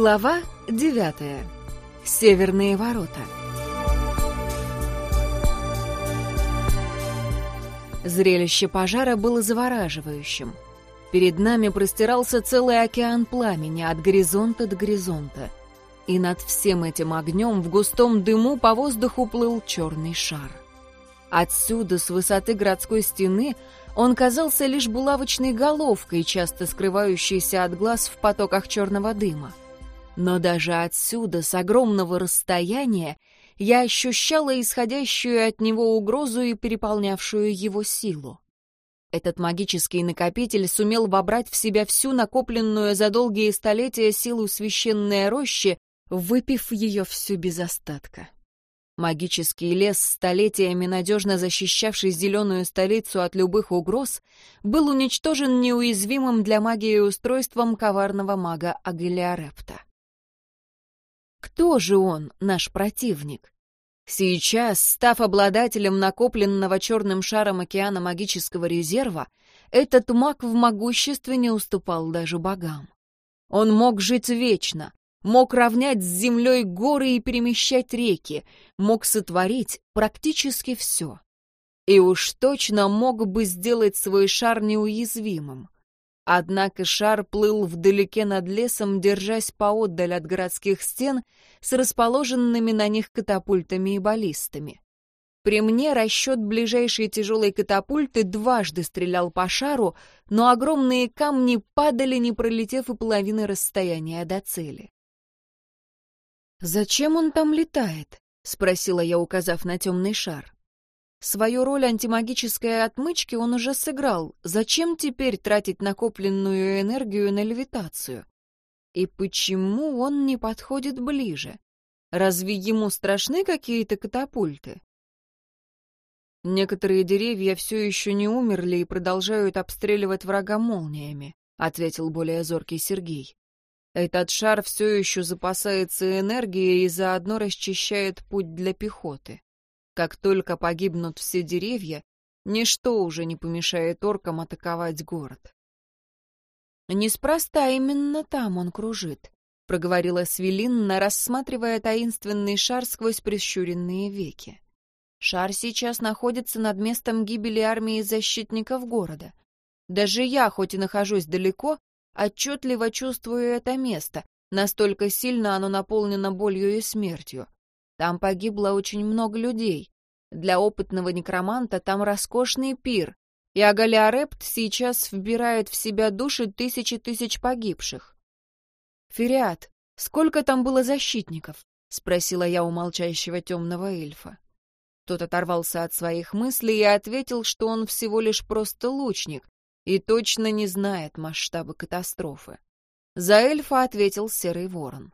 Глава девятая. Северные ворота. Зрелище пожара было завораживающим. Перед нами простирался целый океан пламени от горизонта до горизонта. И над всем этим огнем в густом дыму по воздуху плыл черный шар. Отсюда, с высоты городской стены, он казался лишь булавочной головкой, часто скрывающейся от глаз в потоках черного дыма. Но даже отсюда, с огромного расстояния, я ощущала исходящую от него угрозу и переполнявшую его силу. Этот магический накопитель сумел вобрать в себя всю накопленную за долгие столетия силу священной рощи, выпив ее всю без остатка. Магический лес, столетиями надежно защищавший зеленую столицу от любых угроз, был уничтожен неуязвимым для магии устройством коварного мага Агелиарепта. Кто же он, наш противник? Сейчас, став обладателем накопленного черным шаром океана магического резерва, этот маг в могуществе не уступал даже богам. Он мог жить вечно, мог равнять с землей горы и перемещать реки, мог сотворить практически все. И уж точно мог бы сделать свой шар неуязвимым. Однако шар плыл вдалеке над лесом, держась поотдаль от городских стен с расположенными на них катапультами и баллистами. При мне расчет ближайшей тяжелой катапульты дважды стрелял по шару, но огромные камни падали, не пролетев и половины расстояния до цели. «Зачем он там летает?» — спросила я, указав на темный шар. Свою роль антимагической отмычки он уже сыграл. Зачем теперь тратить накопленную энергию на левитацию? И почему он не подходит ближе? Разве ему страшны какие-то катапульты? Некоторые деревья все еще не умерли и продолжают обстреливать врага молниями, ответил более зоркий Сергей. Этот шар все еще запасается энергией и заодно расчищает путь для пехоты. Как только погибнут все деревья, ничто уже не помешает оркам атаковать город. «Неспроста именно там он кружит», — проговорила Свелинна, рассматривая таинственный шар сквозь прищуренные веки. «Шар сейчас находится над местом гибели армии защитников города. Даже я, хоть и нахожусь далеко, отчетливо чувствую это место, настолько сильно оно наполнено болью и смертью. Там погибло очень много людей. Для опытного некроманта там роскошный пир, и Агалиарепт сейчас вбирает в себя души тысячи тысяч погибших. «Фериат, сколько там было защитников?» — спросила я у молчащего темного эльфа. Тот оторвался от своих мыслей и ответил, что он всего лишь просто лучник и точно не знает масштаба катастрофы. За эльфа ответил Серый Ворон.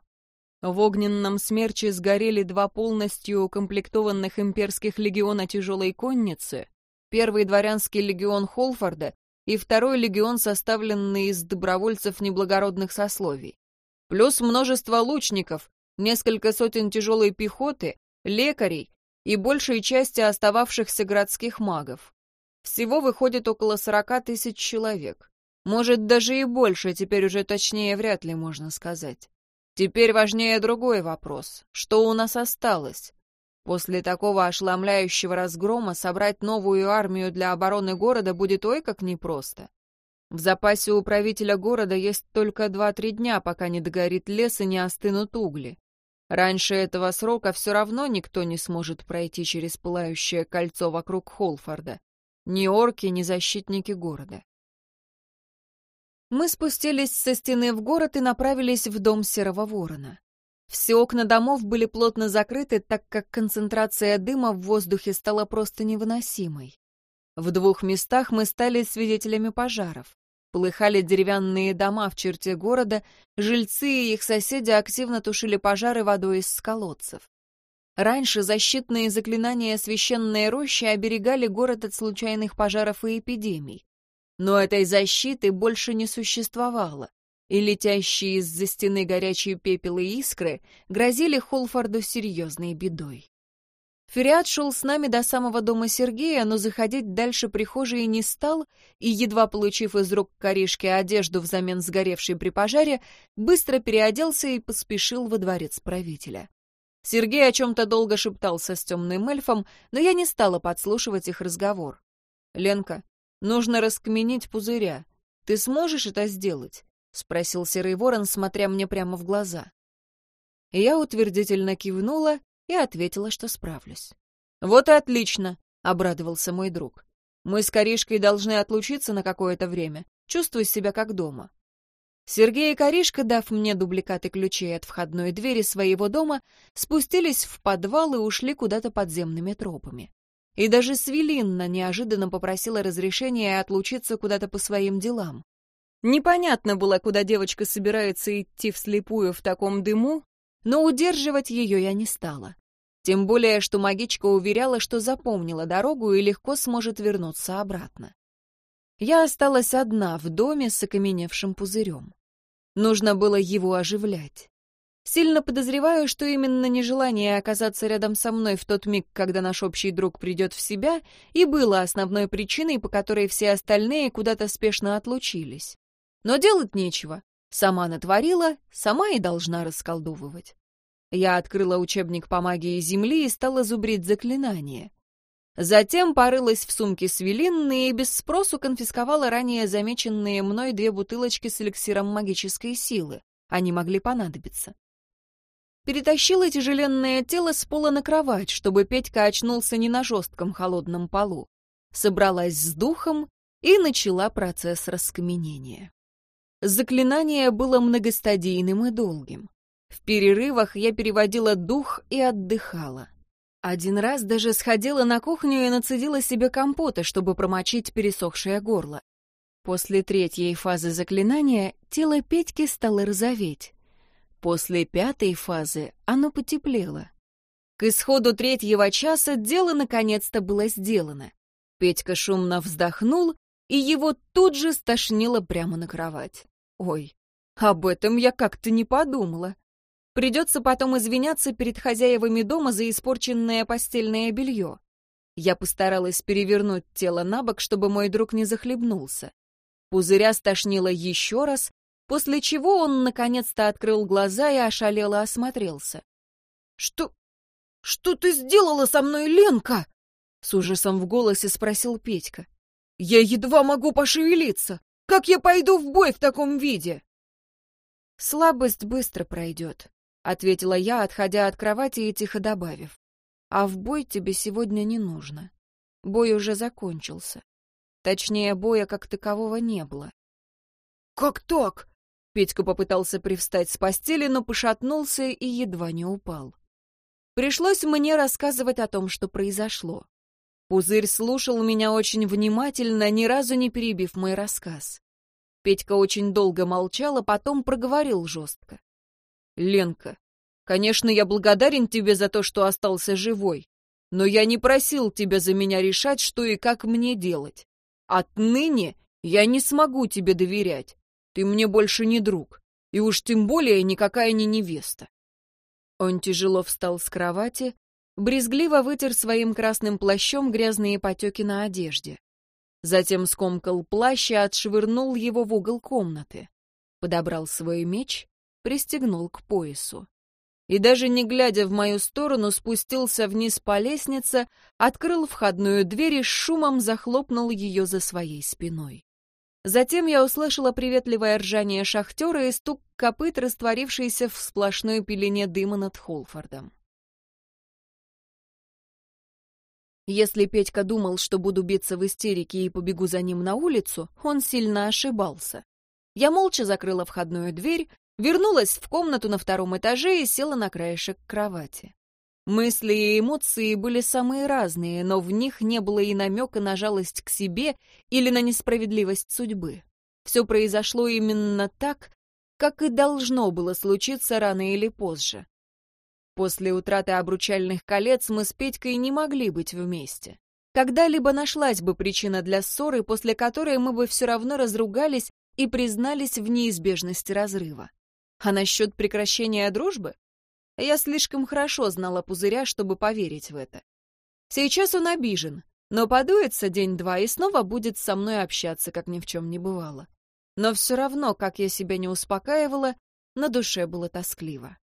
В огненном смерче сгорели два полностью укомплектованных имперских легиона тяжелой конницы, первый дворянский легион Холфорда и второй легион, составленный из добровольцев неблагородных сословий. Плюс множество лучников, несколько сотен тяжелой пехоты, лекарей и большей части остававшихся городских магов. Всего выходит около сорока тысяч человек. Может, даже и больше, теперь уже точнее вряд ли можно сказать. Теперь важнее другой вопрос. Что у нас осталось? После такого ошеломляющего разгрома собрать новую армию для обороны города будет ой как непросто. В запасе у правителя города есть только два-три дня, пока не догорит лес и не остынут угли. Раньше этого срока все равно никто не сможет пройти через пылающее кольцо вокруг Холфорда. Ни орки, ни защитники города. Мы спустились со стены в город и направились в дом Серого Ворона. Все окна домов были плотно закрыты, так как концентрация дыма в воздухе стала просто невыносимой. В двух местах мы стали свидетелями пожаров. Плыхали деревянные дома в черте города, жильцы и их соседи активно тушили пожары водой из колодцев. Раньше защитные заклинания священной рощи оберегали город от случайных пожаров и эпидемий. Но этой защиты больше не существовало, и летящие из-за стены горячие пепел и искры грозили Холфорду серьезной бедой. Фериат шел с нами до самого дома Сергея, но заходить дальше прихожей не стал, и, едва получив из рук коришки одежду взамен сгоревшей при пожаре, быстро переоделся и поспешил во дворец правителя. Сергей о чем-то долго шептался с темным эльфом, но я не стала подслушивать их разговор. «Ленка, нужно раскменить пузыря. Ты сможешь это сделать?» — спросил Серый Ворон, смотря мне прямо в глаза. Я утвердительно кивнула и ответила, что справлюсь. «Вот и отлично!» — обрадовался мой друг. «Мы с Коришкой должны отлучиться на какое-то время. Чувствуй себя как дома». Сергей и Коришка, дав мне дубликаты ключей от входной двери своего дома, спустились в подвал и ушли куда-то подземными тропами. И даже Свелинна неожиданно попросила разрешения отлучиться куда-то по своим делам. Непонятно было, куда девочка собирается идти вслепую в таком дыму, но удерживать ее я не стала. Тем более, что магичка уверяла, что запомнила дорогу и легко сможет вернуться обратно. Я осталась одна в доме с окаменевшим пузырем. Нужно было его оживлять. Сильно подозреваю, что именно нежелание оказаться рядом со мной в тот миг, когда наш общий друг придет в себя, и было основной причиной, по которой все остальные куда-то спешно отлучились. Но делать нечего. Сама натворила, сама и должна расколдовывать. Я открыла учебник по магии Земли и стала зубрить заклинания. Затем порылась в сумке с Велинной и без спросу конфисковала ранее замеченные мной две бутылочки с эликсиром магической силы. Они могли понадобиться. Перетащила тяжеленное тело с пола на кровать, чтобы Петька очнулся не на жестком холодном полу. Собралась с духом и начала процесс раскаменения. Заклинание было многостадийным и долгим. В перерывах я переводила дух и отдыхала. Один раз даже сходила на кухню и нацедила себе компота, чтобы промочить пересохшее горло. После третьей фазы заклинания тело Петьки стало розоветь. После пятой фазы оно потеплело. К исходу третьего часа дело наконец-то было сделано. Петька шумно вздохнул, и его тут же стошнило прямо на кровать. Ой, об этом я как-то не подумала. Придется потом извиняться перед хозяевами дома за испорченное постельное белье. Я постаралась перевернуть тело на бок, чтобы мой друг не захлебнулся. Пузыря стошнило еще раз, после чего он наконец-то открыл глаза и ошалело осмотрелся. «Что... что ты сделала со мной, Ленка?» С ужасом в голосе спросил Петька. «Я едва могу пошевелиться. Как я пойду в бой в таком виде?» «Слабость быстро пройдет», — ответила я, отходя от кровати и тихо добавив. «А в бой тебе сегодня не нужно. Бой уже закончился. Точнее, боя как такового не было». «Как так?» Петька попытался привстать с постели, но пошатнулся и едва не упал. Пришлось мне рассказывать о том, что произошло. Пузырь слушал меня очень внимательно, ни разу не перебив мой рассказ. Петька очень долго молчал, а потом проговорил жестко. «Ленка, конечно, я благодарен тебе за то, что остался живой, но я не просил тебя за меня решать, что и как мне делать. Отныне я не смогу тебе доверять. Ты мне больше не друг, и уж тем более никакая не невеста». Он тяжело встал с кровати, брезгливо вытер своим красным плащом грязные потеки на одежде. Затем скомкал плащ и отшвырнул его в угол комнаты. Подобрал свой меч, пристегнул к поясу. И даже не глядя в мою сторону, спустился вниз по лестнице, открыл входную дверь и с шумом захлопнул ее за своей спиной. Затем я услышала приветливое ржание шахтера и стук копыт, растворившийся в сплошной пелене дыма над Холфордом. Если Петька думал, что буду биться в истерике и побегу за ним на улицу, он сильно ошибался. Я молча закрыла входную дверь, вернулась в комнату на втором этаже и села на краешек кровати. Мысли и эмоции были самые разные, но в них не было и намека на жалость к себе или на несправедливость судьбы. Все произошло именно так, как и должно было случиться рано или позже. После утраты обручальных колец мы с Петькой не могли быть вместе. Когда-либо нашлась бы причина для ссоры, после которой мы бы все равно разругались и признались в неизбежности разрыва. А насчет прекращения дружбы? Я слишком хорошо знала Пузыря, чтобы поверить в это. Сейчас он обижен, но подуется день-два и снова будет со мной общаться, как ни в чем не бывало. Но все равно, как я себя не успокаивала, на душе было тоскливо.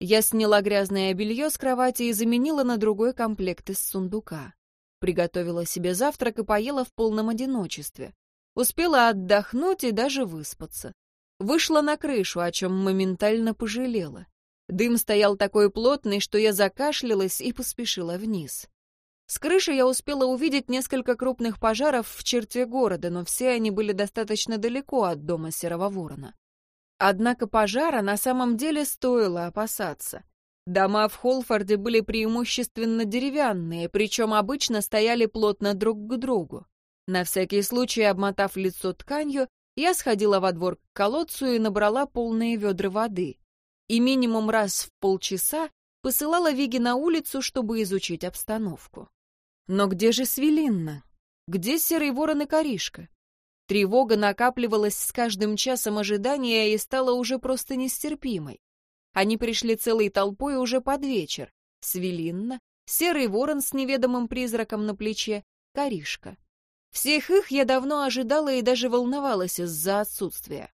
Я сняла грязное белье с кровати и заменила на другой комплект из сундука. Приготовила себе завтрак и поела в полном одиночестве. Успела отдохнуть и даже выспаться. Вышла на крышу, о чем моментально пожалела. Дым стоял такой плотный, что я закашлялась и поспешила вниз. С крыши я успела увидеть несколько крупных пожаров в черте города, но все они были достаточно далеко от дома Серого Ворона. Однако пожара на самом деле стоило опасаться. Дома в Холфорде были преимущественно деревянные, причем обычно стояли плотно друг к другу. На всякий случай, обмотав лицо тканью, я сходила во двор к колодцу и набрала полные ведра воды. И минимум раз в полчаса посылала Виги на улицу, чтобы изучить обстановку. Но где же Свелинна? Где серый ворон и коришка? Тревога накапливалась с каждым часом ожидания и стала уже просто нестерпимой. Они пришли целой толпой уже под вечер. Свелинна, серый ворон с неведомым призраком на плече, коришка. Всех их я давно ожидала и даже волновалась из-за отсутствия.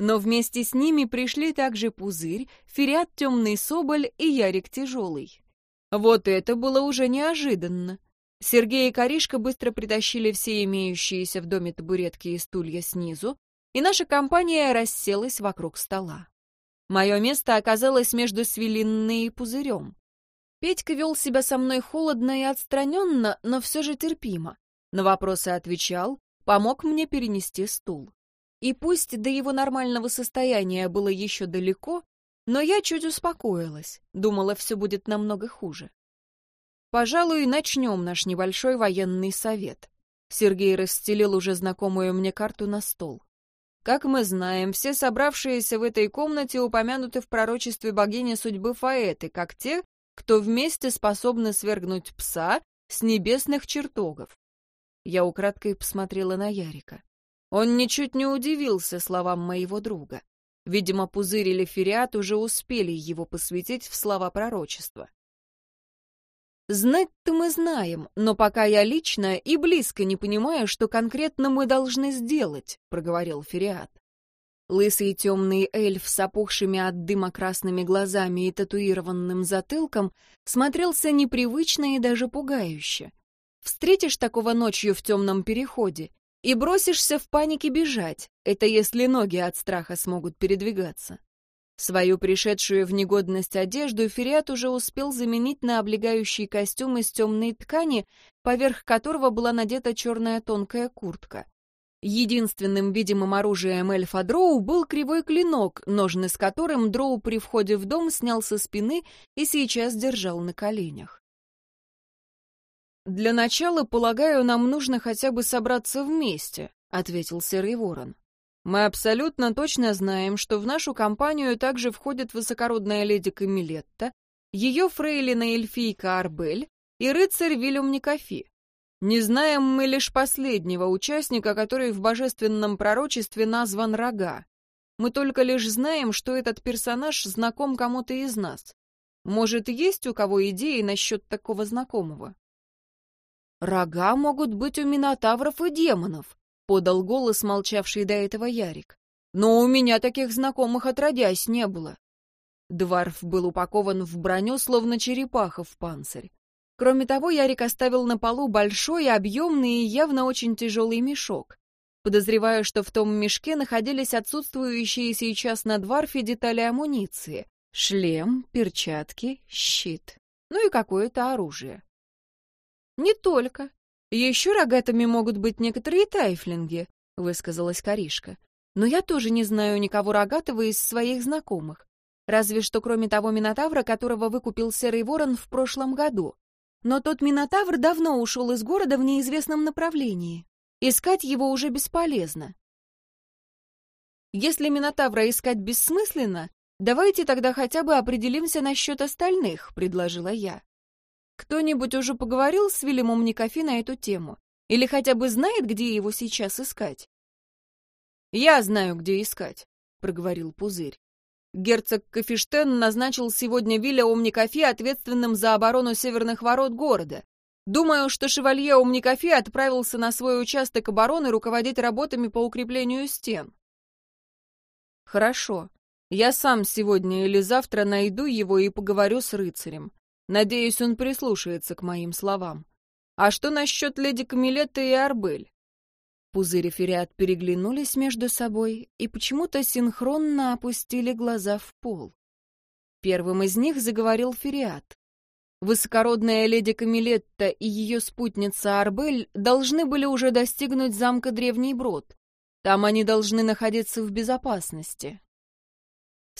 Но вместе с ними пришли также Пузырь, Фериат Темный Соболь и Ярик Тяжелый. Вот это было уже неожиданно. Сергей и Коришка быстро притащили все имеющиеся в доме табуретки и стулья снизу, и наша компания расселась вокруг стола. Мое место оказалось между Свелинной и Пузырем. Петька вел себя со мной холодно и отстраненно, но все же терпимо. На вопросы отвечал, помог мне перенести стул. И пусть до его нормального состояния было еще далеко, но я чуть успокоилась, думала, все будет намного хуже. Пожалуй, начнем наш небольшой военный совет. Сергей расстелил уже знакомую мне карту на стол. Как мы знаем, все собравшиеся в этой комнате упомянуты в пророчестве богини судьбы Фаэты, как те, кто вместе способны свергнуть пса с небесных чертогов. Я украдкой посмотрела на Ярика. Он ничуть не удивился словам моего друга. Видимо, Пузырь или Фериат уже успели его посвятить в слова пророчества. Знать-то мы знаем, но пока я лично и близко не понимаю, что конкретно мы должны сделать, проговорил Фериат. Лысый темный эльф с опухшими от дыма красными глазами и татуированным затылком смотрелся непривычно и даже пугающе. Встретишь такого ночью в темном переходе и бросишься в панике бежать, это если ноги от страха смогут передвигаться. Свою пришедшую в негодность одежду Фериат уже успел заменить на облегающий костюм из темной ткани, поверх которого была надета черная тонкая куртка. Единственным видимым оружием эльфа Дроу был кривой клинок, ножны с которым Дроу при входе в дом снял со спины и сейчас держал на коленях. «Для начала, полагаю, нам нужно хотя бы собраться вместе», — ответил Серый Ворон. Мы абсолютно точно знаем, что в нашу компанию также входит высокородная леди Камилетта, ее фрейлина эльфийка Арбель и рыцарь Вильям Никофи. Не знаем мы лишь последнего участника, который в божественном пророчестве назван Рога. Мы только лишь знаем, что этот персонаж знаком кому-то из нас. Может, есть у кого идеи насчет такого знакомого? Рога могут быть у минотавров и демонов, подал голос молчавший до этого Ярик. «Но у меня таких знакомых отродясь не было». Дварф был упакован в броню, словно черепаха в панцирь. Кроме того, Ярик оставил на полу большой, объемный и явно очень тяжелый мешок. Подозреваю, что в том мешке находились отсутствующие сейчас на Дварфе детали амуниции. Шлем, перчатки, щит. Ну и какое-то оружие. Не только. «Еще рогатыми могут быть некоторые тайфлинги», — высказалась Каришка. «Но я тоже не знаю никого рогатого из своих знакомых. Разве что кроме того Минотавра, которого выкупил Серый Ворон в прошлом году. Но тот Минотавр давно ушел из города в неизвестном направлении. Искать его уже бесполезно. Если Минотавра искать бессмысленно, давайте тогда хотя бы определимся насчет остальных, предложила я. Кто-нибудь уже поговорил с Вильямом Никофи на эту тему? Или хотя бы знает, где его сейчас искать? «Я знаю, где искать», — проговорил Пузырь. Герцог Кафештен назначил сегодня Вилля Омникофи ответственным за оборону северных ворот города. Думаю, что шевалье Умникофи отправился на свой участок обороны руководить работами по укреплению стен. Хорошо. Я сам сегодня или завтра найду его и поговорю с рыцарем. Надеюсь, он прислушается к моим словам. А что насчет леди Камилетта и Арбель? Пузырь и переглянулись между собой и почему-то синхронно опустили глаза в пол. Первым из них заговорил Фериат. Высокородная леди Камилетта и ее спутница Арбель должны были уже достигнуть замка Древний Брод. Там они должны находиться в безопасности.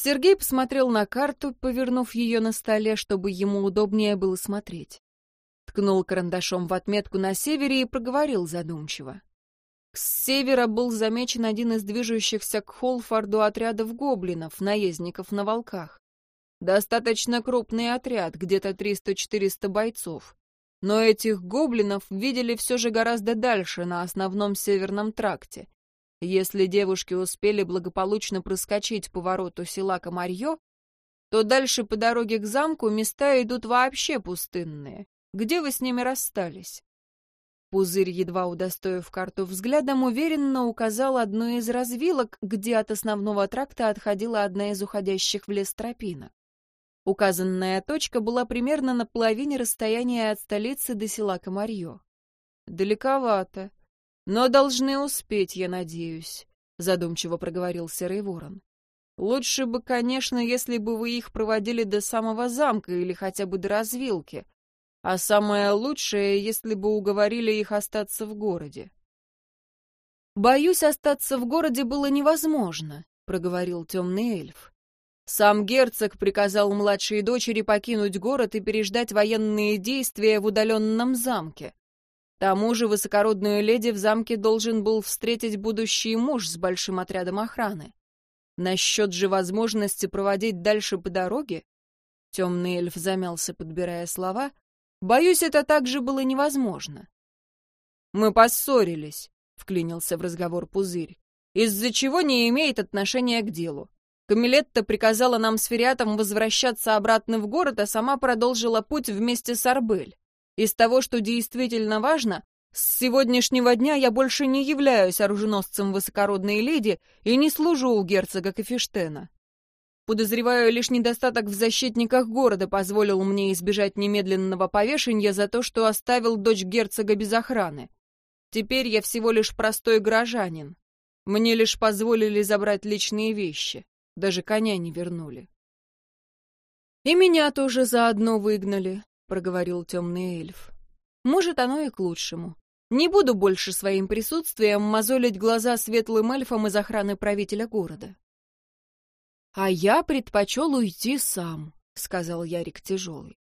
Сергей посмотрел на карту, повернув ее на столе, чтобы ему удобнее было смотреть. Ткнул карандашом в отметку на севере и проговорил задумчиво. С севера был замечен один из движущихся к Холфорду отрядов гоблинов, наездников на волках. Достаточно крупный отряд, где-то 300-400 бойцов. Но этих гоблинов видели все же гораздо дальше, на основном северном тракте. Если девушки успели благополучно проскочить повороту села Комарье, то дальше по дороге к замку места идут вообще пустынные. Где вы с ними расстались? Пузырь, едва удостоив карту взглядом, уверенно указал одну из развилок, где от основного тракта отходила одна из уходящих в лес тропинок. Указанная точка была примерно на половине расстояния от столицы до села Комарье. «Далековато. Но должны успеть, я надеюсь», — задумчиво проговорил Серый Ворон. «Лучше бы, конечно, если бы вы их проводили до самого замка или хотя бы до развилки, а самое лучшее, если бы уговорили их остаться в городе». «Боюсь, остаться в городе было невозможно», — проговорил темный эльф. Сам герцог приказал младшей дочери покинуть город и переждать военные действия в удаленном замке. Тому же высокородную леди в замке должен был встретить будущий муж с большим отрядом охраны. Насчет же возможности проводить дальше по дороге, темный эльф замялся, подбирая слова, боюсь, это также было невозможно. «Мы поссорились», — вклинился в разговор Пузырь, «из-за чего не имеет отношения к делу. Камилетта приказала нам с Фериатом возвращаться обратно в город, а сама продолжила путь вместе с Арбель. Из того, что действительно важно, с сегодняшнего дня я больше не являюсь оруженосцем высокородной леди и не служу у герцога Кафештена. Подозреваю, лишь недостаток в защитниках города позволил мне избежать немедленного повешения за то, что оставил дочь герцога без охраны. Теперь я всего лишь простой горожанин. Мне лишь позволили забрать личные вещи. Даже коня не вернули. «И меня тоже заодно выгнали», — проговорил темный эльф. «Может, оно и к лучшему. Не буду больше своим присутствием мозолить глаза светлым эльфам из охраны правителя города». «А я предпочел уйти сам», — сказал Ярик тяжелый.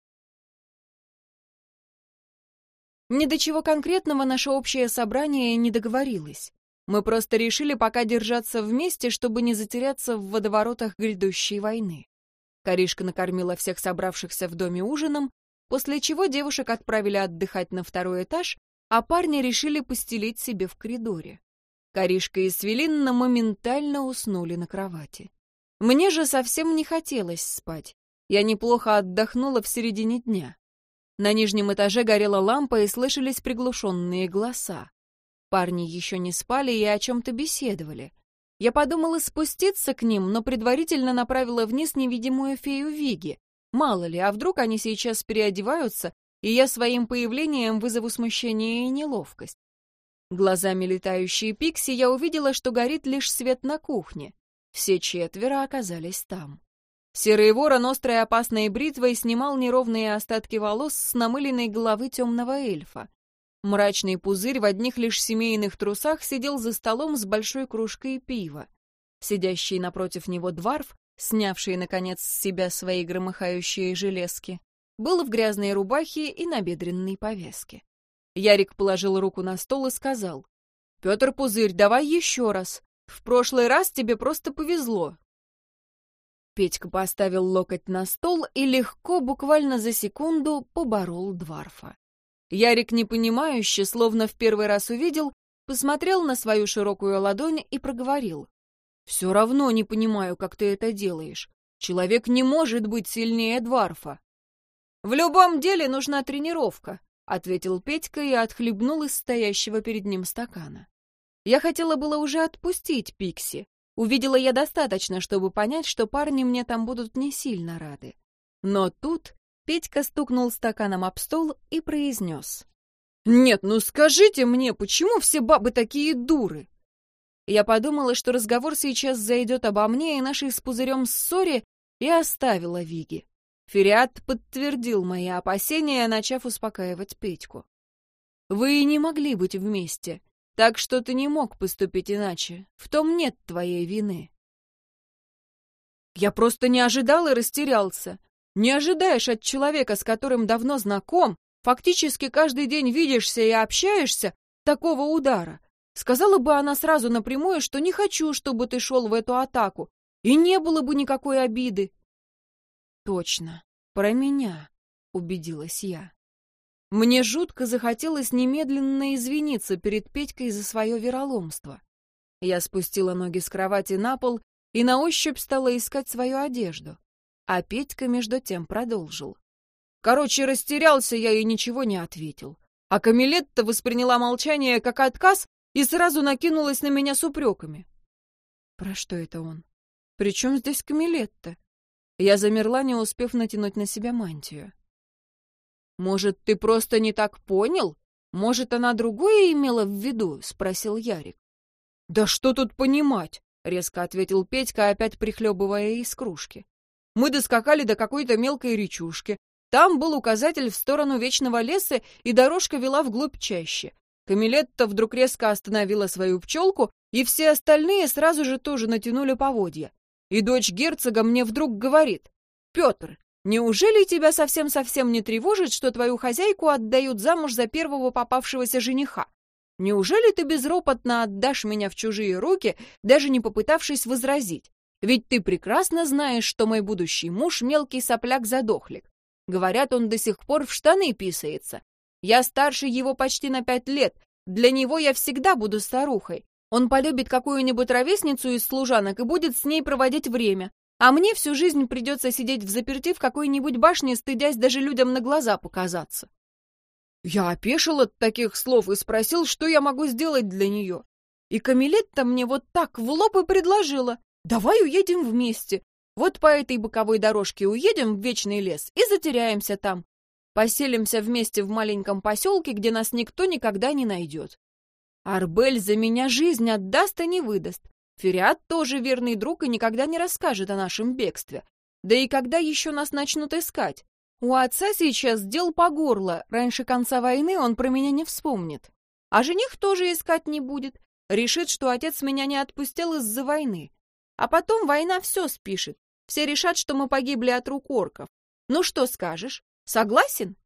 Ни до чего конкретного наше общее собрание не договорилось. Мы просто решили пока держаться вместе, чтобы не затеряться в водоворотах грядущей войны. Каришка накормила всех собравшихся в доме ужином, после чего девушек отправили отдыхать на второй этаж, а парни решили постелить себе в коридоре. Каришка и Свелинна моментально уснули на кровати. Мне же совсем не хотелось спать. Я неплохо отдохнула в середине дня. На нижнем этаже горела лампа и слышались приглушенные голоса. Парни еще не спали и о чем-то беседовали. Я подумала спуститься к ним, но предварительно направила вниз невидимую фею Виги. Мало ли, а вдруг они сейчас переодеваются, и я своим появлением вызову смущение и неловкость. Глазами летающей Пикси я увидела, что горит лишь свет на кухне. Все четверо оказались там. Серый ворон острой опасной бритвой снимал неровные остатки волос с намыленной головы темного эльфа. Мрачный пузырь в одних лишь семейных трусах сидел за столом с большой кружкой пива. Сидящий напротив него дворф, снявший, наконец, с себя свои громыхающие железки, был в грязной рубахе и набедренной повязке. Ярик положил руку на стол и сказал, «Петр Пузырь, давай еще раз. В прошлый раз тебе просто повезло». Петька поставил локоть на стол и легко, буквально за секунду, поборол дворфа. Ярик, непонимающе, словно в первый раз увидел, посмотрел на свою широкую ладонь и проговорил. «Все равно не понимаю, как ты это делаешь. Человек не может быть сильнее Дварфа». «В любом деле нужна тренировка», — ответил Петька и отхлебнул из стоящего перед ним стакана. Я хотела было уже отпустить Пикси. Увидела я достаточно, чтобы понять, что парни мне там будут не сильно рады. Но тут Петька стукнул стаканом об стол и произнес. «Нет, ну скажите мне, почему все бабы такие дуры?» Я подумала, что разговор сейчас зайдет обо мне и нашей с пузырем ссоре, и оставила Виги. Фериат подтвердил мои опасения, начав успокаивать Петьку. «Вы не могли быть вместе, так что ты не мог поступить иначе. В том нет твоей вины». Я просто не ожидал и растерялся. Не ожидаешь от человека, с которым давно знаком, фактически каждый день видишься и общаешься, такого удара. Сказала бы она сразу напрямую, что не хочу, чтобы ты шел в эту атаку, и не было бы никакой обиды. Точно, про меня, убедилась я. Мне жутко захотелось немедленно извиниться перед Петькой за свое вероломство. Я спустила ноги с кровати на пол и на ощупь стала искать свою одежду. А Петька между тем продолжил. Короче, растерялся я и ничего не ответил. А Камилетта восприняла молчание как отказ и сразу накинулась на меня с упреками. Про что это он? Причем здесь Камилетта? Я замерла, не успев натянуть на себя мантию. «Может, ты просто не так понял? Может, она другое имела в виду?» — спросил Ярик. «Да что тут понимать?» — резко ответил Петька, опять прихлебывая из кружки. Мы доскакали до какой-то мелкой речушки. Там был указатель в сторону Вечного леса, и дорожка вела вглубь чаще. Камилетта вдруг резко остановила свою пчелку, и все остальные сразу же тоже натянули поводья. И дочь герцога мне вдруг говорит, «Петр, неужели тебя совсем-совсем не тревожит, что твою хозяйку отдают замуж за первого попавшегося жениха? Неужели ты безропотно отдашь меня в чужие руки, даже не попытавшись возразить? Ведь ты прекрасно знаешь, что мой будущий муж — мелкий сопляк-задохлик. Говорят, он до сих пор в штаны писается. Я старше его почти на пять лет. Для него я всегда буду старухой. Он полюбит какую-нибудь ровесницу из служанок и будет с ней проводить время. А мне всю жизнь придется сидеть в заперти в какой-нибудь башне, стыдясь даже людям на глаза показаться. Я опешил от таких слов и спросил, что я могу сделать для нее. И Камилетта мне вот так в лоб и предложила. Давай уедем вместе. Вот по этой боковой дорожке уедем в Вечный лес и затеряемся там. Поселимся вместе в маленьком поселке, где нас никто никогда не найдет. Арбель за меня жизнь отдаст и не выдаст. Фериат тоже верный друг и никогда не расскажет о нашем бегстве. Да и когда еще нас начнут искать? У отца сейчас дел по горло, раньше конца войны он про меня не вспомнит. А жених тоже искать не будет. Решит, что отец меня не отпустил из-за войны. А потом война все спишет. Все решат, что мы погибли от рук орков. Ну что скажешь? Согласен?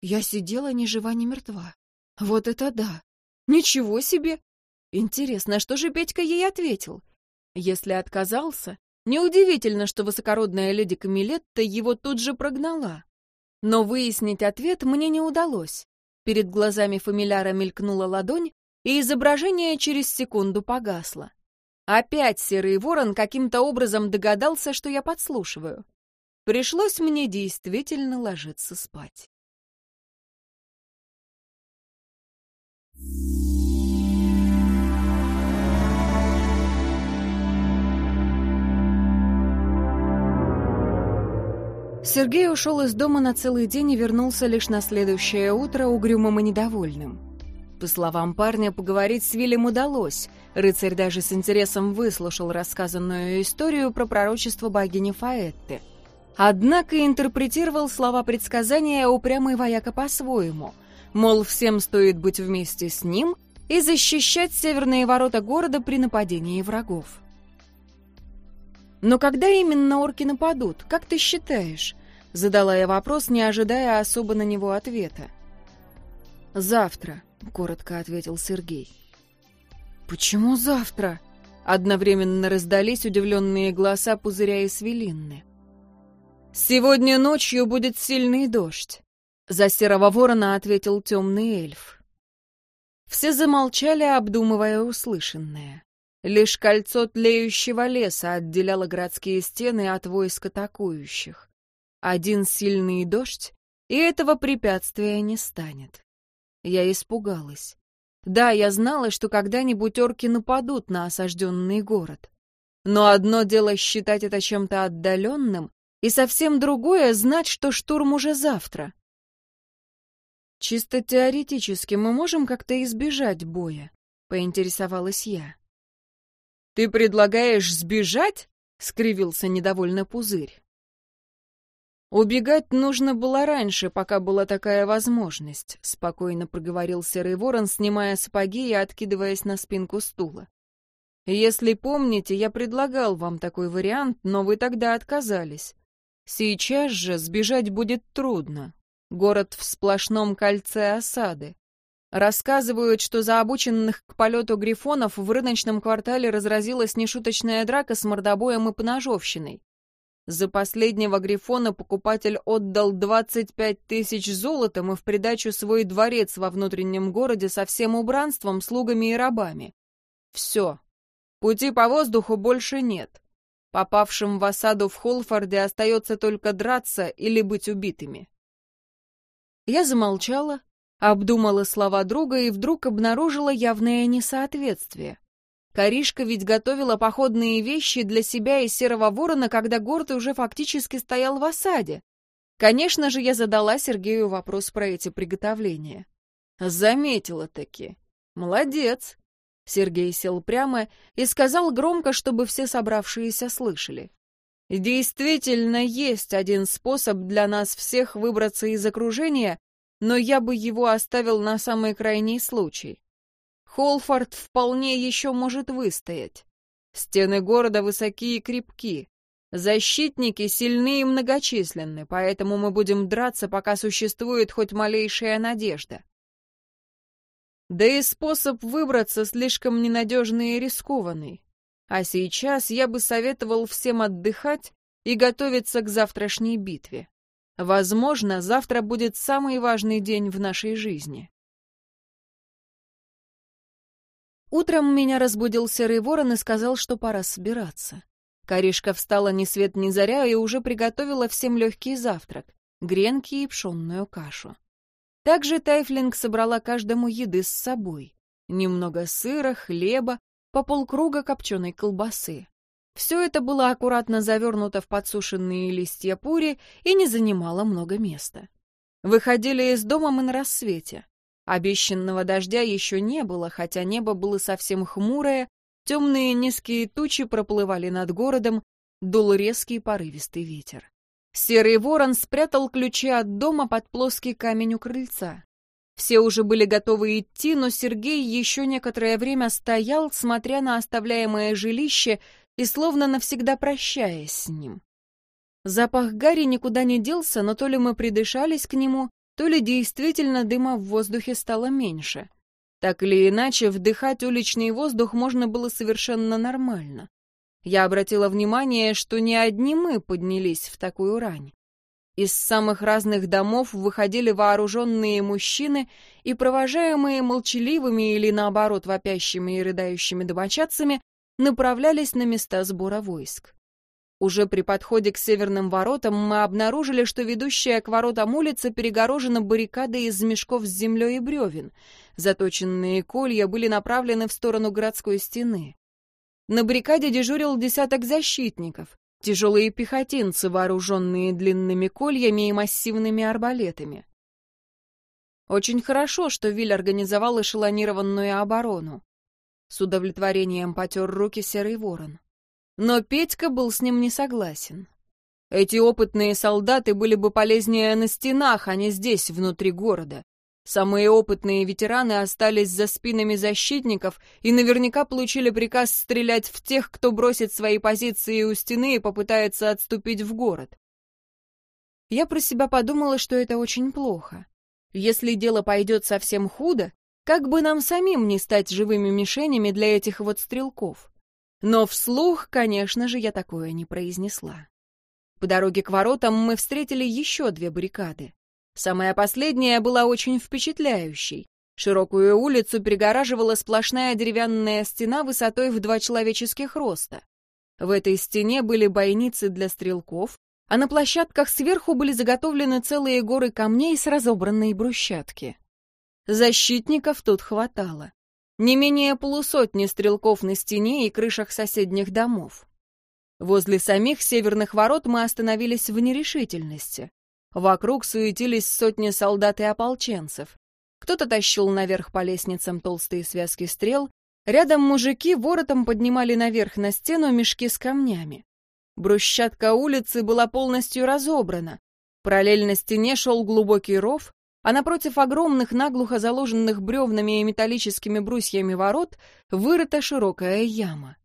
Я сидела ни жива, ни мертва. Вот это да! Ничего себе! Интересно, что же Петька ей ответил? Если отказался, неудивительно, что высокородная леди Камилетта его тут же прогнала. Но выяснить ответ мне не удалось. Перед глазами фамиляра мелькнула ладонь, и изображение через секунду погасло. Опять серый ворон каким-то образом догадался, что я подслушиваю. Пришлось мне действительно ложиться спать. Сергей ушел из дома на целый день и вернулся лишь на следующее утро угрюмым и недовольным. По словам парня, поговорить с Вилем удалось. Рыцарь даже с интересом выслушал рассказанную историю про пророчество богини Фаэтты. Однако интерпретировал слова предсказания упрямый вояка по-своему. Мол, всем стоит быть вместе с ним и защищать северные ворота города при нападении врагов. «Но когда именно орки нападут, как ты считаешь?» Задала я вопрос, не ожидая особо на него ответа. «Завтра», — коротко ответил Сергей. «Почему завтра?» Одновременно раздались удивленные голоса пузыря и свелинны. «Сегодня ночью будет сильный дождь», — за серого ворона ответил темный эльф. Все замолчали, обдумывая услышанное. Лишь кольцо тлеющего леса отделяло городские стены от войск атакующих. Один сильный дождь, и этого препятствия не станет. Я испугалась. Да, я знала, что когда-нибудь орки нападут на осажденный город. Но одно дело считать это чем-то отдаленным, и совсем другое — знать, что штурм уже завтра. «Чисто теоретически мы можем как-то избежать боя?» — поинтересовалась я. «Ты предлагаешь сбежать?» — скривился недовольно пузырь. «Убегать нужно было раньше, пока была такая возможность», — спокойно проговорил Серый Ворон, снимая сапоги и откидываясь на спинку стула. «Если помните, я предлагал вам такой вариант, но вы тогда отказались. Сейчас же сбежать будет трудно. Город в сплошном кольце осады. Рассказывают, что за обученных к полету грифонов в рыночном квартале разразилась нешуточная драка с мордобоем и поножовщиной. За последнего грифона покупатель отдал 25 тысяч золотом и в придачу свой дворец во внутреннем городе со всем убранством, слугами и рабами. Все. Пути по воздуху больше нет. Попавшим в осаду в Холфорде остается только драться или быть убитыми. Я замолчала, обдумала слова друга и вдруг обнаружила явное несоответствие. Каришка ведь готовила походные вещи для себя и Серого Ворона, когда город уже фактически стоял в осаде. Конечно же, я задала Сергею вопрос про эти приготовления. Заметила таки. Молодец. Сергей сел прямо и сказал громко, чтобы все собравшиеся слышали. Действительно, есть один способ для нас всех выбраться из окружения, но я бы его оставил на самый крайний случай. Холфорд вполне еще может выстоять. Стены города высокие и крепки. Защитники сильны и многочисленны, поэтому мы будем драться, пока существует хоть малейшая надежда. Да и способ выбраться слишком ненадежный и рискованный. А сейчас я бы советовал всем отдыхать и готовиться к завтрашней битве. Возможно, завтра будет самый важный день в нашей жизни. Утром меня разбудил серый ворон и сказал, что пора собираться. Коришка встала ни свет ни заря и уже приготовила всем легкий завтрак — гренки и пшенную кашу. Также Тайфлинг собрала каждому еды с собой. Немного сыра, хлеба, по полкруга копченой колбасы. Все это было аккуратно завернуто в подсушенные листья пури и не занимало много места. Выходили из дома мы на рассвете. Обещанного дождя еще не было, хотя небо было совсем хмурое, темные низкие тучи проплывали над городом, дул резкий порывистый ветер. Серый ворон спрятал ключи от дома под плоский камень у крыльца. Все уже были готовы идти, но Сергей еще некоторое время стоял, смотря на оставляемое жилище и словно навсегда прощаясь с ним. Запах Гарри никуда не делся, но то ли мы придышались к нему, то ли действительно дыма в воздухе стало меньше. Так или иначе, вдыхать уличный воздух можно было совершенно нормально. Я обратила внимание, что не одни мы поднялись в такую рань. Из самых разных домов выходили вооруженные мужчины и, провожаемые молчаливыми или, наоборот, вопящими и рыдающими домочадцами, направлялись на места сбора войск. Уже при подходе к северным воротам мы обнаружили, что ведущая к воротам улица перегорожена баррикадой из мешков с землей и бревен. Заточенные колья были направлены в сторону городской стены. На баррикаде дежурил десяток защитников, тяжелые пехотинцы, вооруженные длинными кольями и массивными арбалетами. Очень хорошо, что Виль организовал эшелонированную оборону. С удовлетворением потер руки серый ворон. Но Петька был с ним не согласен. Эти опытные солдаты были бы полезнее на стенах, а не здесь, внутри города. Самые опытные ветераны остались за спинами защитников и наверняка получили приказ стрелять в тех, кто бросит свои позиции у стены и попытается отступить в город. Я про себя подумала, что это очень плохо. Если дело пойдет совсем худо, как бы нам самим не стать живыми мишенями для этих вот стрелков? Но вслух, конечно же, я такое не произнесла. По дороге к воротам мы встретили еще две баррикады. Самая последняя была очень впечатляющей. Широкую улицу перегораживала сплошная деревянная стена высотой в два человеческих роста. В этой стене были бойницы для стрелков, а на площадках сверху были заготовлены целые горы камней с разобранной брусчатки. Защитников тут хватало. Не менее полусотни стрелков на стене и крышах соседних домов. Возле самих северных ворот мы остановились в нерешительности. Вокруг суетились сотни солдат и ополченцев. Кто-то тащил наверх по лестницам толстые связки стрел, рядом мужики воротом поднимали наверх на стену мешки с камнями. Брусчатка улицы была полностью разобрана. Параллельно стене шел глубокий ров, а напротив огромных наглухо заложенных бревнами и металлическими брусьями ворот вырыта широкая яма.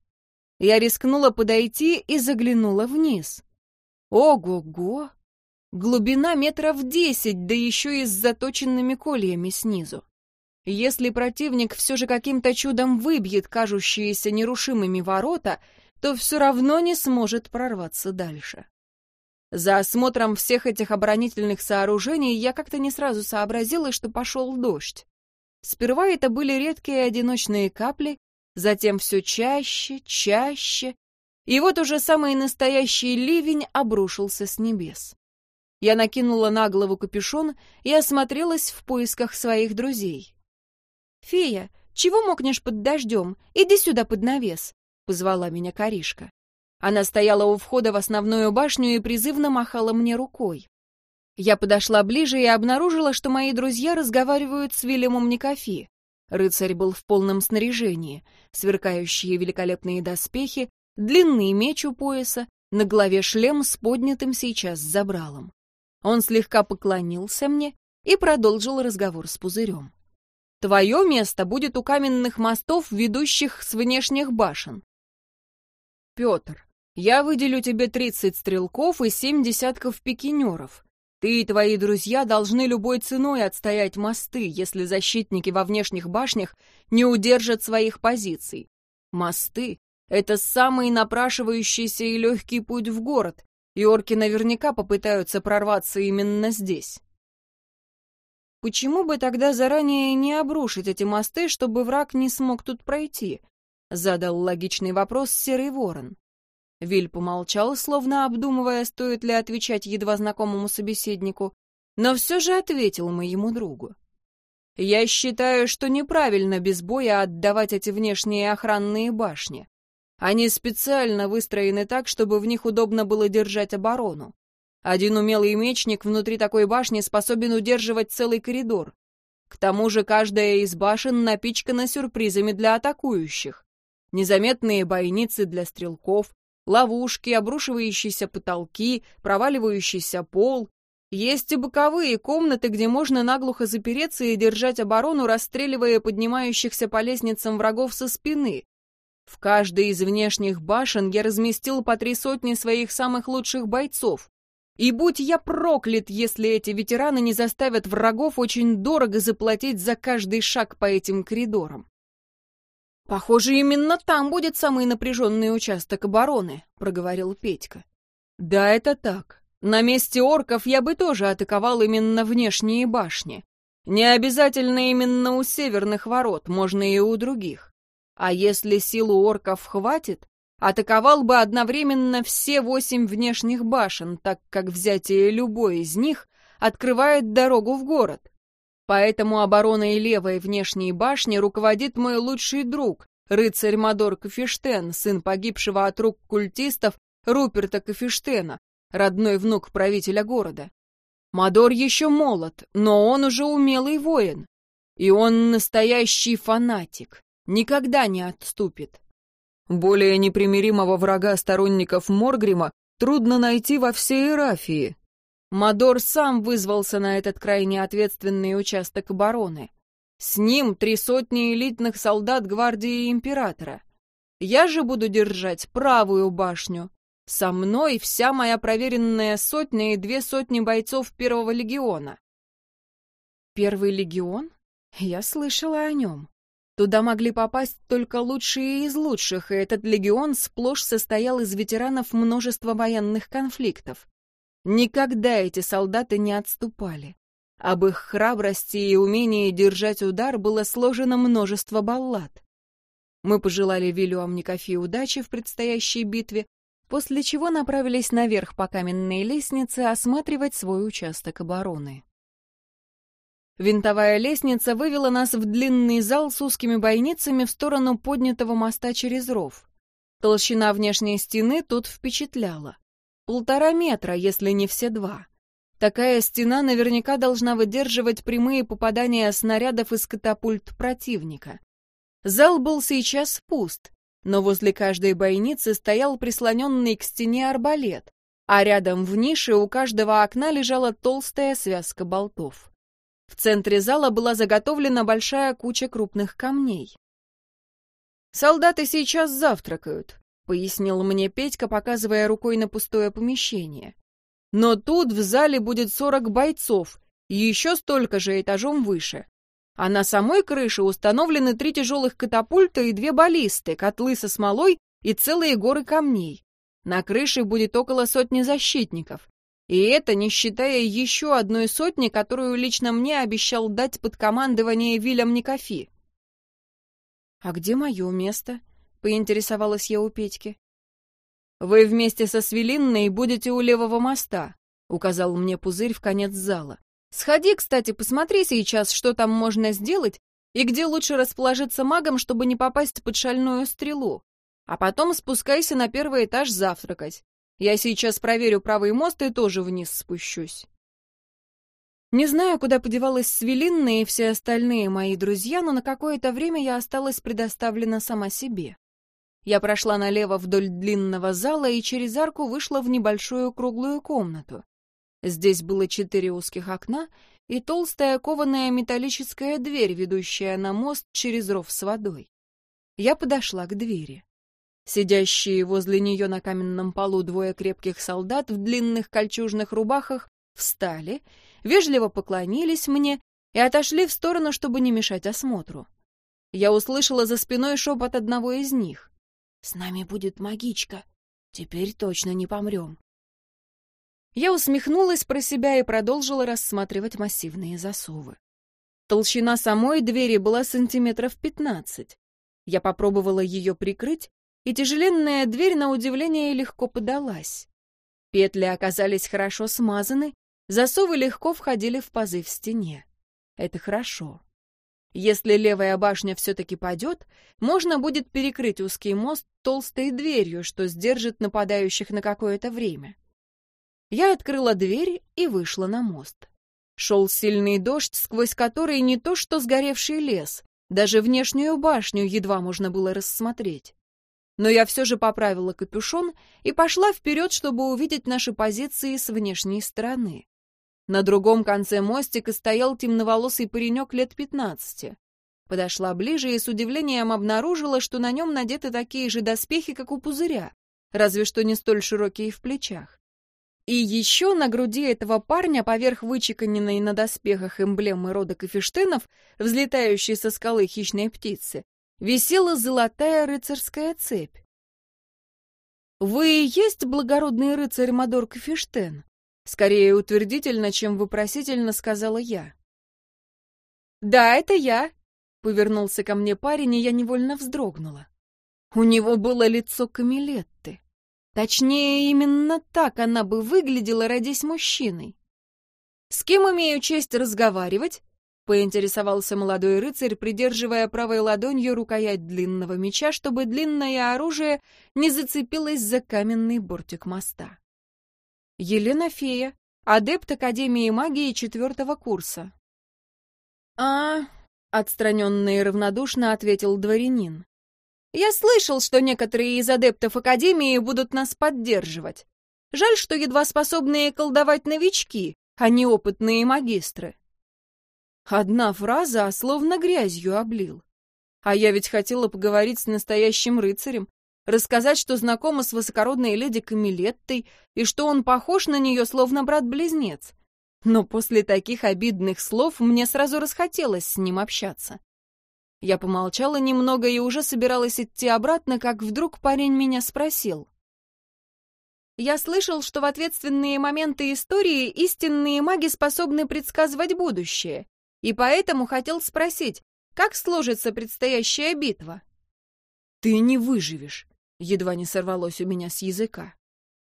Я рискнула подойти и заглянула вниз. Ого-го! Глубина метров десять, да еще и с заточенными кольями снизу. Если противник все же каким-то чудом выбьет кажущиеся нерушимыми ворота, то все равно не сможет прорваться дальше. За осмотром всех этих оборонительных сооружений я как-то не сразу сообразила, что пошел дождь. Сперва это были редкие одиночные капли, затем все чаще, чаще, и вот уже самый настоящий ливень обрушился с небес. Я накинула на голову капюшон и осмотрелась в поисках своих друзей. «Фея, чего мокнешь под дождем? Иди сюда под навес», — позвала меня Каришка. Она стояла у входа в основную башню и призывно махала мне рукой. Я подошла ближе и обнаружила, что мои друзья разговаривают с Вильямом Никофи. Рыцарь был в полном снаряжении, сверкающие великолепные доспехи, длинный меч у пояса, на голове шлем с поднятым сейчас забралом. Он слегка поклонился мне и продолжил разговор с пузырем. «Твое место будет у каменных мостов, ведущих с внешних башен. Петр, я выделю тебе тридцать стрелков и семь десятков пикинеров. Ты и твои друзья должны любой ценой отстоять мосты, если защитники во внешних башнях не удержат своих позиций. Мосты — это самый напрашивающийся и легкий путь в город, и орки наверняка попытаются прорваться именно здесь. Почему бы тогда заранее не обрушить эти мосты, чтобы враг не смог тут пройти? Задал логичный вопрос Серый Ворон. Виль помолчал, словно обдумывая, стоит ли отвечать едва знакомому собеседнику, но все же ответил моему другу. «Я считаю, что неправильно без боя отдавать эти внешние охранные башни. Они специально выстроены так, чтобы в них удобно было держать оборону. Один умелый мечник внутри такой башни способен удерживать целый коридор. К тому же каждая из башен напичкана сюрпризами для атакующих. Незаметные бойницы для стрелков, ловушки, обрушивающиеся потолки, проваливающийся пол. Есть и боковые комнаты, где можно наглухо запереться и держать оборону, расстреливая поднимающихся по лестницам врагов со спины. В каждой из внешних башен я разместил по три сотни своих самых лучших бойцов. И будь я проклят, если эти ветераны не заставят врагов очень дорого заплатить за каждый шаг по этим коридорам. «Похоже, именно там будет самый напряженный участок обороны», — проговорил Петька. «Да, это так. На месте орков я бы тоже атаковал именно внешние башни. Не обязательно именно у северных ворот, можно и у других. А если силу орков хватит, атаковал бы одновременно все восемь внешних башен, так как взятие любой из них открывает дорогу в город. Поэтому обороной левой внешней башни руководит мой лучший друг, рыцарь Мадор Кафештен, сын погибшего от рук культистов Руперта Кафештена, родной внук правителя города. Мадор еще молод, но он уже умелый воин. И он настоящий фанатик, никогда не отступит. Более непримиримого врага сторонников Моргрима трудно найти во всей Эрафии, Мадор сам вызвался на этот крайне ответственный участок обороны. С ним три сотни элитных солдат гвардии императора. Я же буду держать правую башню. Со мной вся моя проверенная сотня и две сотни бойцов первого легиона. Первый легион? Я слышала о нем. Туда могли попасть только лучшие из лучших, и этот легион сплошь состоял из ветеранов множества военных конфликтов. Никогда эти солдаты не отступали. Об их храбрости и умении держать удар было сложено множество баллад. Мы пожелали Вилю Амникофи удачи в предстоящей битве, после чего направились наверх по каменной лестнице осматривать свой участок обороны. Винтовая лестница вывела нас в длинный зал с узкими бойницами в сторону поднятого моста через ров. Толщина внешней стены тут впечатляла. Полтора метра, если не все два. Такая стена наверняка должна выдерживать прямые попадания снарядов из катапульт противника. Зал был сейчас пуст, но возле каждой бойницы стоял прислоненный к стене арбалет, а рядом в нише у каждого окна лежала толстая связка болтов. В центре зала была заготовлена большая куча крупных камней. «Солдаты сейчас завтракают», — пояснил мне Петька, показывая рукой на пустое помещение. «Но тут в зале будет сорок бойцов, и еще столько же этажом выше. А на самой крыше установлены три тяжелых катапульта и две баллисты, котлы со смолой и целые горы камней. На крыше будет около сотни защитников. И это не считая еще одной сотни, которую лично мне обещал дать под командование Вильям Никофи. «А где мое место?» — поинтересовалась я у Петьки. «Вы вместе со Свелинной будете у левого моста», — указал мне пузырь в конец зала. «Сходи, кстати, посмотри сейчас, что там можно сделать и где лучше расположиться магом, чтобы не попасть под шальную стрелу. А потом спускайся на первый этаж завтракать. Я сейчас проверю правый мост и тоже вниз спущусь. Не знаю, куда подевалась Свелинна и все остальные мои друзья, но на какое-то время я осталась предоставлена сама себе. Я прошла налево вдоль длинного зала и через арку вышла в небольшую круглую комнату. Здесь было четыре узких окна и толстая кованая металлическая дверь, ведущая на мост через ров с водой. Я подошла к двери. Сидящие возле нее на каменном полу двое крепких солдат в длинных кольчужных рубахах встали, вежливо поклонились мне и отошли в сторону, чтобы не мешать осмотру. Я услышала за спиной шепот одного из них. «С нами будет магичка. Теперь точно не помрем». Я усмехнулась про себя и продолжила рассматривать массивные засовы. Толщина самой двери была сантиметров пятнадцать. Я попробовала ее прикрыть, и тяжеленная дверь, на удивление, легко подалась. Петли оказались хорошо смазаны, засовы легко входили в пазы в стене. Это хорошо. Если левая башня все-таки падет, можно будет перекрыть узкий мост толстой дверью, что сдержит нападающих на какое-то время. Я открыла дверь и вышла на мост. Шел сильный дождь, сквозь который не то что сгоревший лес, даже внешнюю башню едва можно было рассмотреть но я все же поправила капюшон и пошла вперед, чтобы увидеть наши позиции с внешней стороны. На другом конце мостика стоял темноволосый паренек лет пятнадцати. Подошла ближе и с удивлением обнаружила, что на нем надеты такие же доспехи, как у пузыря, разве что не столь широкие в плечах. И еще на груди этого парня, поверх вычеканенной на доспехах эмблемы рода Кафештенов, взлетающей со скалы хищной птицы, висела золотая рыцарская цепь. «Вы и есть благородный рыцарь Мадор Кафештен?» Скорее утвердительно, чем вопросительно сказала я. «Да, это я», — повернулся ко мне парень, и я невольно вздрогнула. У него было лицо Камилетты. Точнее, именно так она бы выглядела, родясь мужчиной. «С кем имею честь разговаривать?» Поинтересовался молодой рыцарь, придерживая правой ладонью рукоять длинного меча, чтобы длинное оружие не зацепилось за каменный бортик моста. Елена Фея, адепт Академии магии четвертого курса. «А...» — отстраненно и равнодушно ответил дворянин. «Я слышал, что некоторые из адептов Академии будут нас поддерживать. Жаль, что едва способные колдовать новички, а не опытные магистры. Одна фраза, а словно грязью облил. А я ведь хотела поговорить с настоящим рыцарем, рассказать, что знакома с высокородной леди Камилеттой и что он похож на нее, словно брат-близнец. Но после таких обидных слов мне сразу расхотелось с ним общаться. Я помолчала немного и уже собиралась идти обратно, как вдруг парень меня спросил. «Я слышал, что в ответственные моменты истории истинные маги способны предсказывать будущее и поэтому хотел спросить, как сложится предстоящая битва. «Ты не выживешь», — едва не сорвалось у меня с языка.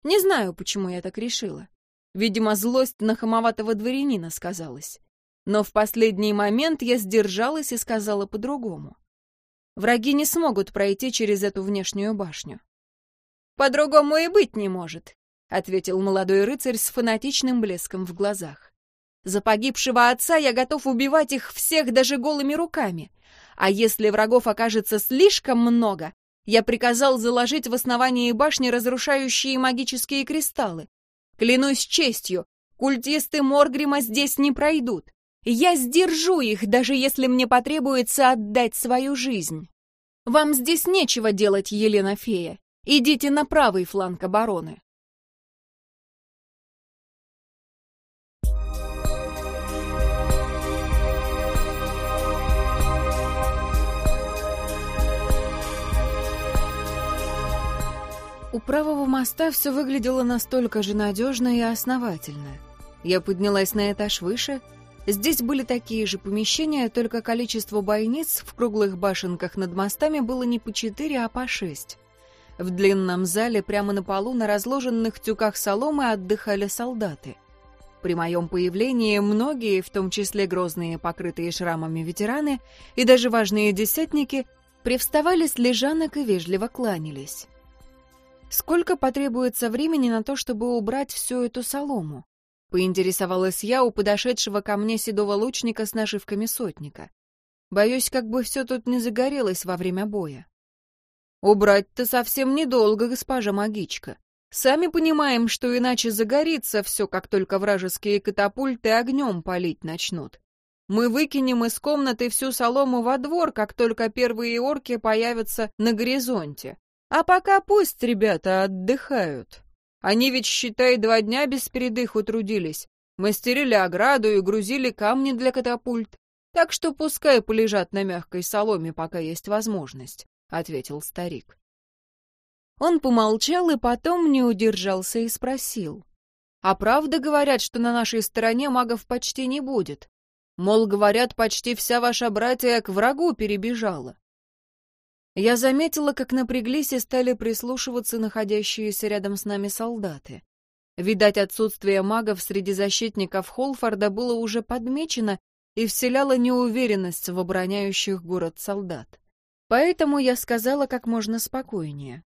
Не знаю, почему я так решила. Видимо, злость на хамоватого дворянина сказалась. Но в последний момент я сдержалась и сказала по-другому. Враги не смогут пройти через эту внешнюю башню. «По-другому и быть не может», — ответил молодой рыцарь с фанатичным блеском в глазах. «За погибшего отца я готов убивать их всех даже голыми руками. А если врагов окажется слишком много, я приказал заложить в основании башни разрушающие магические кристаллы. Клянусь честью, культисты Моргрима здесь не пройдут. Я сдержу их, даже если мне потребуется отдать свою жизнь. Вам здесь нечего делать, Елена Фея. Идите на правый фланг обороны. У правого моста все выглядело настолько же надежно и основательно. Я поднялась на этаж выше — Здесь были такие же помещения, только количество бойниц в круглых башенках над мостами было не по четыре, а по шесть. В длинном зале прямо на полу на разложенных тюках соломы отдыхали солдаты. При моем появлении многие, в том числе грозные, покрытые шрамами ветераны и даже важные десятники, привставали с лежанок и вежливо кланялись. Сколько потребуется времени на то, чтобы убрать всю эту солому? Поинтересовалась я у подошедшего ко мне седого лучника с нашивками сотника. Боюсь, как бы все тут не загорелось во время боя. Убрать-то совсем недолго, госпожа магичка. Сами понимаем, что иначе загорится все, как только вражеские катапульты огнем палить начнут. Мы выкинем из комнаты всю солому во двор, как только первые орки появятся на горизонте. А пока пусть ребята отдыхают. Они ведь, считай, два дня без передыху трудились. Мастерили ограду и грузили камни для катапульт. Так что пускай полежат на мягкой соломе, пока есть возможность», — ответил старик. Он помолчал и потом не удержался и спросил. «А правда говорят, что на нашей стороне магов почти не будет? Мол, говорят, почти вся ваша братья к врагу перебежала. Я заметила, как напряглись и стали прислушиваться находящиеся рядом с нами солдаты. Видать, отсутствие магов среди защитников Холфорда было уже подмечено и вселяло неуверенность в обороняющих город солдат. Поэтому я сказала как можно спокойнее.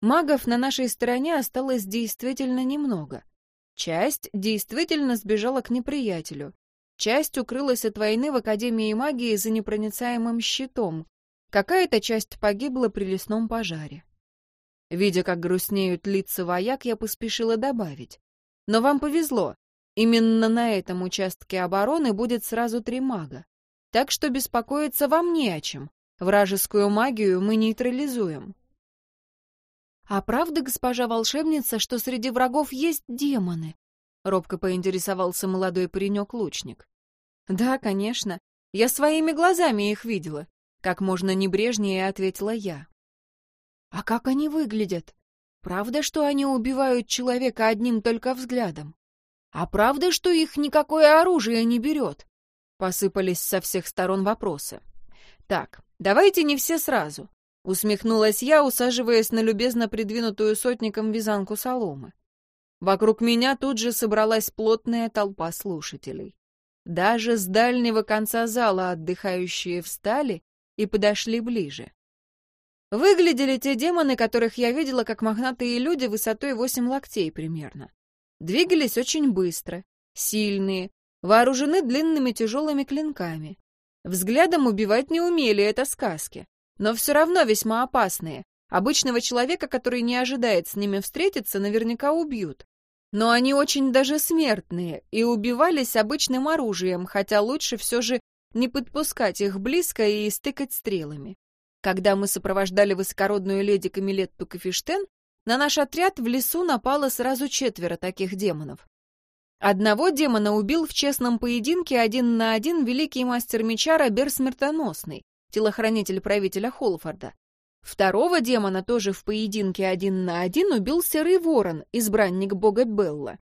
Магов на нашей стороне осталось действительно немного. Часть действительно сбежала к неприятелю. Часть укрылась от войны в Академии магии за непроницаемым щитом, Какая-то часть погибла при лесном пожаре. Видя, как грустнеют лица вояк, я поспешила добавить. Но вам повезло. Именно на этом участке обороны будет сразу три мага. Так что беспокоиться вам не о чем. Вражескую магию мы нейтрализуем. «А правда, госпожа волшебница, что среди врагов есть демоны?» — робко поинтересовался молодой паренек-лучник. «Да, конечно. Я своими глазами их видела. Как можно небрежнее ответила я. А как они выглядят? Правда, что они убивают человека одним только взглядом? А правда, что их никакое оружие не берет? Посыпались со всех сторон вопросы. Так, давайте не все сразу. Усмехнулась я, усаживаясь на любезно придвинутую сотником вязанку соломы. Вокруг меня тут же собралась плотная толпа слушателей. Даже с дальнего конца зала отдыхающие встали и подошли ближе. Выглядели те демоны, которых я видела как мохнатые люди высотой восемь локтей примерно. Двигались очень быстро, сильные, вооружены длинными тяжелыми клинками. Взглядом убивать не умели, это сказки, но все равно весьма опасные. Обычного человека, который не ожидает с ними встретиться, наверняка убьют. Но они очень даже смертные и убивались обычным оружием, хотя лучше все же не подпускать их близко и стыкать стрелами. Когда мы сопровождали высокородную леди Камилетту Кафештен, на наш отряд в лесу напало сразу четверо таких демонов. Одного демона убил в честном поединке один на один великий мастер меча Робер Смертоносный, телохранитель правителя Холфорда. Второго демона тоже в поединке один на один убил Серый Ворон, избранник бога Белла.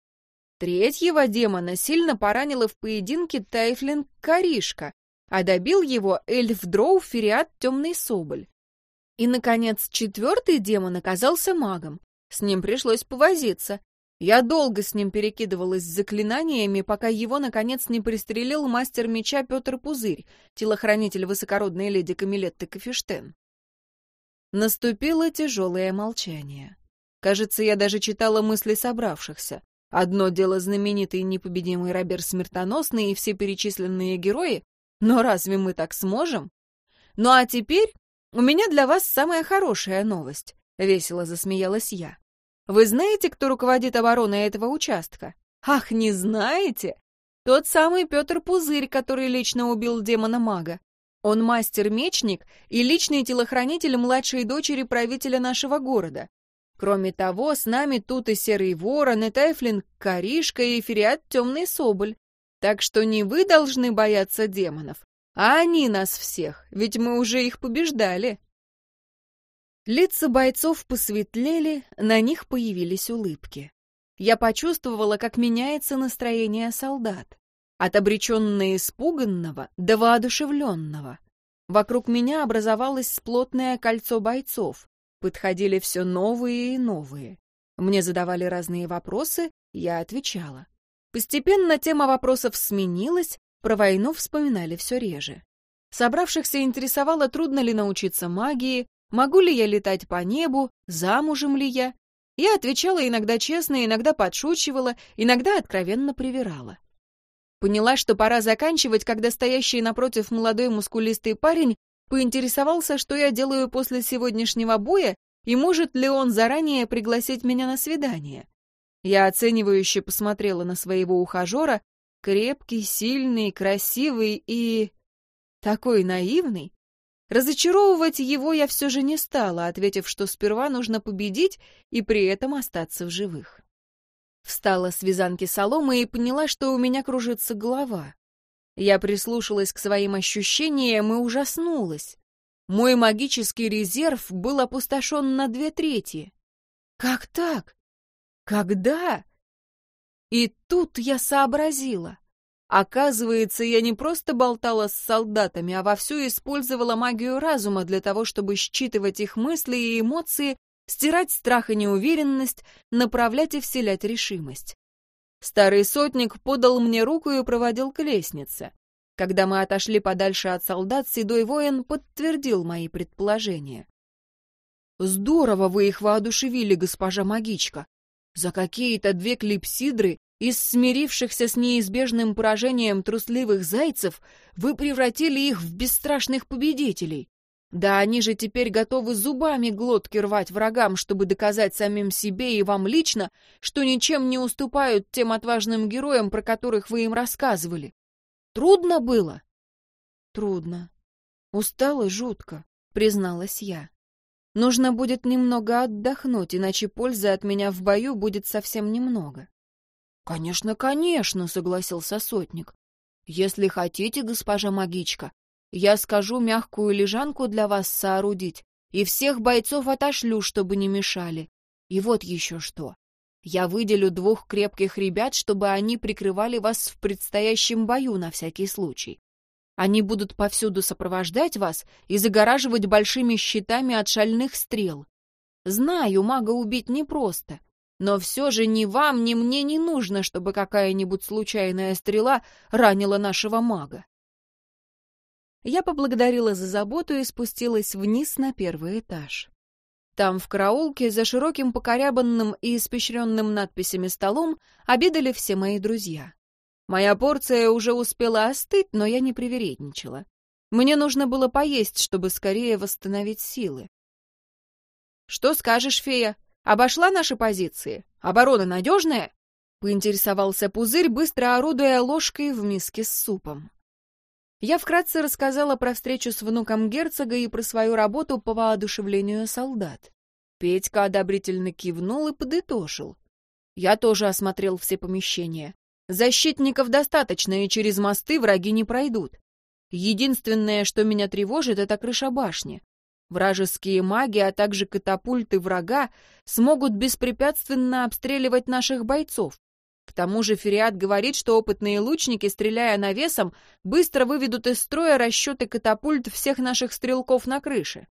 Третьего демона сильно поранило в поединке Тайфлин Коришка, а добил его эльф Дроу Фериат Темный Соболь. И, наконец, четвертый демон оказался магом. С ним пришлось повозиться. Я долго с ним перекидывалась заклинаниями, пока его, наконец, не пристрелил мастер меча Петр Пузырь, телохранитель высокородной леди Камилетты Кафештен. Наступило тяжелое молчание. Кажется, я даже читала мысли собравшихся. Одно дело знаменитый непобедимый Робер Смертоносный и все перечисленные герои, но разве мы так сможем? Ну а теперь у меня для вас самая хорошая новость, — весело засмеялась я. Вы знаете, кто руководит обороной этого участка? Ах, не знаете? Тот самый Петр Пузырь, который лично убил демона-мага. Он мастер-мечник и личный телохранитель младшей дочери правителя нашего города. Кроме того, с нами тут и Серый Ворон, и Тайфлин Коришка, и Фериат Темный Соболь. Так что не вы должны бояться демонов, а они нас всех, ведь мы уже их побеждали. Лица бойцов посветлели, на них появились улыбки. Я почувствовала, как меняется настроение солдат. От обреченно испуганного до воодушевленного. Вокруг меня образовалось плотное кольцо бойцов. Подходили все новые и новые. Мне задавали разные вопросы, я отвечала. Постепенно тема вопросов сменилась, про войну вспоминали все реже. Собравшихся интересовало, трудно ли научиться магии, Могу ли я летать по небу? Замужем ли я? Я отвечала иногда честно, иногда подшучивала, иногда откровенно привирала. Поняла, что пора заканчивать, когда стоящий напротив молодой мускулистый парень поинтересовался, что я делаю после сегодняшнего боя и может ли он заранее пригласить меня на свидание. Я оценивающе посмотрела на своего ухажера, крепкий, сильный, красивый и... такой наивный. Разочаровывать его я все же не стала, ответив, что сперва нужно победить и при этом остаться в живых. Встала с вязанки соломы и поняла, что у меня кружится голова. Я прислушалась к своим ощущениям и ужаснулась. Мой магический резерв был опустошен на две трети. Как так? Когда? И тут я сообразила. Оказывается, я не просто болтала с солдатами, а вовсю использовала магию разума для того, чтобы считывать их мысли и эмоции, стирать страх и неуверенность, направлять и вселять решимость. Старый сотник подал мне руку и проводил к лестнице. Когда мы отошли подальше от солдат, седой воин подтвердил мои предположения. «Здорово вы их воодушевили, госпожа магичка. За какие-то две клипсидры из смирившихся с неизбежным поражением трусливых зайцев вы превратили их в бесстрашных победителей. Да они же теперь готовы зубами глотки рвать врагам, чтобы доказать самим себе и вам лично, что ничем не уступают тем отважным героям, про которых вы им рассказывали. Трудно было? Трудно. Устала жутко, призналась я. Нужно будет немного отдохнуть, иначе пользы от меня в бою будет совсем немного. «Конечно, конечно», — согласился сотник. «Если хотите, госпожа магичка, я скажу мягкую лежанку для вас соорудить, и всех бойцов отошлю, чтобы не мешали. И вот еще что. Я выделю двух крепких ребят, чтобы они прикрывали вас в предстоящем бою на всякий случай. Они будут повсюду сопровождать вас и загораживать большими щитами от шальных стрел. Знаю, мага убить непросто, но все же ни вам, ни мне не нужно, чтобы какая-нибудь случайная стрела ранила нашего мага. Я поблагодарила за заботу и спустилась вниз на первый этаж. Там, в караулке, за широким покорябанным и испещренным надписями столом, обедали все мои друзья. Моя порция уже успела остыть, но я не привередничала. Мне нужно было поесть, чтобы скорее восстановить силы. «Что скажешь, фея?» Обошла наши позиции? Оборона надежная?» — поинтересовался Пузырь, быстро орудуя ложкой в миске с супом. Я вкратце рассказала про встречу с внуком герцога и про свою работу по воодушевлению солдат. Петька одобрительно кивнул и подытожил. Я тоже осмотрел все помещения. Защитников достаточно, и через мосты враги не пройдут. Единственное, что меня тревожит, это крыша башни. Вражеские маги, а также катапульты врага смогут беспрепятственно обстреливать наших бойцов. К тому же Фериат говорит, что опытные лучники, стреляя навесом, быстро выведут из строя расчеты катапульт всех наших стрелков на крыше.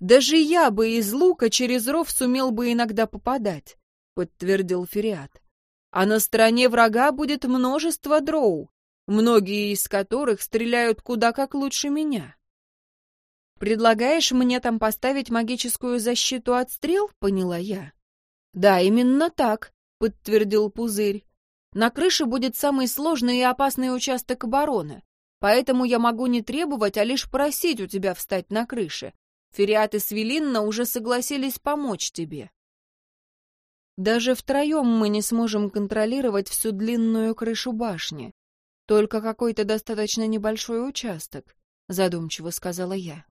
Даже я бы из лука через ров сумел бы иногда попадать, подтвердил Фериат. А на стороне врага будет множество дроу, многие из которых стреляют куда как лучше меня. Предлагаешь мне там поставить магическую защиту от стрел, поняла я. Да, именно так, подтвердил Пузырь. На крыше будет самый сложный и опасный участок обороны, поэтому я могу не требовать, а лишь просить у тебя встать на крыше. Фериат и Свелинна уже согласились помочь тебе. Даже втроем мы не сможем контролировать всю длинную крышу башни. Только какой-то достаточно небольшой участок, задумчиво сказала я.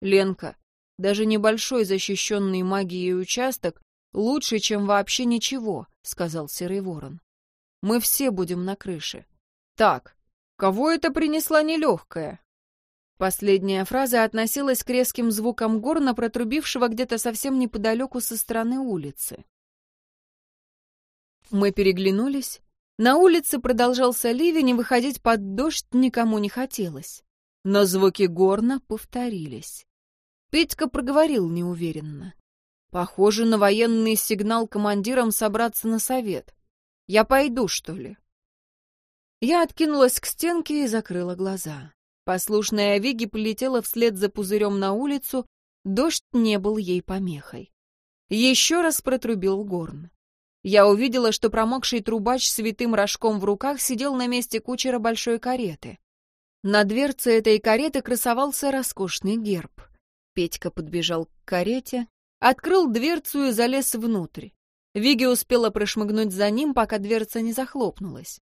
Ленка, даже небольшой защищенный магией участок лучше, чем вообще ничего, сказал Серый Ворон. Мы все будем на крыше. Так, кого это принесла нелегкая? Последняя фраза относилась к резким звукам горна, протрубившего где-то совсем неподалеку со стороны улицы. Мы переглянулись. На улице продолжался ливень, и выходить под дождь никому не хотелось. Но звуки горна повторились. Петька проговорил неуверенно. Похоже на военный сигнал командирам собраться на совет. Я пойду, что ли? Я откинулась к стенке и закрыла глаза. Послушная Виги полетела вслед за пузырем на улицу, дождь не был ей помехой. Еще раз протрубил горн. Я увидела, что промокший трубач с рожком в руках сидел на месте кучера большой кареты. На дверце этой кареты красовался роскошный герб. Петька подбежал к карете, открыл дверцу и залез внутрь. Виги успела прошмыгнуть за ним, пока дверца не захлопнулась.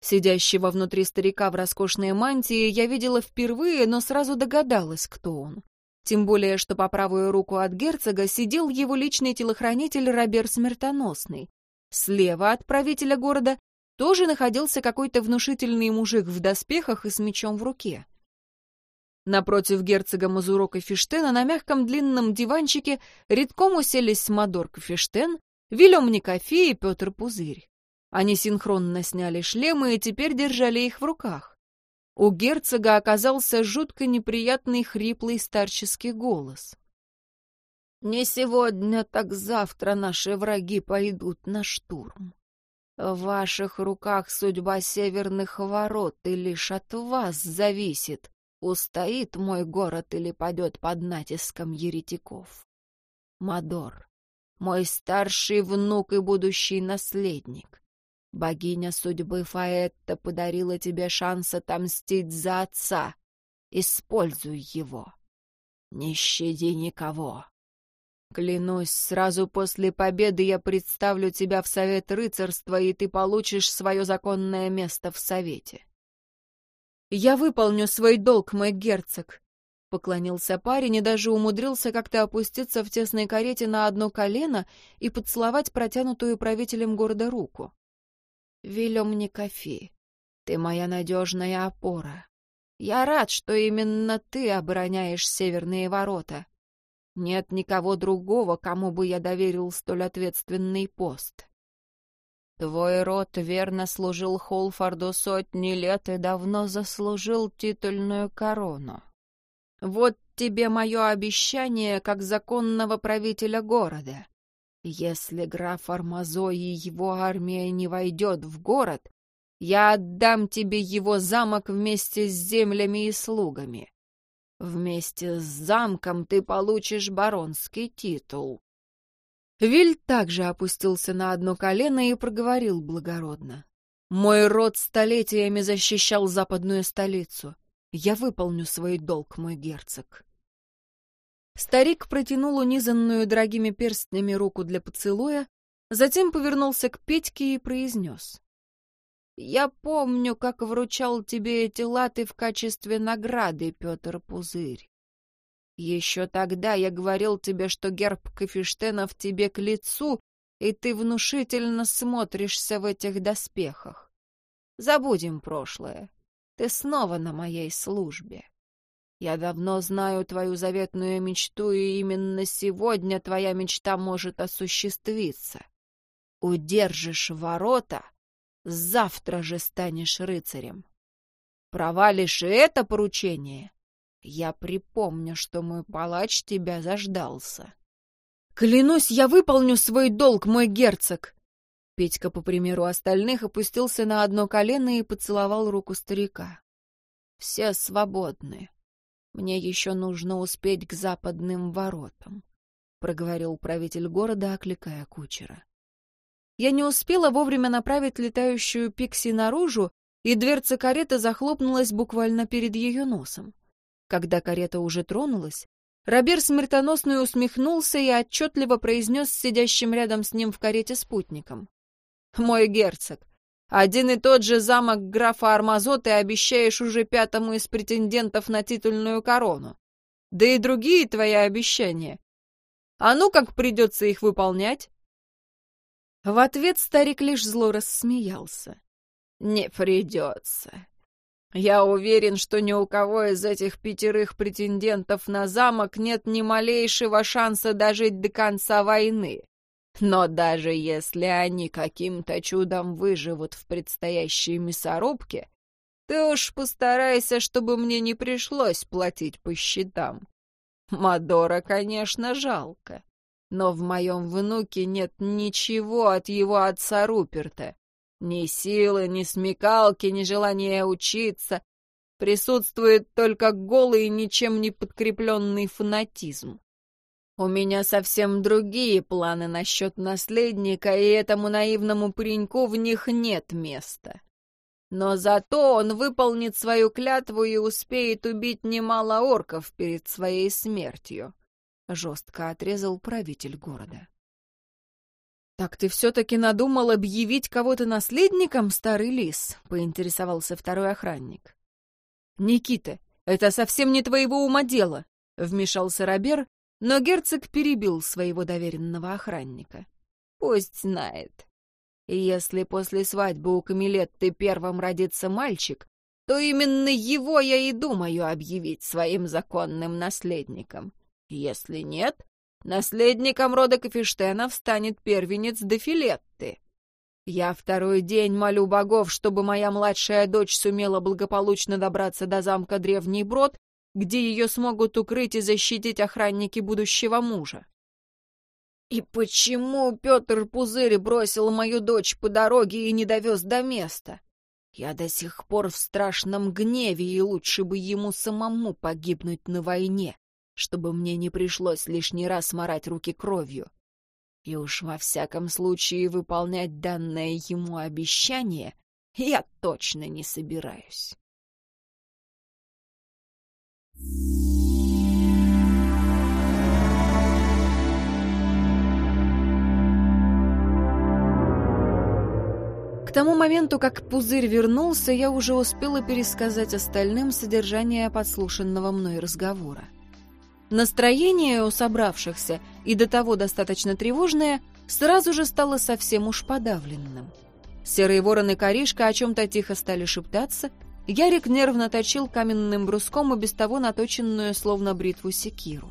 Сидящего внутри старика в роскошной мантии я видела впервые, но сразу догадалась, кто он. Тем более, что по правую руку от герцога сидел его личный телохранитель Робер Смертоносный. Слева от правителя города тоже находился какой-то внушительный мужик в доспехах и с мечом в руке. Напротив герцога Мазурока Фиштена на мягком длинном диванчике редком уселись Мадорка Фиштен, Вильям Никофе и Петр Пузырь. Они синхронно сняли шлемы и теперь держали их в руках. У герцога оказался жутко неприятный хриплый старческий голос. «Не сегодня, так завтра наши враги пойдут на штурм. В ваших руках судьба северных ворот, и лишь от вас зависит, устоит мой город или падет под натиском еретиков. Мадор, мой старший внук и будущий наследник. Богиня судьбы Фаэтта подарила тебе шанс отомстить за отца. Используй его. Не щади никого. Клянусь, сразу после победы я представлю тебя в Совет Рыцарства, и ты получишь свое законное место в Совете. Я выполню свой долг, мой герцог, Поклонился парень и даже умудрился как-то опуститься в тесной карете на одно колено и поцеловать протянутую правителем города руку. «Вилем мне кофе. Ты моя надежная опора. Я рад, что именно ты обороняешь северные ворота. Нет никого другого, кому бы я доверил столь ответственный пост. Твой род верно служил Холфорду сотни лет и давно заслужил титульную корону. Вот тебе мое обещание как законного правителя города. Если граф Армазо и его армия не войдет в город, я отдам тебе его замок вместе с землями и слугами. Вместе с замком ты получишь баронский титул. Виль также опустился на одно колено и проговорил благородно. «Мой род столетиями защищал западную столицу. Я выполню свой долг, мой герцог. Старик протянул унизанную дорогими перстнями руку для поцелуя, затем повернулся к Петьке и произнес. «Я помню, как вручал тебе эти латы в качестве награды, Петр Пузырь. Еще тогда я говорил тебе, что герб Кафештенов тебе к лицу, и ты внушительно смотришься в этих доспехах. Забудем прошлое. Ты снова на моей службе. Я давно знаю твою заветную мечту, и именно сегодня твоя мечта может осуществиться. Удержишь ворота, завтра же станешь рыцарем. Провалишь и это поручение, Я припомню, что мой палач тебя заждался. Клянусь, я выполню свой долг, мой герцог. Петька, по примеру остальных, опустился на одно колено и поцеловал руку старика. Все свободны. Мне еще нужно успеть к западным воротам, проговорил правитель города, окликая кучера. Я не успела вовремя направить летающую Пикси наружу, и дверца кареты захлопнулась буквально перед ее носом. Когда карета уже тронулась, Робер смертоносно усмехнулся и отчетливо произнес сидящим рядом с ним в карете спутником. «Мой герцог, один и тот же замок графа Армазо ты обещаешь уже пятому из претендентов на титульную корону. Да и другие твои обещания. А ну как придется их выполнять?» В ответ старик лишь зло рассмеялся. «Не придется. Я уверен, что ни у кого из этих пятерых претендентов на замок нет ни малейшего шанса дожить до конца войны. Но даже если они каким-то чудом выживут в предстоящей мясорубке, ты уж постарайся, чтобы мне не пришлось платить по счетам. Мадора, конечно, жалко, но в моем внуке нет ничего от его отца Руперта. Ни силы, ни смекалки, ни желания учиться. Присутствует только голый и ничем не подкрепленный фанатизм. У меня совсем другие планы насчет наследника, и этому наивному пареньку в них нет места. Но зато он выполнит свою клятву и успеет убить немало орков перед своей смертью», — жестко отрезал правитель города. «Так ты все-таки надумал объявить кого-то наследником, старый лис?» — поинтересовался второй охранник. «Никита, это совсем не твоего ума дело», — вмешался Робер, но герцог перебил своего доверенного охранника. «Пусть знает. Если после свадьбы у Камилетты первым родится мальчик, то именно его я и думаю объявить своим законным наследником. Если нет, наследником рода Кафештенов станет первенец Дефилетты. Я второй день молю богов, чтобы моя младшая дочь сумела благополучно добраться до замка Древний Брод где ее смогут укрыть и защитить охранники будущего мужа. И почему Петр Пузырь бросил мою дочь по дороге и не довез до места? Я до сих пор в страшном гневе, и лучше бы ему самому погибнуть на войне, чтобы мне не пришлось лишний раз морать руки кровью. И уж во всяком случае выполнять данное ему обещание я точно не собираюсь. К тому моменту, как пузырь вернулся, я уже успела пересказать остальным содержание подслушанного мной разговора. Настроение у собравшихся, и до того достаточно тревожное, сразу же стало совсем уж подавленным. Серые вороны коришка о чем-то тихо стали шептаться, Ярик нервно точил каменным бруском и без того наточенную, словно бритву, секиру.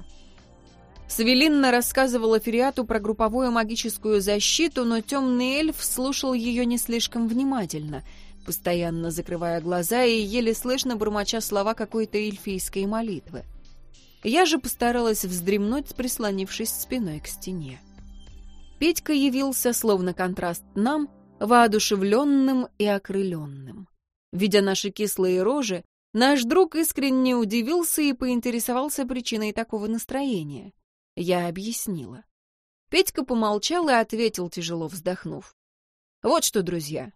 Свелинна рассказывала Фериату про групповую магическую защиту, но темный эльф слушал ее не слишком внимательно, постоянно закрывая глаза и еле слышно бормоча слова какой-то эльфийской молитвы. Я же постаралась вздремнуть, прислонившись спиной к стене. Петька явился, словно контраст нам, воодушевленным и окрыленным. Видя наши кислые рожи, наш друг искренне удивился и поинтересовался причиной такого настроения. Я объяснила. Петька помолчал и ответил, тяжело вздохнув. «Вот что, друзья,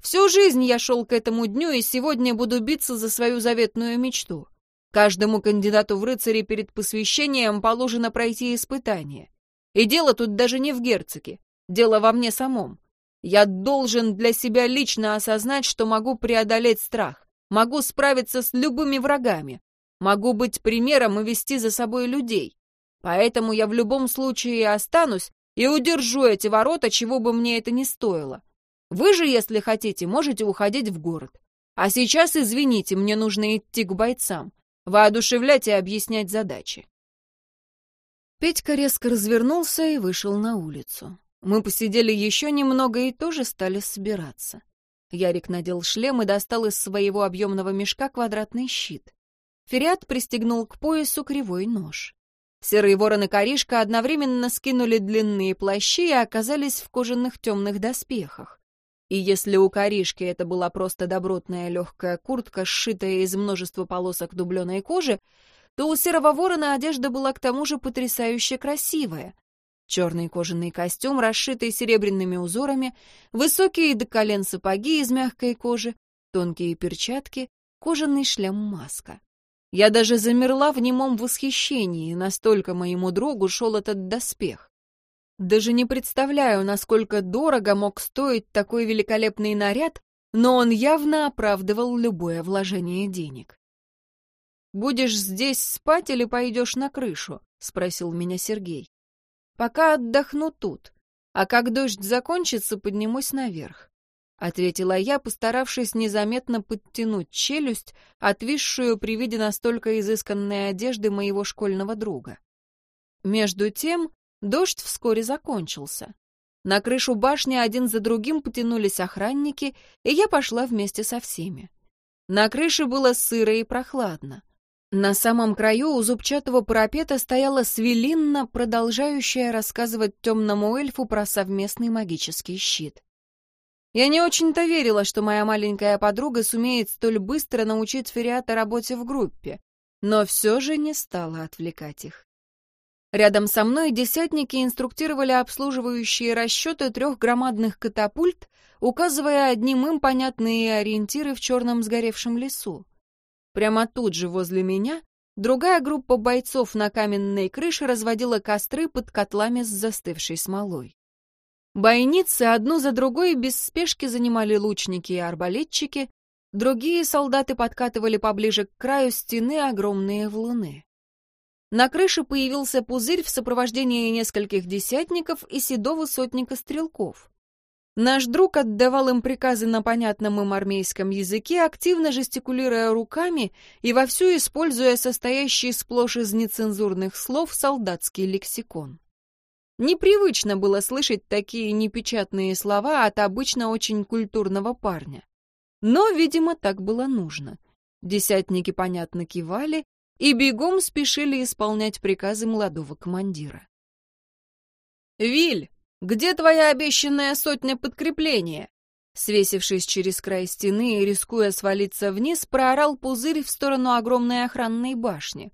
всю жизнь я шел к этому дню и сегодня буду биться за свою заветную мечту. Каждому кандидату в рыцари перед посвящением положено пройти испытание. И дело тут даже не в герцоге, дело во мне самом. Я должен для себя лично осознать, что могу преодолеть страх, могу справиться с любыми врагами, могу быть примером и вести за собой людей. Поэтому я в любом случае останусь и удержу эти ворота, чего бы мне это ни стоило. Вы же, если хотите, можете уходить в город. А сейчас, извините, мне нужно идти к бойцам, воодушевлять и объяснять задачи. Петька резко развернулся и вышел на улицу. Мы посидели еще немного и тоже стали собираться. Ярик надел шлем и достал из своего объемного мешка квадратный щит. Фериат пристегнул к поясу кривой нож. Серые ворон и коришка одновременно скинули длинные плащи и оказались в кожаных темных доспехах. И если у коришки это была просто добротная легкая куртка, сшитая из множества полосок дубленой кожи, то у серого ворона одежда была к тому же потрясающе красивая. Черный кожаный костюм, расшитый серебряными узорами, высокие до колен сапоги из мягкой кожи, тонкие перчатки, кожаный шлем-маска. Я даже замерла в немом восхищении, настолько моему другу шел этот доспех. Даже не представляю, насколько дорого мог стоить такой великолепный наряд, но он явно оправдывал любое вложение денег. «Будешь здесь спать или пойдешь на крышу?» — спросил меня Сергей. «Пока отдохну тут, а как дождь закончится, поднимусь наверх ответила я, постаравшись незаметно подтянуть челюсть, отвисшую при виде настолько изысканной одежды моего школьного друга. Между тем, дождь вскоре закончился. На крышу башни один за другим потянулись охранники, и я пошла вместе со всеми. На крыше было сыро и прохладно. На самом краю у зубчатого парапета стояла свелинна, продолжающая рассказывать темному эльфу про совместный магический щит. Я не очень-то верила, что моя маленькая подруга сумеет столь быстро научить Фериата работе в группе, но все же не стала отвлекать их. Рядом со мной десятники инструктировали обслуживающие расчеты трех громадных катапульт, указывая одним им понятные ориентиры в черном сгоревшем лесу. Прямо тут же возле меня другая группа бойцов на каменной крыше разводила костры под котлами с застывшей смолой. Бойницы одну за другой без спешки занимали лучники и арбалетчики, другие солдаты подкатывали поближе к краю стены огромные валуны. На крыше появился пузырь в сопровождении нескольких десятников и седого сотника стрелков. Наш друг отдавал им приказы на понятном им армейском языке, активно жестикулируя руками и вовсю используя состоящий сплошь из нецензурных слов солдатский лексикон. Непривычно было слышать такие непечатные слова от обычно очень культурного парня. Но, видимо, так было нужно. Десятники понятно кивали и бегом спешили исполнять приказы молодого командира. «Виль, где твоя обещанная сотня подкрепления?» Свесившись через край стены и рискуя свалиться вниз, проорал пузырь в сторону огромной охранной башни.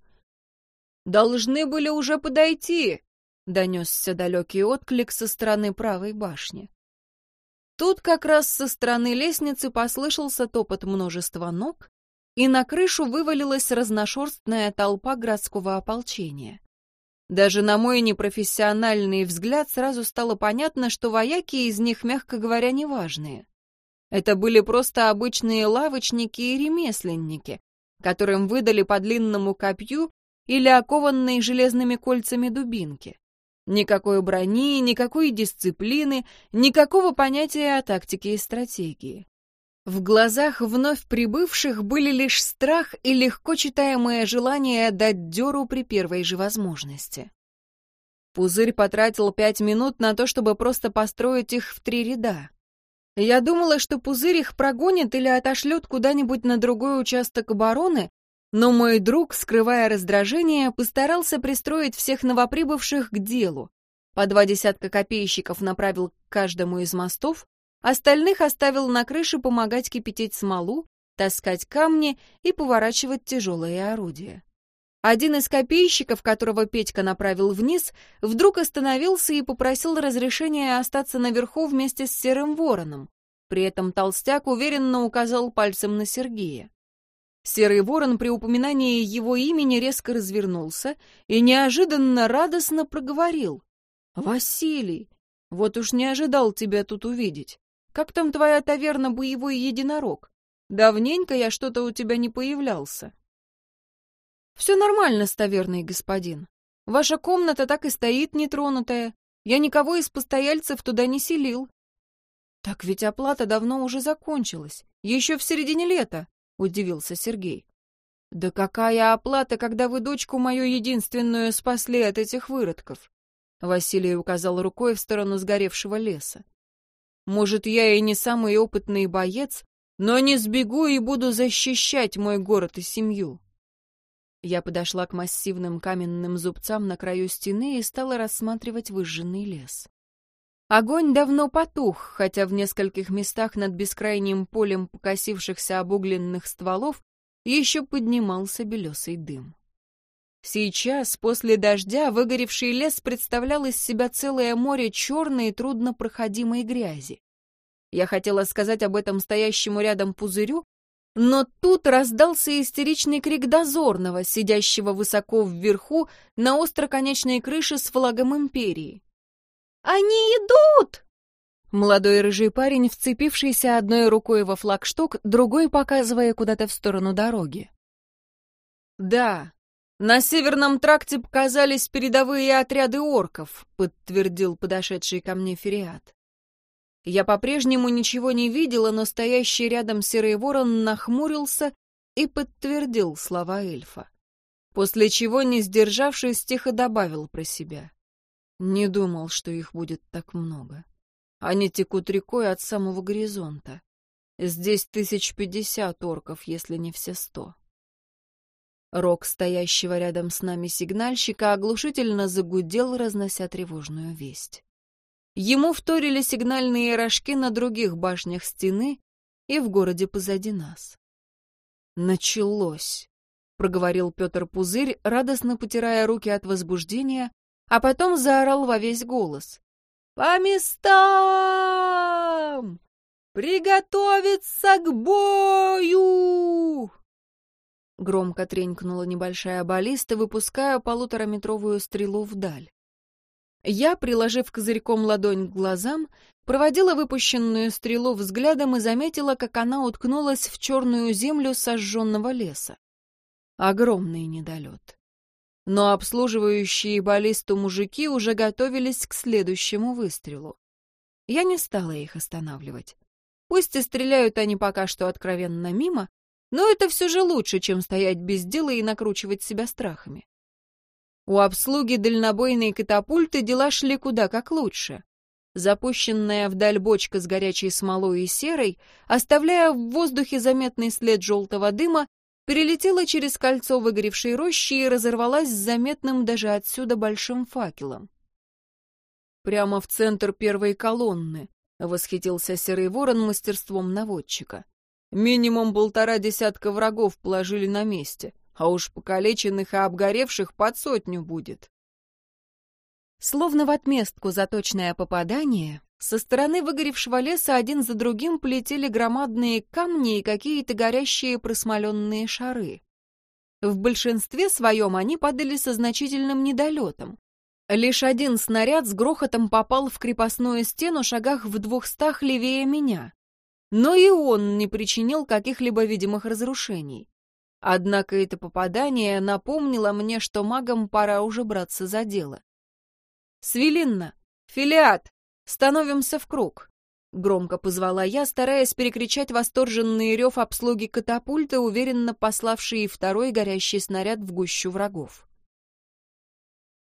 «Должны были уже подойти!» донесся далекий отклик со стороны правой башни. Тут как раз со стороны лестницы послышался топот множества ног, и на крышу вывалилась разношерстная толпа городского ополчения. Даже на мой непрофессиональный взгляд сразу стало понятно, что вояки из них, мягко говоря, неважные. Это были просто обычные лавочники и ремесленники, которым выдали по длинному копью или окованные железными кольцами дубинки. Никакой брони, никакой дисциплины, никакого понятия о тактике и стратегии. В глазах вновь прибывших были лишь страх и легко читаемое желание дать дёру при первой же возможности. Пузырь потратил пять минут на то, чтобы просто построить их в три ряда. Я думала, что Пузырь их прогонит или отошлет куда-нибудь на другой участок обороны, но мой друг, скрывая раздражение, постарался пристроить всех новоприбывших к делу. По два десятка копейщиков направил к каждому из мостов, остальных оставил на крыше помогать кипятить смолу, таскать камни и поворачивать тяжелые орудия. Один из копейщиков, которого Петька направил вниз, вдруг остановился и попросил разрешения остаться наверху вместе с Серым Вороном. При этом толстяк уверенно указал пальцем на Сергея. Серый ворон при упоминании его имени резко развернулся и неожиданно радостно проговорил. «Василий, вот уж не ожидал тебя тут увидеть. Как там твоя таверна «Боевой единорог»? Давненько я что-то у тебя не появлялся». «Все нормально с таверной, господин. Ваша комната так и стоит нетронутая. Я никого из постояльцев туда не селил». «Так ведь оплата давно уже закончилась. Еще в середине лета. — удивился Сергей. «Да какая оплата, когда вы дочку мою единственную спасли от этих выродков?» Василий указал рукой в сторону сгоревшего леса. «Может, я и не самый опытный боец, но не сбегу и буду защищать мой город и семью». Я подошла к массивным каменным зубцам на краю стены и стала рассматривать выжженный лес. Огонь давно потух, хотя в нескольких местах над бескрайним полем покосившихся обугленных стволов еще поднимался белесый дым. Сейчас, после дождя, выгоревший лес представлял из себя целое море черной и труднопроходимой грязи. Я хотела сказать об этом стоящему рядом пузырю, но тут раздался истеричный крик дозорного, сидящего высоко вверху на остроконечной крыше с флагом империи. «Они идут!» Молодой рыжий парень, вцепившийся одной рукой во флагшток, другой показывая куда-то в сторону дороги. «Да, на северном тракте показались передовые отряды орков», подтвердил подошедший ко мне Фериат. Я по-прежнему ничего не видела, но стоящий рядом серый ворон нахмурился и подтвердил слова эльфа. После чего, не сдержавшись, тихо добавил про себя. Не думал, что их будет так много. Они текут рекой от самого горизонта. Здесь тысяч пятьдесят орков, если не все сто. Рок стоящего рядом с нами сигнальщика оглушительно загудел, разнося тревожную весть. Ему вторили сигнальные рожки на других башнях стены и в городе позади нас. «Началось», — проговорил Петр Пузырь, радостно потирая руки от возбуждения, а потом заорал во весь голос. «По местам! Приготовиться к бою!» Громко тренькнула небольшая баллиста, выпуская полутораметровую стрелу вдаль. Я, приложив козырьком ладонь к глазам, проводила выпущенную стрелу взглядом и заметила, как она уткнулась в черную землю сожженного леса. Огромный недолет. Но обслуживающие баллисту мужики уже готовились к следующему выстрелу. Я не стала их останавливать. Пусть и стреляют они пока что откровенно мимо, но это все же лучше, чем стоять без дела и накручивать себя страхами. У обслуги дальнобойной катапульты дела шли куда как лучше. Запущенная вдаль бочка с горячей смолой и серой, оставляя в воздухе заметный след желтого дыма, перелетела через кольцо выгоревшей рощи и разорвалась с заметным даже отсюда большим факелом. Прямо в центр первой колонны, — восхитился Серый Ворон мастерством наводчика. Минимум полтора десятка врагов положили на месте а уж покалеченных и обгоревших под сотню будет. Словно в отместку за точное попадание, со стороны выгоревшего леса один за другим полетели громадные камни и какие-то горящие просмоленные шары. В большинстве своем они падали со значительным недолетом. Лишь один снаряд с грохотом попал в крепостную стену шагах в двухстах левее меня. Но и он не причинил каких-либо видимых разрушений. Однако это попадание напомнило мне, что магам пора уже браться за дело. «Свелинна! Филиат! Становимся в круг!» Громко позвала я, стараясь перекричать восторженный рев обслуги катапульта, уверенно пославшие второй горящий снаряд в гущу врагов.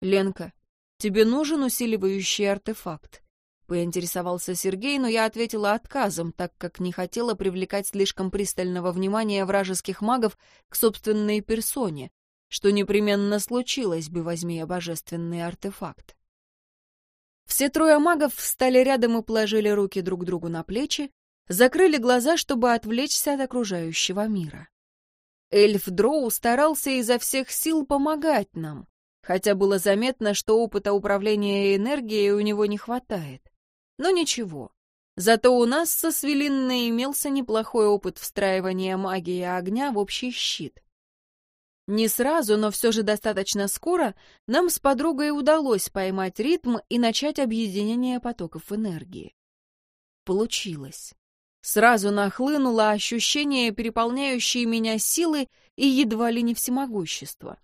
«Ленка, тебе нужен усиливающий артефакт?» Поинтересовался Сергей, но я ответила отказом, так как не хотела привлекать слишком пристального внимания вражеских магов к собственной персоне, что непременно случилось бы, возьми я божественный артефакт. Все трое магов встали рядом и положили руки друг другу на плечи, закрыли глаза, чтобы отвлечься от окружающего мира. Эльф Дроу старался изо всех сил помогать нам, хотя было заметно, что опыта управления энергией у него не хватает. Но ничего. Зато у нас со Свелинной имелся неплохой опыт встраивания магии огня в общий щит. Не сразу, но все же достаточно скоро нам с подругой удалось поймать ритм и начать объединение потоков энергии. Получилось. Сразу нахлынуло ощущение переполняющей меня силы и едва ли не всемогущества.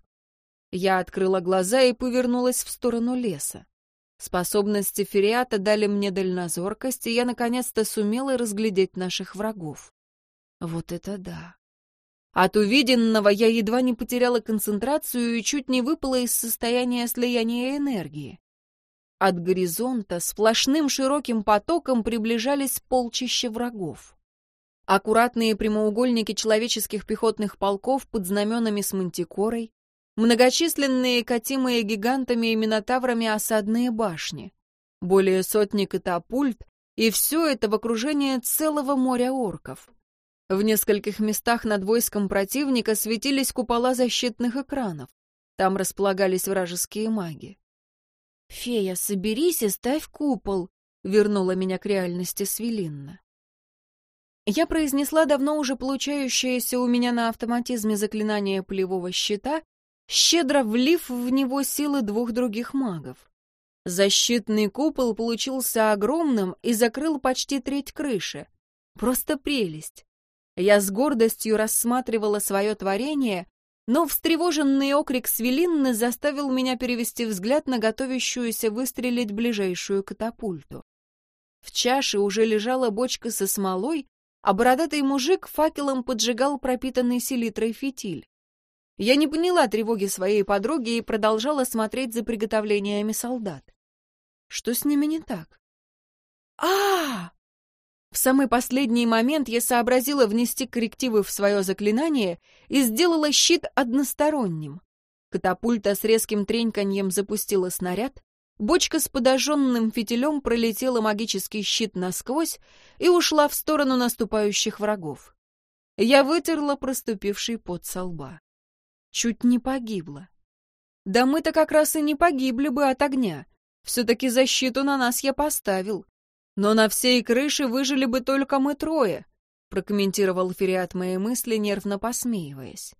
Я открыла глаза и повернулась в сторону леса. Способности Фериата дали мне дальнозоркость, и я наконец-то сумела разглядеть наших врагов. Вот это да. От увиденного я едва не потеряла концентрацию и чуть не выпала из состояния слияния энергии. От горизонта сплошным широким потоком приближались полчища врагов. Аккуратные прямоугольники человеческих пехотных полков под знаменами с мантикорой, многочисленные катимые гигантами и минотаврами осадные башни, более сотни катапульт, и все это в окружении целого моря орков. В нескольких местах над войском противника светились купола защитных экранов. Там располагались вражеские маги. «Фея, соберись и ставь купол», — вернула меня к реальности Свелинна. Я произнесла давно уже получающееся у меня на автоматизме заклинание полевого щита, щедро влив в него силы двух других магов. Защитный купол получился огромным и закрыл почти треть крыши. Просто прелесть. Я с гордостью рассматривала свое творение, но встревоженный окрик Свелинны заставил меня перевести взгляд на готовящуюся выстрелить ближайшую катапульту. В чаше уже лежала бочка со смолой, а бородатый мужик факелом поджигал пропитанный селитрой фитиль. Я не поняла тревоги своей подруги и продолжала смотреть за приготовлениями солдат. Что с ними не так? а! В самый последний момент я сообразила внести коррективы в свое заклинание и сделала щит односторонним. Катапульта с резким треньканьем запустила снаряд, бочка с подожженным фитилем пролетела магический щит насквозь и ушла в сторону наступающих врагов. Я вытерла проступивший пот со лба. Чуть не погибла. Да мы-то как раз и не погибли бы от огня. Все-таки защиту на нас я поставил. Но на всей крыше выжили бы только мы трое, прокомментировал Фериат мои мысли, нервно посмеиваясь.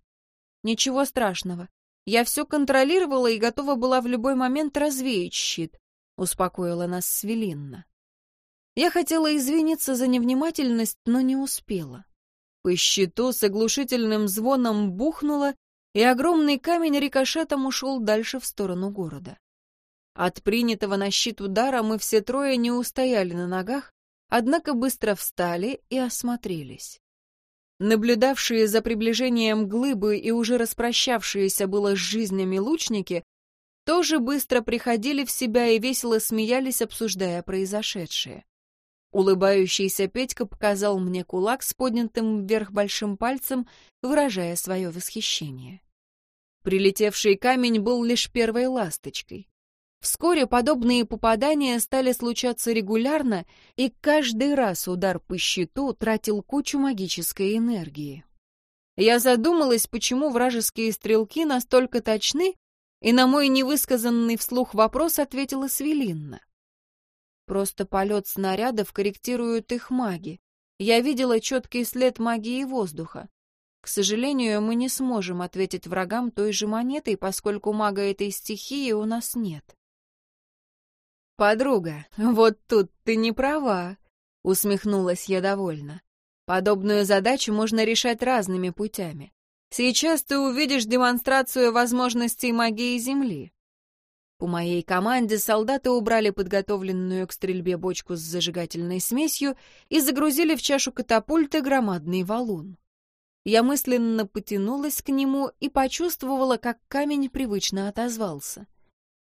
Ничего страшного. Я все контролировала и готова была в любой момент развеять щит, успокоила нас Свелинна. Я хотела извиниться за невнимательность, но не успела. По щиту с оглушительным звоном бухнуло, и огромный камень рикошетом ушел дальше в сторону города. От принятого на щит удара мы все трое не устояли на ногах, однако быстро встали и осмотрелись. Наблюдавшие за приближением глыбы и уже распрощавшиеся было с жизнями лучники тоже быстро приходили в себя и весело смеялись, обсуждая произошедшее. Улыбающийся Петька показал мне кулак с поднятым вверх большим пальцем, выражая свое восхищение. Прилетевший камень был лишь первой ласточкой. Вскоре подобные попадания стали случаться регулярно, и каждый раз удар по щиту тратил кучу магической энергии. Я задумалась, почему вражеские стрелки настолько точны, и на мой невысказанный вслух вопрос ответила Свелинна. Просто полет снарядов корректируют их маги. Я видела четкий след магии воздуха. К сожалению, мы не сможем ответить врагам той же монетой, поскольку мага этой стихии у нас нет. «Подруга, вот тут ты не права», — усмехнулась я довольно. «Подобную задачу можно решать разными путями. Сейчас ты увидишь демонстрацию возможностей магии Земли». По моей команде солдаты убрали подготовленную к стрельбе бочку с зажигательной смесью и загрузили в чашу катапульты громадный валун. Я мысленно потянулась к нему и почувствовала, как камень привычно отозвался.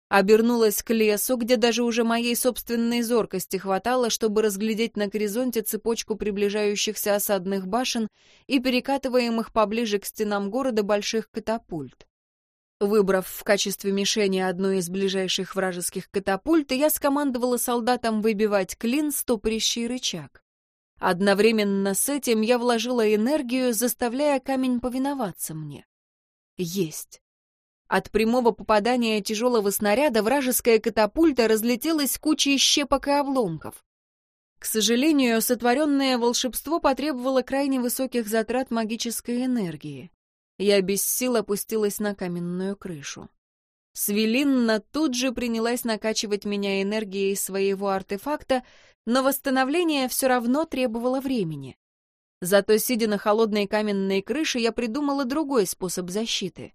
Обернулась к лесу, где даже уже моей собственной зоркости хватало, чтобы разглядеть на горизонте цепочку приближающихся осадных башен и перекатываемых поближе к стенам города больших катапульт. Выбрав в качестве мишени одну из ближайших вражеских катапульт, я скомандовала солдатам выбивать клин, стопорящий рычаг. Одновременно с этим я вложила энергию, заставляя камень повиноваться мне. Есть. От прямого попадания тяжелого снаряда вражеская катапульта разлетелась кучей щепок и обломков. К сожалению, сотворенное волшебство потребовало крайне высоких затрат магической энергии. Я без сил опустилась на каменную крышу. Свелинна тут же принялась накачивать меня энергией своего артефакта, но восстановление все равно требовало времени. Зато, сидя на холодной каменной крыше, я придумала другой способ защиты.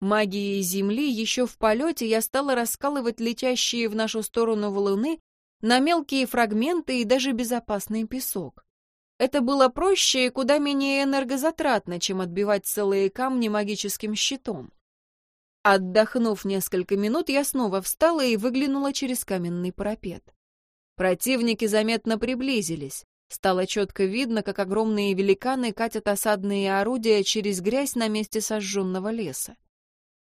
Магией Земли еще в полете я стала раскалывать летящие в нашу сторону валуны на мелкие фрагменты и даже безопасный песок. Это было проще и куда менее энергозатратно, чем отбивать целые камни магическим щитом. Отдохнув несколько минут, я снова встала и выглянула через каменный парапет. Противники заметно приблизились. Стало четко видно, как огромные великаны катят осадные орудия через грязь на месте сожженного леса.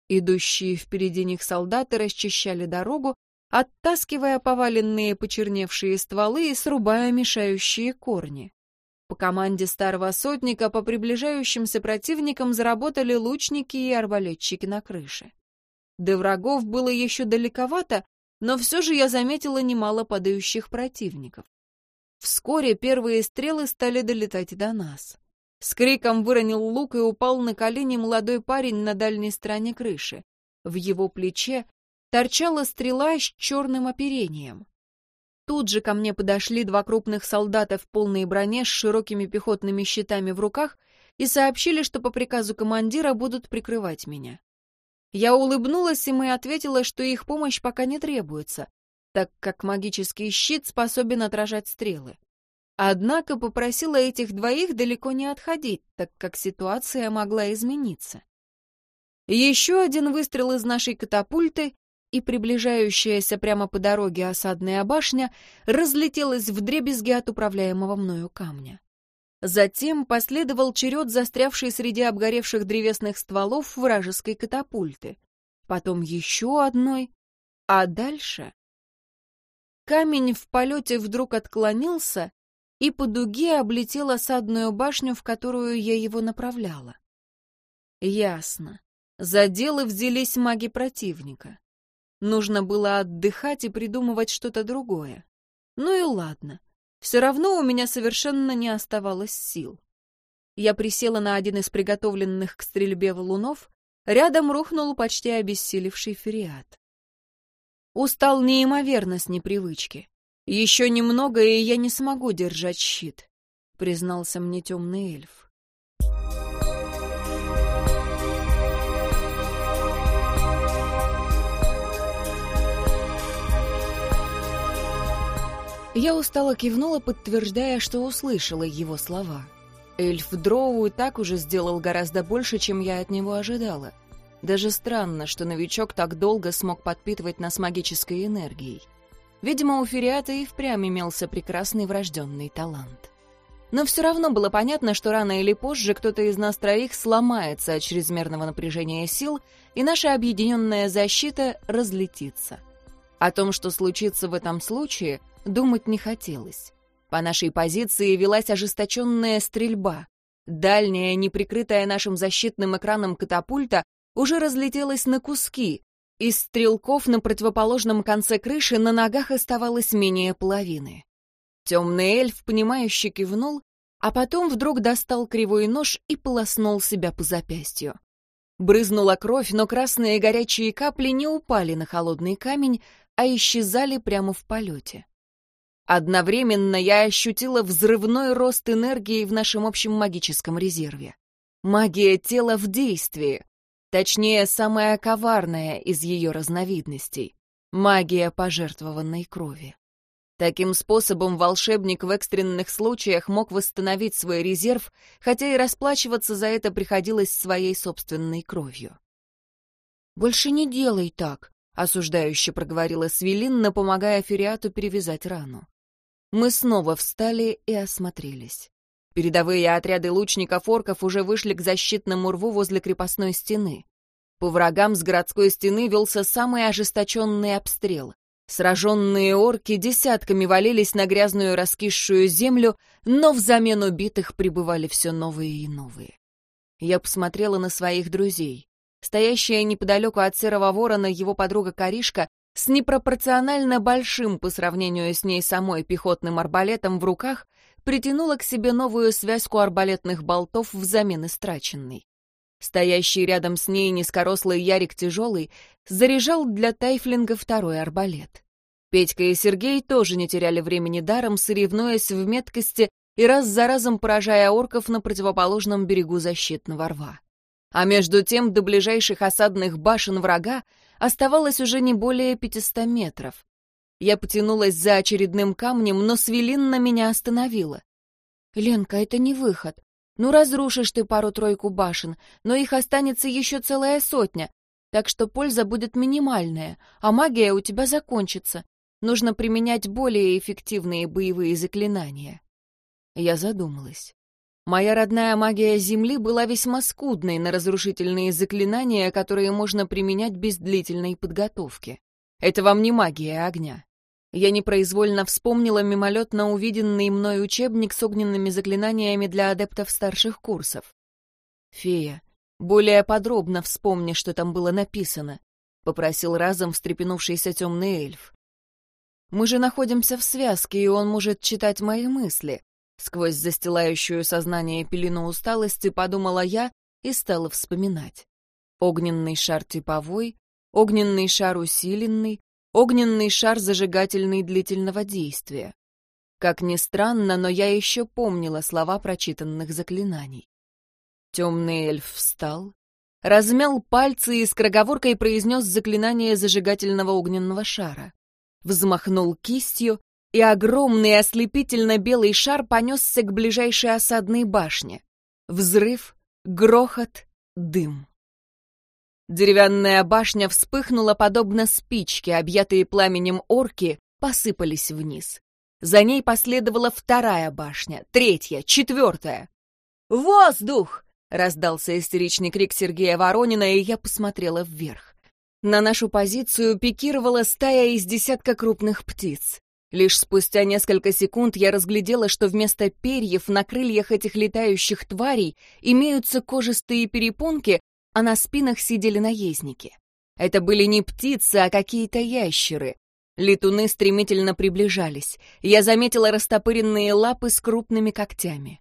Идущие впереди них солдаты расчищали дорогу, оттаскивая поваленные почерневшие стволы и срубая мешающие корни. По команде старого сотника по приближающимся противникам заработали лучники и арбалетчики на крыше. До врагов было еще далековато, но все же я заметила немало падающих противников. Вскоре первые стрелы стали долетать до нас. С криком выронил лук и упал на колени молодой парень на дальней стороне крыши. В его плече торчала стрела с черным оперением. Тут же ко мне подошли два крупных солдата в полной броне с широкими пехотными щитами в руках и сообщили, что по приказу командира будут прикрывать меня. Я улыбнулась им и ответила, что их помощь пока не требуется, так как магический щит способен отражать стрелы. Однако попросила этих двоих далеко не отходить, так как ситуация могла измениться. Еще один выстрел из нашей катапульты, и приближающаяся прямо по дороге осадная башня разлетелась в дребезги от управляемого мною камня. Затем последовал черед застрявшей среди обгоревших древесных стволов вражеской катапульты. Потом еще одной. А дальше... Камень в полете вдруг отклонился и по дуге облетел осадную башню, в которую я его направляла. Ясно. За дело взялись маги противника. Нужно было отдыхать и придумывать что-то другое. Ну и ладно. Все равно у меня совершенно не оставалось сил. Я присела на один из приготовленных к стрельбе валунов, рядом рухнул почти обессилевший фериат. Устал неимоверно с непривычки. «Еще немного, и я не смогу держать щит», — признался мне темный эльф. Я устало кивнула, подтверждая, что услышала его слова. Эльф Дроу и так уже сделал гораздо больше, чем я от него ожидала. Даже странно, что новичок так долго смог подпитывать нас магической энергией. Видимо, у Фериата и впрямь имелся прекрасный врожденный талант. Но все равно было понятно, что рано или позже кто-то из нас троих сломается от чрезмерного напряжения сил, и наша объединенная защита разлетится. О том, что случится в этом случае, думать не хотелось. По нашей позиции велась ожесточенная стрельба. Дальняя, неприкрытая нашим защитным экраном катапульта, уже разлетелась на куски, из стрелков на противоположном конце крыши на ногах оставалось менее половины. Темный эльф, понимающе кивнул, а потом вдруг достал кривой нож и полоснул себя по запястью. Брызнула кровь, но красные горячие капли не упали на холодный камень, а исчезали прямо в полете. Одновременно я ощутила взрывной рост энергии в нашем общем магическом резерве. Магия тела в действии. Точнее, самая коварная из ее разновидностей — магия пожертвованной крови. Таким способом волшебник в экстренных случаях мог восстановить свой резерв, хотя и расплачиваться за это приходилось своей собственной кровью. «Больше не делай так», — осуждающе проговорила Свелинна, помогая Фериату перевязать рану. Мы снова встали и осмотрелись. Передовые отряды лучников-орков уже вышли к защитному рву возле крепостной стены. По врагам с городской стены велся самый ожесточенный обстрел. Сраженные орки десятками валились на грязную раскисшую землю, но взамен убитых прибывали все новые и новые. Я посмотрела на своих друзей. Стоящая неподалеку от серого ворона его подруга Каришка с непропорционально большим по сравнению с ней самой пехотным арбалетом в руках притянула к себе новую связку арбалетных болтов взамен истраченной. Стоящий рядом с ней низкорослый Ярик Тяжелый заряжал для Тайфлинга второй арбалет. Петька и Сергей тоже не теряли времени даром, соревнуясь в меткости и раз за разом поражая орков на противоположном берегу защитного рва. А между тем до ближайших осадных башен врага оставалось уже не более 500 метров. Я потянулась за очередным камнем, но Свелин на меня остановила. «Ленка, это не выход. Ну, разрушишь ты пару-тройку башен, но их останется еще целая сотня, так что польза будет минимальная, а магия у тебя закончится. Нужно применять более эффективные боевые заклинания». Я задумалась. Моя родная магия Земли была весьма скудной на разрушительные заклинания, которые можно применять без длительной подготовки. Это вам не магия огня. Я непроизвольно вспомнила мимолетно увиденный мной учебник с огненными заклинаниями для адептов старших курсов. «Фея, более подробно вспомни, что там было написано», — попросил разом встрепенувшийся темный эльф. «Мы же находимся в связке, и он может читать мои мысли. Сквозь застилающую сознание пелену усталости подумала я и стала вспоминать. Огненный шар типовой, огненный шар усиленный, огненный шар зажигательный длительного действия. Как ни странно, но я еще помнила слова прочитанных заклинаний. Темный эльф встал, размял пальцы и скороговоркой произнес заклинание зажигательного огненного шара. Взмахнул кистью, и огромный ослепительно-белый шар понесся к ближайшей осадной башне. Взрыв, грохот, дым. Деревянная башня вспыхнула подобно спичке, объятые пламенем орки посыпались вниз. За ней последовала вторая башня, третья, четвертая. «Воздух!» — раздался истеричный крик Сергея Воронина, и я посмотрела вверх. На нашу позицию пикировала стая из десятка крупных птиц. Лишь спустя несколько секунд я разглядела, что вместо перьев на крыльях этих летающих тварей имеются кожистые перепонки, а на спинах сидели наездники. Это были не птицы, а какие-то ящеры. Летуны стремительно приближались. Я заметила растопыренные лапы с крупными когтями.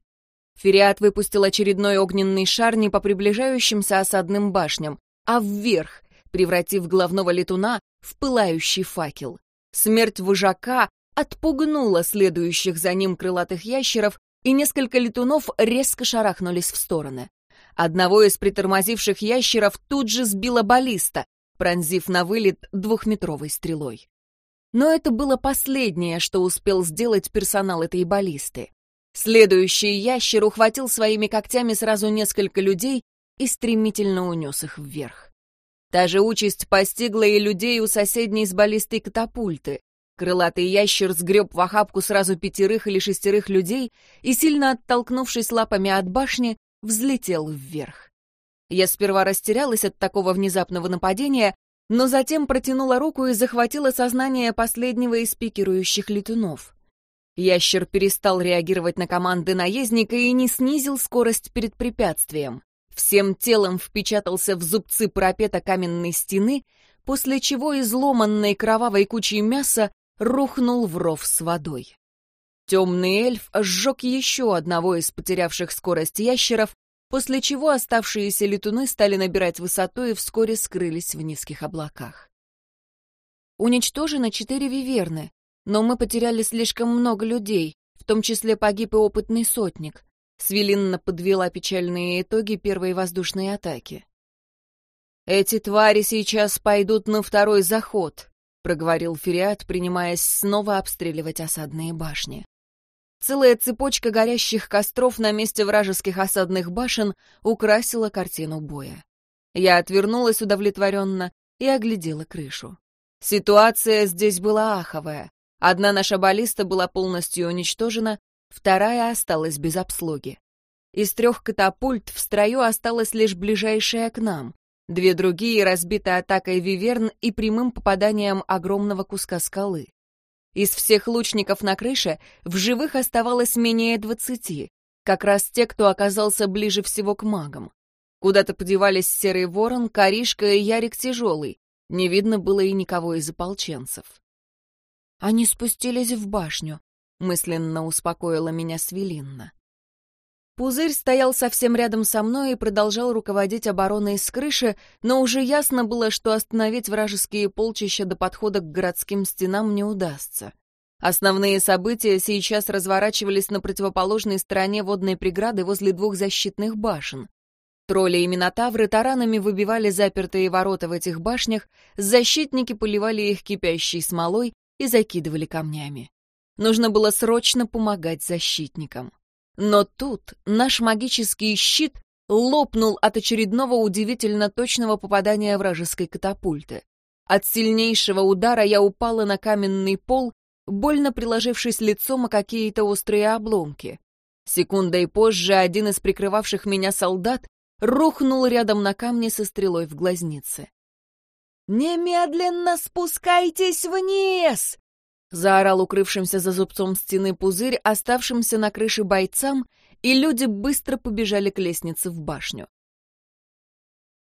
Фериат выпустил очередной огненный шар не по приближающимся осадным башням, а вверх, превратив главного летуна в пылающий факел. Смерть вожака отпугнула следующих за ним крылатых ящеров, и несколько летунов резко шарахнулись в стороны. Одного из притормозивших ящеров тут же сбила баллиста, пронзив на вылет двухметровой стрелой. Но это было последнее, что успел сделать персонал этой баллисты. Следующий ящер ухватил своими когтями сразу несколько людей и стремительно унес их вверх. Та же участь постигла и людей у соседней с баллистой катапульты. Крылатый ящер сгреб в охапку сразу пятерых или шестерых людей и, сильно оттолкнувшись лапами от башни, взлетел вверх. Я сперва растерялась от такого внезапного нападения, но затем протянула руку и захватила сознание последнего из пикирующих летунов. Ящер перестал реагировать на команды наездника и не снизил скорость перед препятствием. Всем телом впечатался в зубцы парапета каменной стены, после чего изломанной кровавой кучей мяса рухнул в ров с водой. Темный эльф сжег еще одного из потерявших скорость ящеров, после чего оставшиеся летуны стали набирать высоту и вскоре скрылись в низких облаках. Уничтожено четыре виверны, но мы потеряли слишком много людей, в том числе погиб и опытный сотник. Свелинна подвела печальные итоги первой воздушной атаки. «Эти твари сейчас пойдут на второй заход», — проговорил Фериат, принимаясь снова обстреливать осадные башни. Целая цепочка горящих костров на месте вражеских осадных башен украсила картину боя. Я отвернулась удовлетворенно и оглядела крышу. Ситуация здесь была аховая. Одна наша баллиста была полностью уничтожена, вторая осталась без обслуги. Из трех катапульт в строю осталась лишь ближайшая к нам. Две другие разбиты атакой виверн и прямым попаданием огромного куска скалы. Из всех лучников на крыше в живых оставалось менее двадцати, как раз те, кто оказался ближе всего к магам. Куда-то подевались Серый Ворон, Коришка и Ярик Тяжелый. Не видно было и никого из ополченцев. Они спустились в башню, мысленно успокоила меня Свелинна. Пузырь стоял совсем рядом со мной и продолжал руководить обороной с крыши, но уже ясно было, что остановить вражеские полчища до подхода к городским стенам не удастся. Основные события сейчас разворачивались на противоположной стороне водной преграды возле двух защитных башен. Тролли и минотавры таранами выбивали запертые ворота в этих башнях, защитники поливали их кипящей смолой и закидывали камнями. Нужно было срочно помогать защитникам. Но тут наш магический щит лопнул от очередного удивительно точного попадания вражеской катапульты. От сильнейшего удара я упала на каменный пол, больно приложившись лицом о какие-то острые обломки. Секундой позже один из прикрывавших меня солдат рухнул рядом на камне со стрелой в глазнице. «Немедленно спускайтесь вниз!» Заорал укрывшимся за зубцом стены пузырь, оставшимся на крыше бойцам, и люди быстро побежали к лестнице в башню.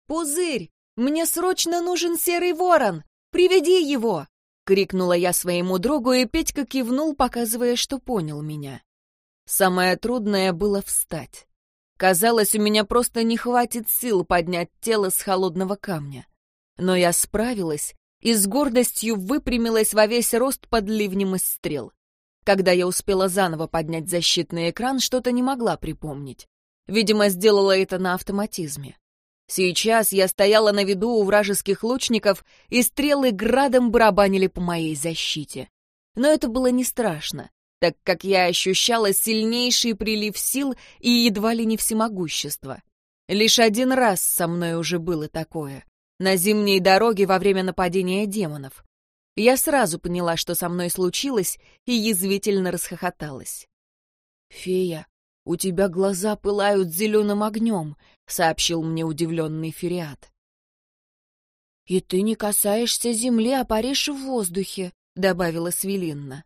«Пузырь! Мне срочно нужен серый ворон! Приведи его!» — крикнула я своему другу, и Петька кивнул, показывая, что понял меня. Самое трудное было встать. Казалось, у меня просто не хватит сил поднять тело с холодного камня. Но я справилась и с гордостью выпрямилась во весь рост под ливнем из стрел. Когда я успела заново поднять защитный экран, что-то не могла припомнить. Видимо, сделала это на автоматизме. Сейчас я стояла на виду у вражеских лучников, и стрелы градом барабанили по моей защите. Но это было не страшно, так как я ощущала сильнейший прилив сил и едва ли не всемогущество. Лишь один раз со мной уже было такое на зимней дороге во время нападения демонов. Я сразу поняла, что со мной случилось, и язвительно расхохоталась. «Фея, у тебя глаза пылают зеленым огнем», — сообщил мне удивленный Фериат. «И ты не касаешься земли, а паришь в воздухе», — добавила Свелинна.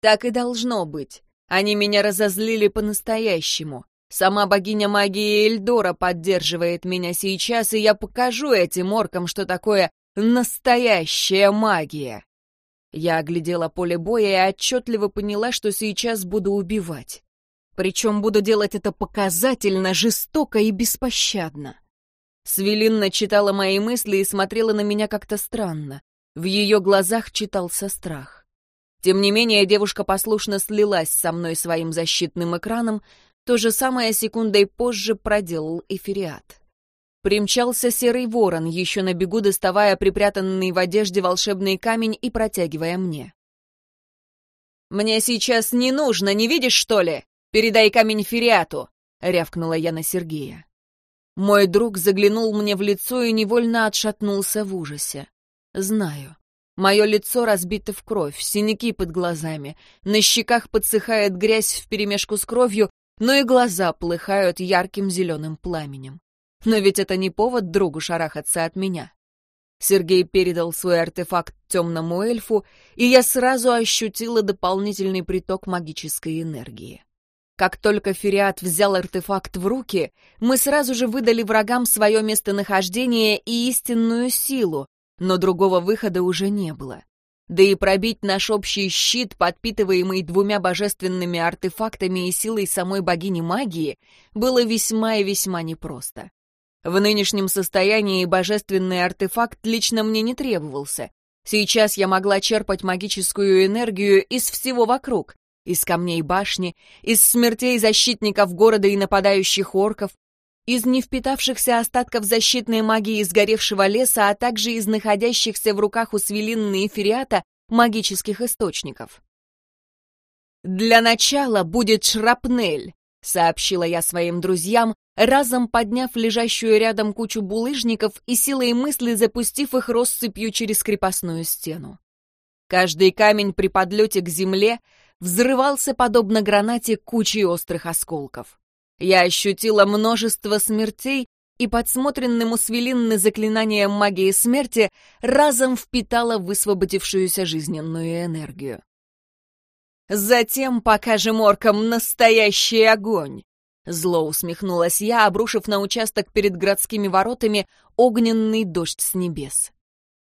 «Так и должно быть. Они меня разозлили по-настоящему. Сама богиня магии Эльдора поддерживает меня сейчас, и я покажу этим оркам, что такое настоящая магия. Я оглядела поле боя и отчетливо поняла, что сейчас буду убивать. Причем буду делать это показательно, жестоко и беспощадно. Свелинна читала мои мысли и смотрела на меня как-то странно. В ее глазах читался страх. Тем не менее, девушка послушно слилась со мной своим защитным экраном, то же самое секундой позже проделал Эфириат. Примчался серый ворон, еще на бегу доставая припрятанный в одежде волшебный камень и протягивая мне. «Мне сейчас не нужно, не видишь, что ли? Передай камень Фериату!» — рявкнула я на Сергея. Мой друг заглянул мне в лицо и невольно отшатнулся в ужасе. Знаю. Мое лицо разбито в кровь, синяки под глазами, на щеках подсыхает грязь вперемешку с кровью, но и глаза плыхают ярким зеленым пламенем. Но ведь это не повод другу шарахаться от меня. Сергей передал свой артефакт темному эльфу, и я сразу ощутила дополнительный приток магической энергии. Как только Фериат взял артефакт в руки, мы сразу же выдали врагам свое местонахождение и истинную силу, но другого выхода уже не было. Да и пробить наш общий щит, подпитываемый двумя божественными артефактами и силой самой богини магии, было весьма и весьма непросто. В нынешнем состоянии божественный артефакт лично мне не требовался. Сейчас я могла черпать магическую энергию из всего вокруг, из камней башни, из смертей защитников города и нападающих орков, из не впитавшихся остатков защитной магии сгоревшего леса, а также из находящихся в руках у Свелинны и магических источников. «Для начала будет шрапнель», — сообщила я своим друзьям, разом подняв лежащую рядом кучу булыжников и силой мысли запустив их россыпью через крепостную стену. Каждый камень при подлете к земле взрывался подобно гранате кучей острых осколков. Я ощутила множество смертей и подсмотренным у Свелинны заклинанием магии смерти разом впитала высвободившуюся жизненную энергию. «Затем покажем оркам настоящий огонь!» Зло усмехнулась я, обрушив на участок перед городскими воротами огненный дождь с небес.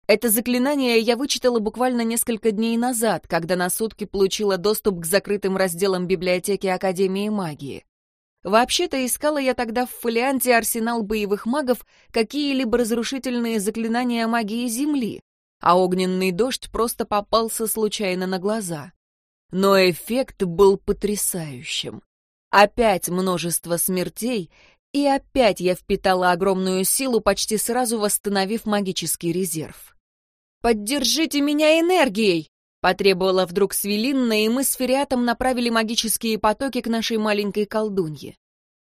Это заклинание я вычитала буквально несколько дней назад, когда на сутки получила доступ к закрытым разделам библиотеки Академии магии. Вообще-то искала я тогда в фолианте арсенал боевых магов какие-либо разрушительные заклинания магии Земли, а огненный дождь просто попался случайно на глаза. Но эффект был потрясающим. Опять множество смертей, и опять я впитала огромную силу, почти сразу восстановив магический резерв. «Поддержите меня энергией!» Потребовала вдруг Свелинна, и мы с Фериатом направили магические потоки к нашей маленькой колдунье.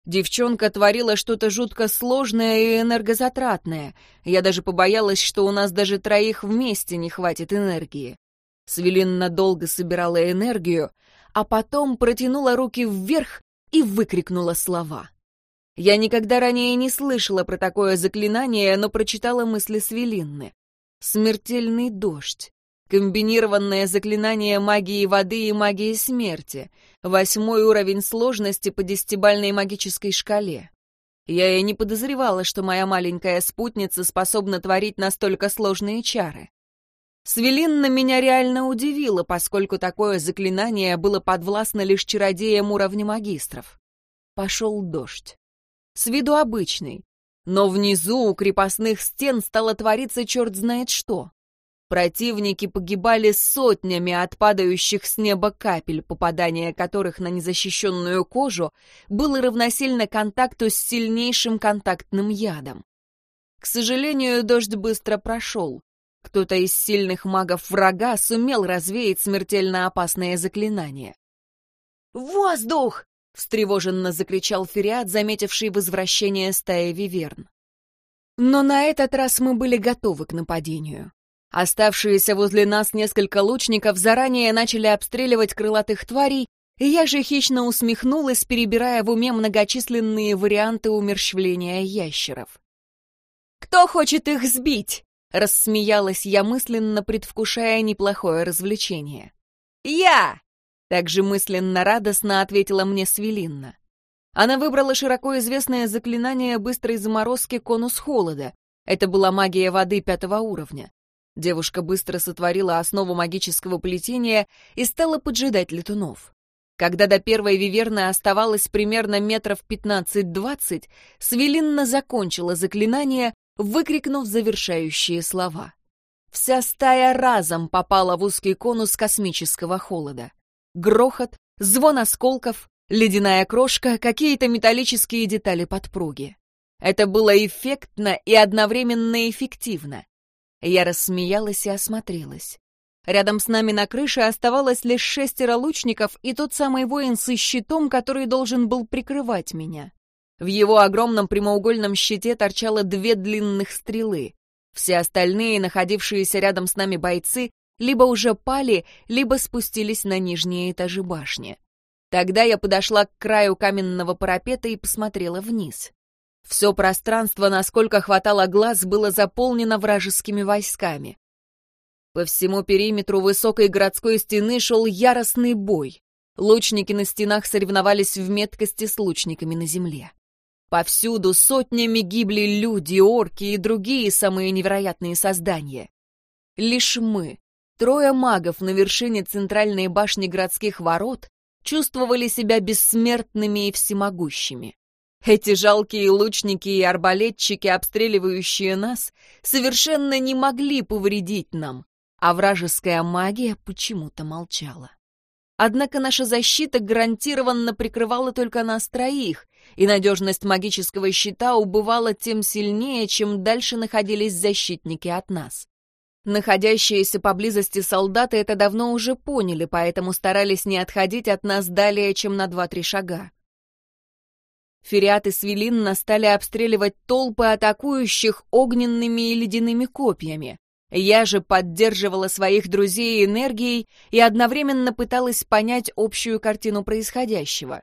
Девчонка творила что-то жутко сложное и энергозатратное. Я даже побоялась, что у нас даже троих вместе не хватит энергии. Свелинна долго собирала энергию, а потом протянула руки вверх и выкрикнула слова. Я никогда ранее не слышала про такое заклинание, но прочитала мысли Свелинны. Смертельный дождь. Комбинированное заклинание магии воды и магии смерти. Восьмой уровень сложности по десятибальной магической шкале. Я и не подозревала, что моя маленькая спутница способна творить настолько сложные чары. Свелинна меня реально удивила, поскольку такое заклинание было подвластно лишь чародеям уровня магистров. Пошел дождь. С виду обычный. Но внизу у крепостных стен стало твориться черт знает что. Противники погибали сотнями от падающих с неба капель, попадание которых на незащищенную кожу было равносильно контакту с сильнейшим контактным ядом. К сожалению, дождь быстро прошел. Кто-то из сильных магов врага сумел развеять смертельно опасное заклинание. «Воздух!» — встревоженно закричал Фериат, заметивший возвращение стаи Виверн. Но на этот раз мы были готовы к нападению. Оставшиеся возле нас несколько лучников заранее начали обстреливать крылатых тварей, и я же хищно усмехнулась, перебирая в уме многочисленные варианты умерщвления ящеров. «Кто хочет их сбить?» Рассмеялась я мысленно, предвкушая неплохое развлечение. «Я!» — также мысленно радостно ответила мне Свелинна. Она выбрала широко известное заклинание быстрой заморозки конус холода. Это была магия воды пятого уровня. Девушка быстро сотворила основу магического плетения и стала поджидать летунов. Когда до первой виверны оставалось примерно метров 15-20, Свелинна закончила заклинание, выкрикнув завершающие слова. Вся стая разом попала в узкий конус космического холода. Грохот, звон осколков, ледяная крошка, какие-то металлические детали подпруги. Это было эффектно и одновременно эффективно. Я рассмеялась и осмотрелась. Рядом с нами на крыше оставалось лишь шестеро лучников и тот самый воин со щитом, который должен был прикрывать меня. В его огромном прямоугольном щите торчало две длинных стрелы. Все остальные, находившиеся рядом с нами бойцы, либо уже пали, либо спустились на нижние этажи башни. Тогда я подошла к краю каменного парапета и посмотрела вниз. Все пространство, насколько хватало глаз, было заполнено вражескими войсками. По всему периметру высокой городской стены шел яростный бой. Лучники на стенах соревновались в меткости с лучниками на земле. Повсюду сотнями гибли люди, орки и другие самые невероятные создания. Лишь мы, трое магов на вершине центральной башни городских ворот, чувствовали себя бессмертными и всемогущими. Эти жалкие лучники и арбалетчики, обстреливающие нас, совершенно не могли повредить нам, а вражеская магия почему-то молчала. Однако наша защита гарантированно прикрывала только нас троих, и надежность магического щита убывала тем сильнее, чем дальше находились защитники от нас. Находящиеся поблизости солдаты это давно уже поняли, поэтому старались не отходить от нас далее, чем на два-три шага. Фериат и Свелинна стали обстреливать толпы атакующих огненными и ледяными копьями. Я же поддерживала своих друзей энергией и одновременно пыталась понять общую картину происходящего.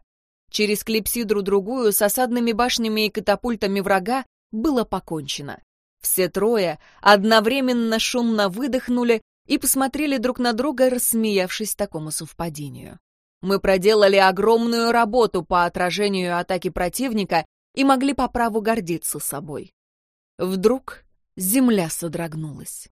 Через клипсидру-другую с осадными башнями и катапультами врага было покончено. Все трое одновременно шумно выдохнули и посмотрели друг на друга, рассмеявшись такому совпадению. Мы проделали огромную работу по отражению атаки противника и могли по праву гордиться собой. Вдруг земля содрогнулась.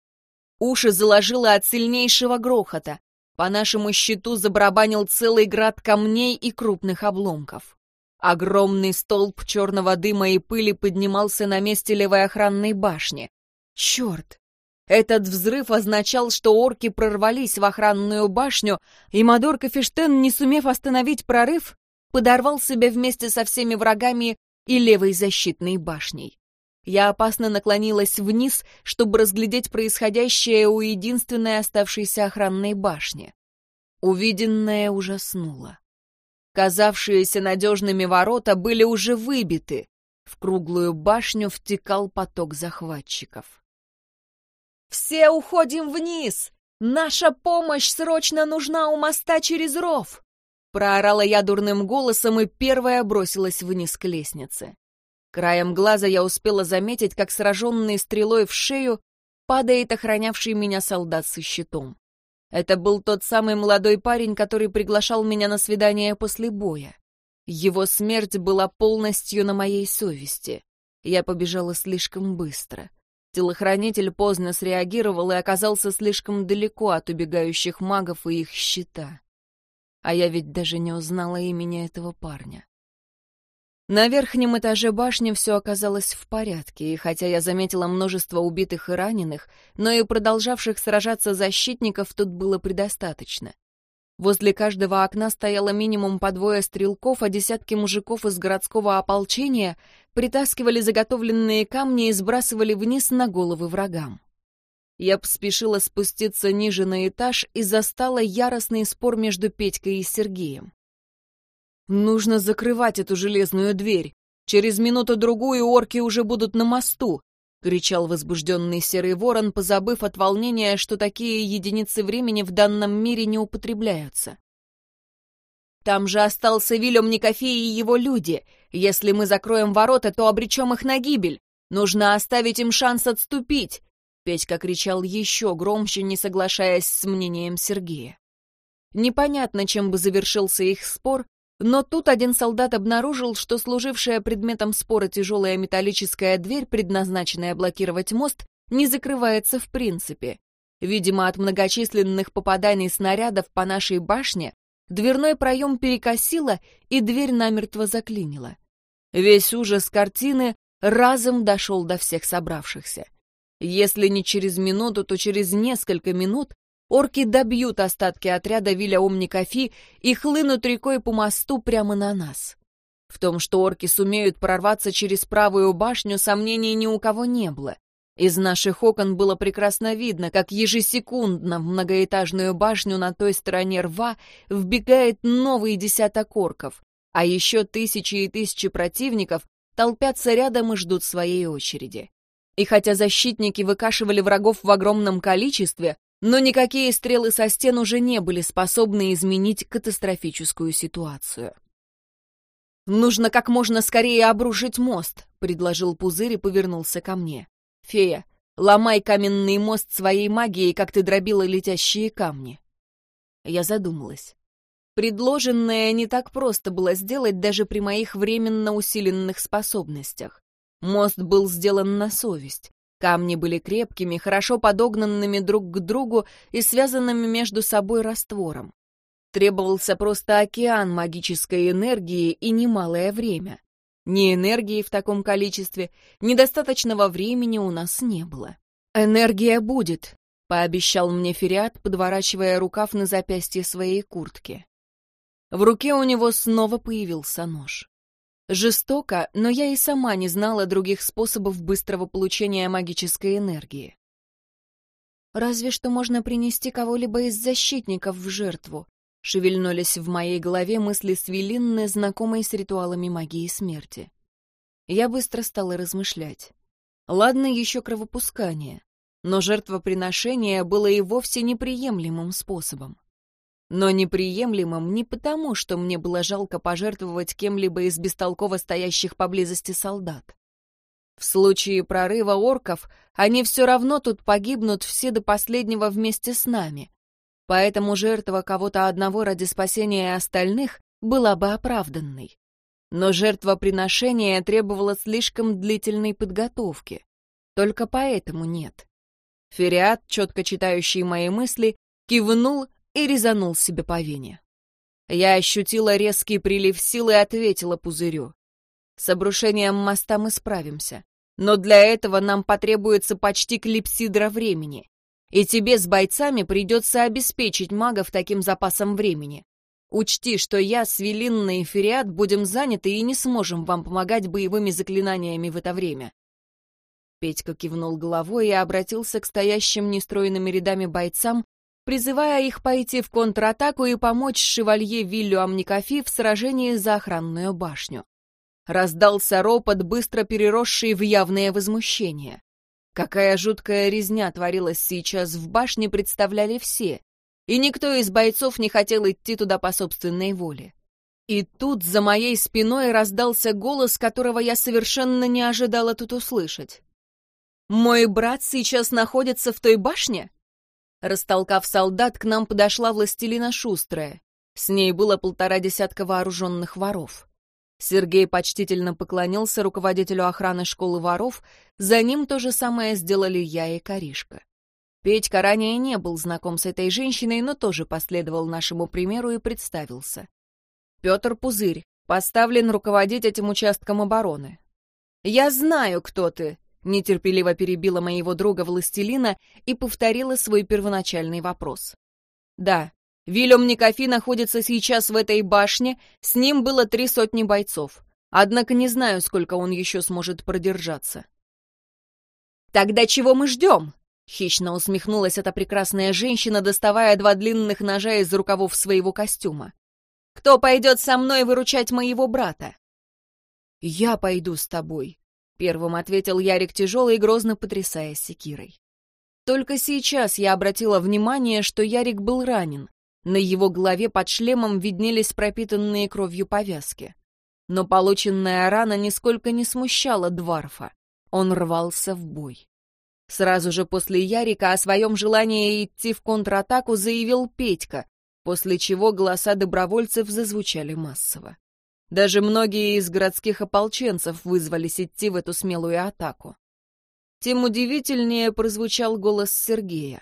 Уши заложило от сильнейшего грохота. По нашему щиту забарабанил целый град камней и крупных обломков. Огромный столб черного дыма и пыли поднимался на месте левой охранной башни. Черт! Этот взрыв означал, что орки прорвались в охранную башню, и Мадор Кафештен, не сумев остановить прорыв, подорвал себя вместе со всеми врагами и левой защитной башней. Я опасно наклонилась вниз, чтобы разглядеть происходящее у единственной оставшейся охранной башни. Увиденное ужаснуло. Казавшиеся надежными ворота были уже выбиты. В круглую башню втекал поток захватчиков. «Все уходим вниз! Наша помощь срочно нужна у моста через ров!» Проорала я дурным голосом и первая бросилась вниз к лестнице. Краем глаза я успела заметить, как сраженный стрелой в шею падает охранявший меня солдат со щитом. Это был тот самый молодой парень, который приглашал меня на свидание после боя. Его смерть была полностью на моей совести. Я побежала слишком быстро. Телохранитель поздно среагировал и оказался слишком далеко от убегающих магов и их щита. А я ведь даже не узнала имени этого парня. На верхнем этаже башни все оказалось в порядке, и хотя я заметила множество убитых и раненых, но и продолжавших сражаться защитников тут было предостаточно. Возле каждого окна стояло минимум по двое стрелков, а десятки мужиков из городского ополчения притаскивали заготовленные камни и сбрасывали вниз на головы врагам. Я поспешила спуститься ниже на этаж и застала яростный спор между Петькой и Сергеем. «Нужно закрывать эту железную дверь. Через минуту-другую орки уже будут на мосту», — кричал возбужденный серый ворон, позабыв от волнения, что такие единицы времени в данном мире не употребляются. «Там же остался Вильям Никофей и его люди. Если мы закроем ворота, то обречем их на гибель. Нужно оставить им шанс отступить. Петька кричал еще громче, не соглашаясь с мнением Сергея. Непонятно, чем бы завершился их спор, но тут один солдат обнаружил, что служившая предметом спора тяжелая металлическая дверь, предназначенная блокировать мост, не закрывается в принципе. Видимо, от многочисленных попаданий снарядов по нашей башне дверной проем перекосило, и дверь намертво заклинила. Весь ужас картины разом дошел до всех собравшихся. Если не через минуту, то через несколько минут орки добьют остатки отряда Виля Омникафи и хлынут рекой по мосту прямо на нас. В том, что орки сумеют прорваться через правую башню, сомнений ни у кого не было. Из наших окон было прекрасно видно, как ежесекундно в многоэтажную башню на той стороне рва вбегает новый десяток орков, а еще тысячи и тысячи противников толпятся рядом и ждут своей очереди. И хотя защитники выкашивали врагов в огромном количестве, но никакие стрелы со стен уже не были способны изменить катастрофическую ситуацию. «Нужно как можно скорее обрушить мост», — предложил Пузырь и повернулся ко мне. «Фея, ломай каменный мост своей магией, как ты дробила летящие камни». Я задумалась. Предложенное не так просто было сделать даже при моих временно усиленных способностях. Мост был сделан на совесть. Камни были крепкими, хорошо подогнанными друг к другу и связанными между собой раствором. Требовался просто океан магической энергии и немалое время. Ни энергии в таком количестве, ни достаточного времени у нас не было. «Энергия будет», — пообещал мне Фериат, подворачивая рукав на запястье своей куртки. В руке у него снова появился нож. Жестоко, но я и сама не знала других способов быстрого получения магической энергии. «Разве что можно принести кого-либо из защитников в жертву», — шевельнулись в моей голове мысли Свелинны, знакомой с ритуалами магии смерти. Я быстро стала размышлять. Ладно еще кровопускание, но жертвоприношение было и вовсе неприемлемым способом но неприемлемым не потому, что мне было жалко пожертвовать кем-либо из бестолково стоящих поблизости солдат. В случае прорыва орков они все равно тут погибнут все до последнего вместе с нами. Поэтому жертва кого-то одного ради спасения остальных была бы оправданной. Но жертвоприношение требовало слишком длительной подготовки. Только поэтому нет. Фериат, четко читающий мои мысли, кивнул и резанул себе по вене. Я ощутила резкий прилив силы и ответила пузырю. С обрушением моста мы справимся, но для этого нам потребуется почти клипсидра времени, и тебе с бойцами придется обеспечить магов таким запасом времени. Учти, что я, Свелинна и Фериат будем заняты и не сможем вам помогать боевыми заклинаниями в это время. Петька кивнул головой и обратился к стоящим нестроенными рядами бойцам, призывая их пойти в контратаку и помочь шевалье Виллю Амникафи в сражении за охранную башню. Раздался ропот, быстро переросший в явное возмущение. Какая жуткая резня творилась сейчас в башне, представляли все. и никто из бойцов не хотел идти туда по собственной воле. И тут за моей спиной раздался голос, которого я совершенно не ожидала тут услышать. «Мой брат сейчас находится в той башне?» Растолкав солдат, к нам подошла властелина Шустрая. С ней было полтора десятка вооруженных воров. Сергей почтительно поклонился руководителю охраны школы воров, за ним то же самое сделали я и Каришка. Петька ранее не был знаком с этой женщиной, но тоже последовал нашему примеру и представился. Петр Пузырь, поставлен руководить этим участком обороны. «Я знаю, кто ты», — нетерпеливо перебила моего друга Властелина и повторила свой первоначальный вопрос. «Да, Вильям Никофи находится сейчас в этой башне, с ним было три сотни бойцов. Однако не знаю, сколько он еще сможет продержаться». «Тогда чего мы ждем?» Хищно усмехнулась эта прекрасная женщина, доставая два длинных ножа из рукавов своего костюма. «Кто пойдет со мной выручать моего брата?» «Я пойду с тобой», — первым ответил Ярик тяжелый, грозно потрясая секирой. Только сейчас я обратила внимание, что Ярик был ранен. На его голове под шлемом виднелись пропитанные кровью повязки. Но полученная рана нисколько не смущала Дварфа. Он рвался в бой. Сразу же после Ярика о своем желании идти в контратаку заявил Петька, после чего голоса добровольцев зазвучали массово. Даже многие из городских ополченцев вызвались идти в эту смелую атаку. Тем удивительнее прозвучал голос Сергея.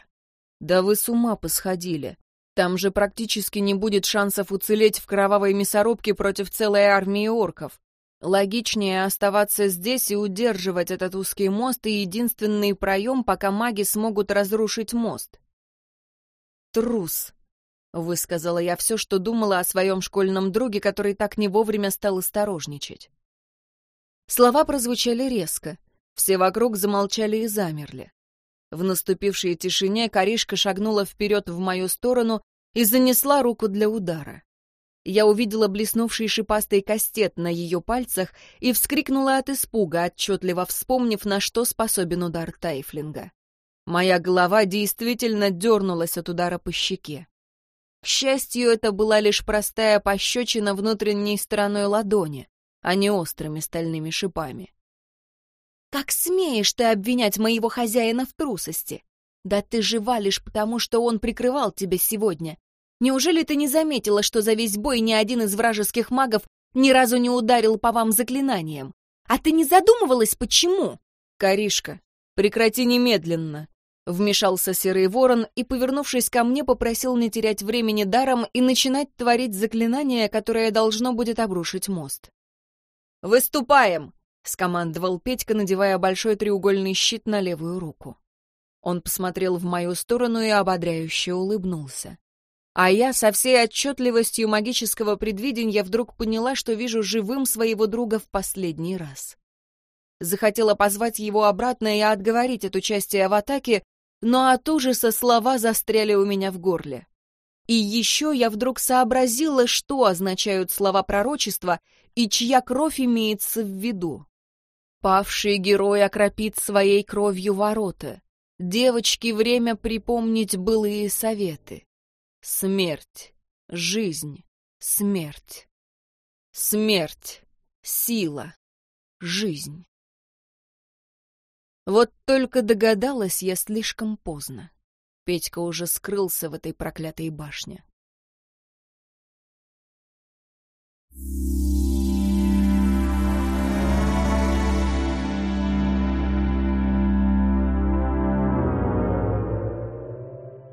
«Да вы с ума посходили. Там же практически не будет шансов уцелеть в кровавой мясорубке против целой армии орков. Логичнее оставаться здесь и удерживать этот узкий мост и единственный проем, пока маги смогут разрушить мост. «Трус», — высказала я все, что думала о своем школьном друге, который так не вовремя стал осторожничать. Слова прозвучали резко. Все вокруг замолчали и замерли. В наступившей тишине Каришка шагнула вперед в мою сторону и занесла руку для удара. Я увидела блеснувший шипастый кастет на ее пальцах и вскрикнула от испуга, отчетливо вспомнив, на что способен удар Тайфлинга. Моя голова действительно дернулась от удара по щеке. К счастью, это была лишь простая пощечина внутренней стороной ладони, а не острыми стальными шипами. «Как смеешь ты обвинять моего хозяина в трусости? Да ты жива лишь потому, что он прикрывал тебя сегодня, Неужели ты не заметила, что за весь бой ни один из вражеских магов ни разу не ударил по вам заклинанием? А ты не задумывалась, почему? Каришка, прекрати немедленно. Вмешался серый ворон и, повернувшись ко мне, попросил не терять времени даром и начинать творить заклинание, которое должно будет обрушить мост. «Выступаем!» — скомандовал Петька, надевая большой треугольный щит на левую руку. Он посмотрел в мою сторону и ободряюще улыбнулся. А я со всей отчетливостью магического предвидения вдруг поняла, что вижу живым своего друга в последний раз. Захотела позвать его обратно и отговорить от участия в атаке, но от ужаса слова застряли у меня в горле. И еще я вдруг сообразила, что означают слова пророчества и чья кровь имеется в виду. Павший герой окропит своей кровью ворота. Девочке время припомнить былые советы. Смерть, жизнь, смерть. Смерть, сила, жизнь. Вот только догадалась я слишком поздно. Петька уже скрылся в этой проклятой башне.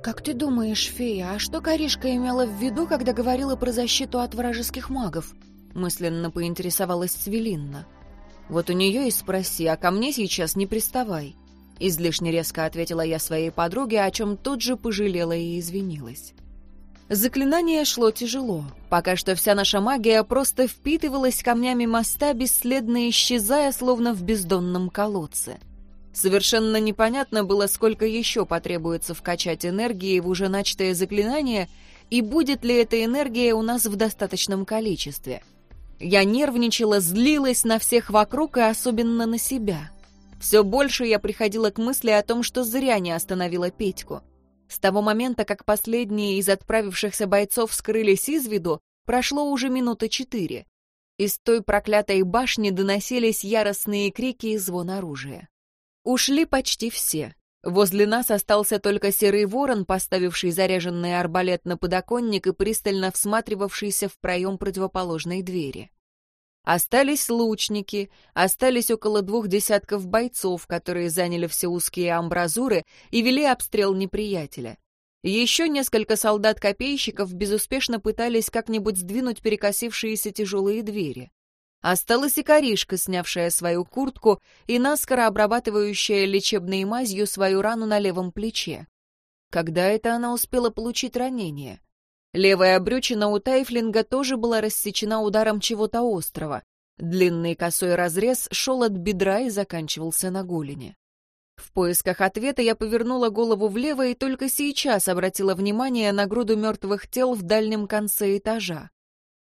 «Как ты думаешь, фея, а что Каришка имела в виду, когда говорила про защиту от вражеских магов?» Мысленно поинтересовалась Свелинна. «Вот у нее и спроси, а ко мне сейчас не приставай». Излишне резко ответила я своей подруге, о чем тут же пожалела и извинилась. Заклинание шло тяжело. Пока что вся наша магия просто впитывалась камнями моста, бесследно исчезая, словно в бездонном колодце. Совершенно непонятно было, сколько еще потребуется вкачать энергии в уже начатое заклинание, и будет ли эта энергия у нас в достаточном количестве. Я нервничала, злилась на всех вокруг и особенно на себя. Все больше я приходила к мысли о том, что зря не остановила Петьку. С того момента, как последние из отправившихся бойцов скрылись из виду, прошло уже минуты четыре. Из той проклятой башни доносились яростные крики и звон оружия. Ушли почти все. Возле нас остался только серый ворон, поставивший заряженный арбалет на подоконник и пристально всматривавшийся в проем противоположной двери. Остались лучники, остались около двух десятков бойцов, которые заняли все узкие амбразуры и вели обстрел неприятеля. Еще несколько солдат-копейщиков безуспешно пытались как-нибудь сдвинуть перекосившиеся тяжелые двери. Осталась и коришка, снявшая свою куртку и наскоро обрабатывающая лечебной мазью свою рану на левом плече. Когда это она успела получить ранение? Левая брючина у Тайфлинга тоже была рассечена ударом чего-то острого. Длинный косой разрез шел от бедра и заканчивался на голени. В поисках ответа я повернула голову влево и только сейчас обратила внимание на груду мертвых тел в дальнем конце этажа.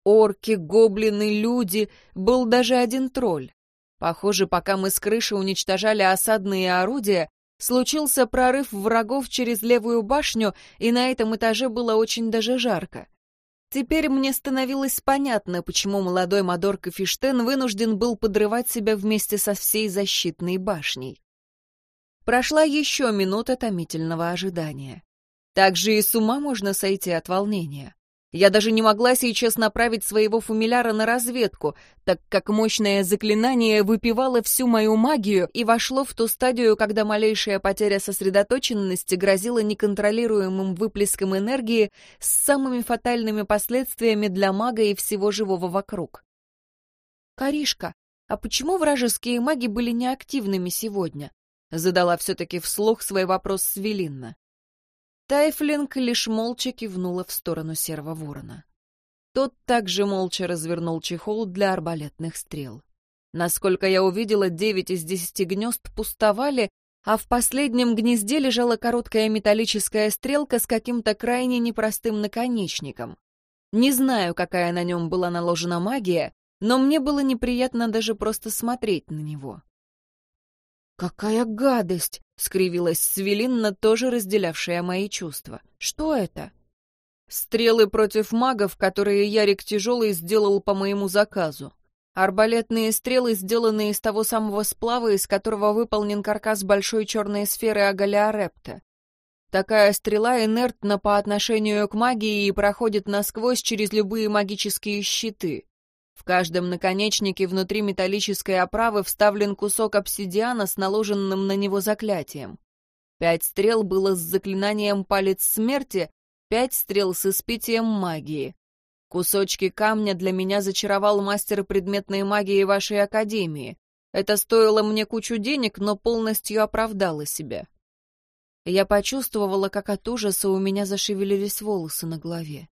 Орки, гоблины, люди, был даже один тролль. Похоже, пока мы с крыши уничтожали осадные орудия, случился прорыв врагов через левую башню, и на этом этаже было очень даже жарко. Теперь мне становилось понятно, почему молодой Мадор Кафиштен вынужден был подрывать себя вместе со всей защитной башней. Прошла еще минута томительного ожидания. Так же и с ума можно сойти от волнения. Я даже не могла сейчас направить своего фамиляра на разведку, так как мощное заклинание выпивало всю мою магию и вошло в ту стадию, когда малейшая потеря сосредоточенности грозила неконтролируемым выплеском энергии с самыми фатальными последствиями для мага и всего живого вокруг. «Каришка, а почему вражеские маги были неактивными сегодня?» Задала все-таки вслух свой вопрос Свелинна. Тайфлинг лишь молча кивнула в сторону серого ворона. Тот также молча развернул чехол для арбалетных стрел. Насколько я увидела, девять из десяти гнезд пустовали, а в последнем гнезде лежала короткая металлическая стрелка с каким-то крайне непростым наконечником. Не знаю, какая на нем была наложена магия, но мне было неприятно даже просто смотреть на него. «Какая гадость!» — скривилась Свелинна, тоже разделявшая мои чувства. «Что это?» «Стрелы против магов, которые Ярик Тяжелый сделал по моему заказу. Арбалетные стрелы, сделанные из того самого сплава, из которого выполнен каркас большой черной сферы Агалиарепта. Такая стрела инертна по отношению к магии и проходит насквозь через любые магические щиты. В каждом наконечнике внутри металлической оправы вставлен кусок обсидиана с наложенным на него заклятием. Пять стрел было с заклинанием «Палец смерти», пять стрел с испитием магии. Кусочки камня для меня зачаровал мастер предметной магии вашей академии. Это стоило мне кучу денег, но полностью оправдало себя. Я почувствовала, как от ужаса у меня зашевелились волосы на голове.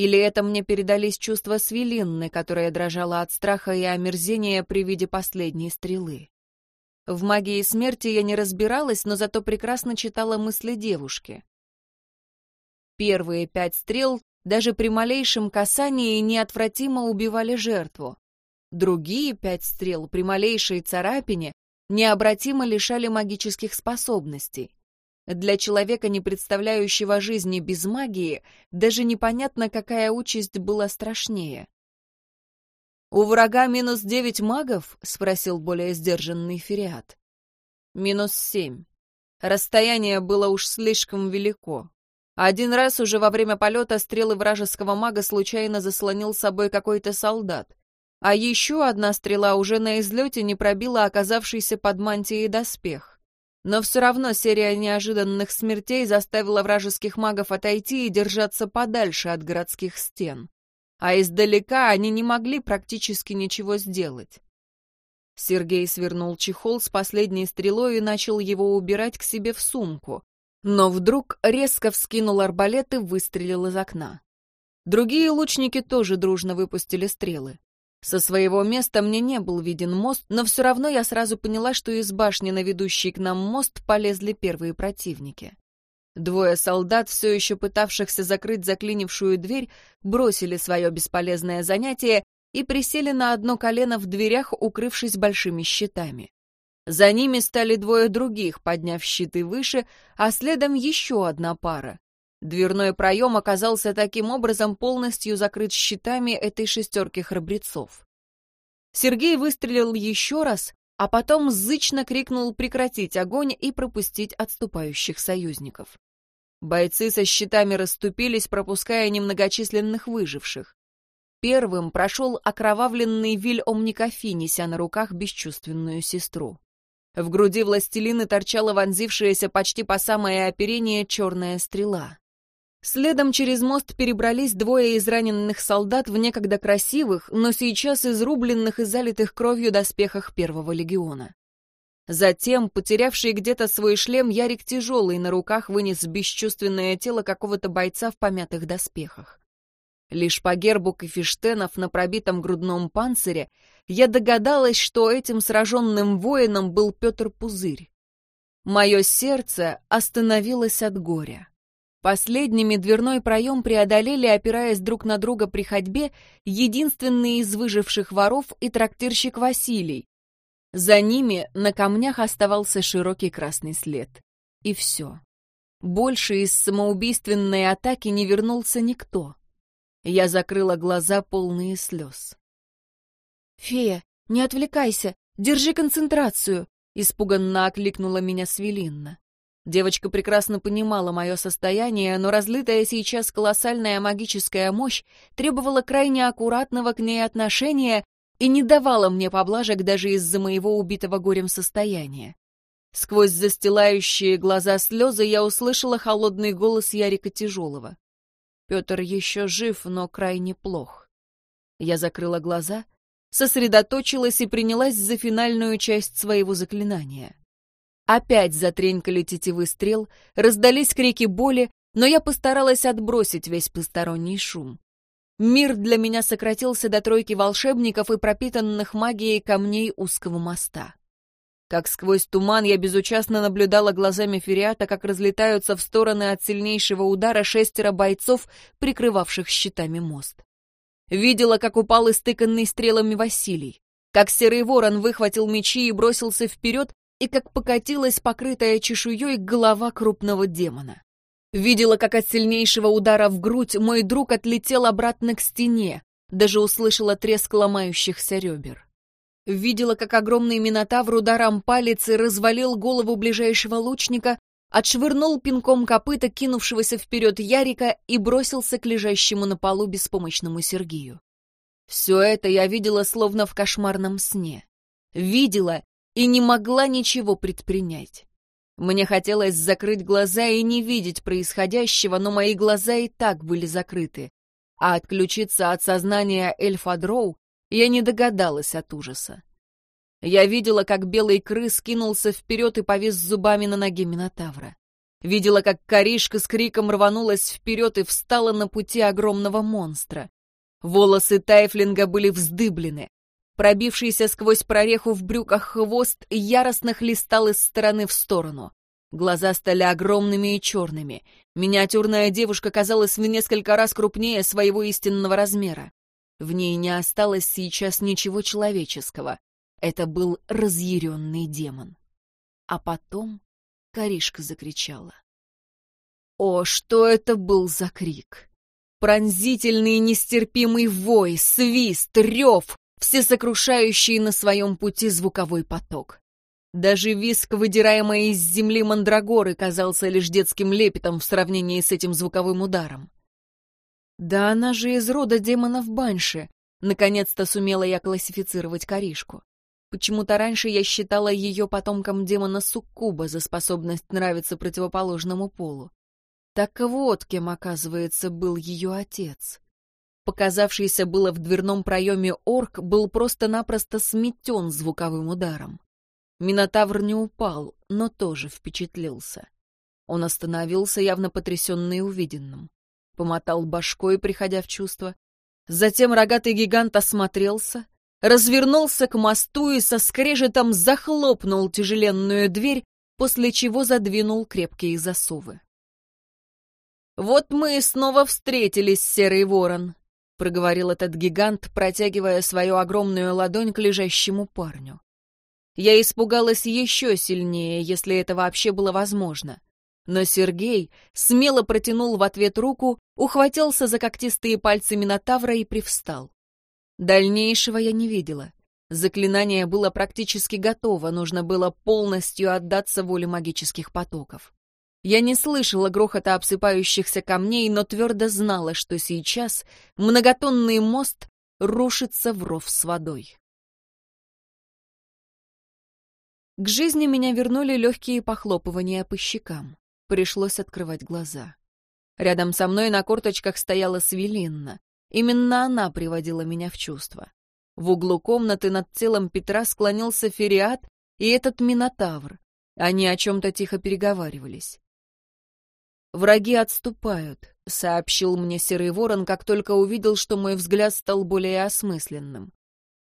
Или это мне передались чувства Свелинны, которая дрожала от страха и омерзения при виде последней стрелы? В магии смерти я не разбиралась, но зато прекрасно читала мысли девушки. Первые пять стрел даже при малейшем касании неотвратимо убивали жертву. Другие пять стрел при малейшей царапине необратимо лишали магических способностей. Для человека, не представляющего жизни без магии, даже непонятно, какая участь была страшнее. «У врага минус девять магов?» — спросил более сдержанный Фериат. «Минус семь. Расстояние было уж слишком велико. Один раз уже во время полета стрелы вражеского мага случайно заслонил собой какой-то солдат. А еще одна стрела уже на излете не пробила оказавшийся под мантией доспех. Но все равно серия неожиданных смертей заставила вражеских магов отойти и держаться подальше от городских стен. А издалека они не могли практически ничего сделать. Сергей свернул чехол с последней стрелой и начал его убирать к себе в сумку. Но вдруг резко вскинул арбалет и выстрелил из окна. Другие лучники тоже дружно выпустили стрелы. Со своего места мне не был виден мост, но все равно я сразу поняла, что из башни на ведущий к нам мост полезли первые противники. Двое солдат, все еще пытавшихся закрыть заклинившую дверь, бросили свое бесполезное занятие и присели на одно колено в дверях, укрывшись большими щитами. За ними стали двое других, подняв щиты выше, а следом еще одна пара. Дверной проем оказался таким образом полностью закрыт щитами этой шестерки храбрецов. Сергей выстрелил еще раз, а потом зычно крикнул прекратить огонь и пропустить отступающих союзников. Бойцы со щитами расступились, пропуская немногочисленных выживших. Первым прошел окровавленный Виль Омникофи, неся на руках бесчувственную сестру. В груди властелины торчала вонзившаяся почти по самое оперение черная стрела. Следом через мост перебрались двое израненных солдат в некогда красивых, но сейчас изрубленных и залитых кровью доспехах первого легиона. Затем, потерявший где-то свой шлем, Ярик тяжелый на руках вынес бесчувственное тело какого-то бойца в помятых доспехах. Лишь по гербу Кафештенов на пробитом грудном панцире я догадалась, что этим сраженным воином был Петр Пузырь. Мое сердце остановилось от горя. Последними дверной проем преодолели, опираясь друг на друга при ходьбе, единственный из выживших воров и трактирщик Василий. За ними на камнях оставался широкий красный след. И все. Больше из самоубийственной атаки не вернулся никто. Я закрыла глаза, полные слез. «Фея, не отвлекайся, держи концентрацию!» — испуганно окликнула меня Свелинна. Девочка прекрасно понимала мое состояние, но разлитая сейчас колоссальная магическая мощь требовала крайне аккуратного к ней отношения и не давала мне поблажек даже из-за моего убитого горем состояния. Сквозь застилающие глаза слезы я услышала холодный голос Ярика Тяжелого. Петр еще жив, но крайне плох. Я закрыла глаза, сосредоточилась и принялась за финальную часть своего заклинания. Опять затренькали тетивы стрел, раздались крики боли, но я постаралась отбросить весь посторонний шум. Мир для меня сократился до тройки волшебников и пропитанных магией камней узкого моста. Как сквозь туман я безучастно наблюдала глазами Фериата, как разлетаются в стороны от сильнейшего удара шестеро бойцов, прикрывавших щитами мост. Видела, как упал истыканный стрелами Василий, как серый ворон выхватил мечи и бросился вперед, и как покатилась покрытая чешуей голова крупного демона. Видела, как от сильнейшего удара в грудь мой друг отлетел обратно к стене, даже услышала треск ломающихся ребер. Видела, как огромный минотавр ударом палицы развалил голову ближайшего лучника, отшвырнул пинком копыта кинувшегося вперед Ярика и бросился к лежащему на полу беспомощному Сергию. Все это я видела словно в кошмарном сне. Видела и не могла ничего предпринять. Мне хотелось закрыть глаза и не видеть происходящего, но мои глаза и так были закрыты, а отключиться от сознания эльфа Дроу я не догадалась от ужаса. Я видела, как белый крыс кинулся вперед и повис зубами на ноге Минотавра. Видела, как коришка с криком рванулась вперед и встала на пути огромного монстра. Волосы Тайфлинга были вздыблены, Пробившийся сквозь прореху в брюках хвост яростно хлестал из стороны в сторону. Глаза стали огромными и черными. Миниатюрная девушка казалась в несколько раз крупнее своего истинного размера. В ней не осталось сейчас ничего человеческого. Это был разъяренный демон. А потом Каришка закричала. О, что это был за крик! Пронзительный нестерпимый вой, свист, рев, всесокрушающий на своем пути звуковой поток. Даже виск, выдираемый из земли мандрагоры, казался лишь детским лепетом в сравнении с этим звуковым ударом. Да она же из рода демонов Банши. Наконец-то сумела я классифицировать Каришку. Почему-то раньше я считала ее потомком демона Суккуба за способность нравиться противоположному полу. Так вот, кем, оказывается, был ее отец. Показавшийся было в дверном проеме орк был просто-напросто сметен звуковым ударом. Минотавр не упал, но тоже впечатлился. Он остановился, явно потрясенный увиденным. Помотал башкой, приходя в чувство. Затем рогатый гигант осмотрелся, развернулся к мосту и со скрежетом захлопнул тяжеленную дверь, после чего задвинул крепкие засовы. «Вот мы и снова встретились, Серый Ворон», проговорил этот гигант, протягивая свою огромную ладонь к лежащему парню. Я испугалась еще сильнее, если это вообще было возможно. Но Сергей смело протянул в ответ руку, ухватился за когтистые пальцы Минотавра и привстал. Дальнейшего я не видела. Заклинание было практически готово, нужно было полностью отдаться воле магических потоков. Я не слышала грохота обсыпающихся камней, но твердо знала, что сейчас многотонный мост рушится в ров с водой. К жизни меня вернули легкие похлопывания по щекам. Пришлось открывать глаза. Рядом со мной на корточках стояла Свелинна. Именно она приводила меня в чувство. В углу комнаты над телом Петра склонился Фериат и этот Минотавр. Они о чем-то тихо переговаривались. «Враги отступают», — сообщил мне Серый Ворон, как только увидел, что мой взгляд стал более осмысленным.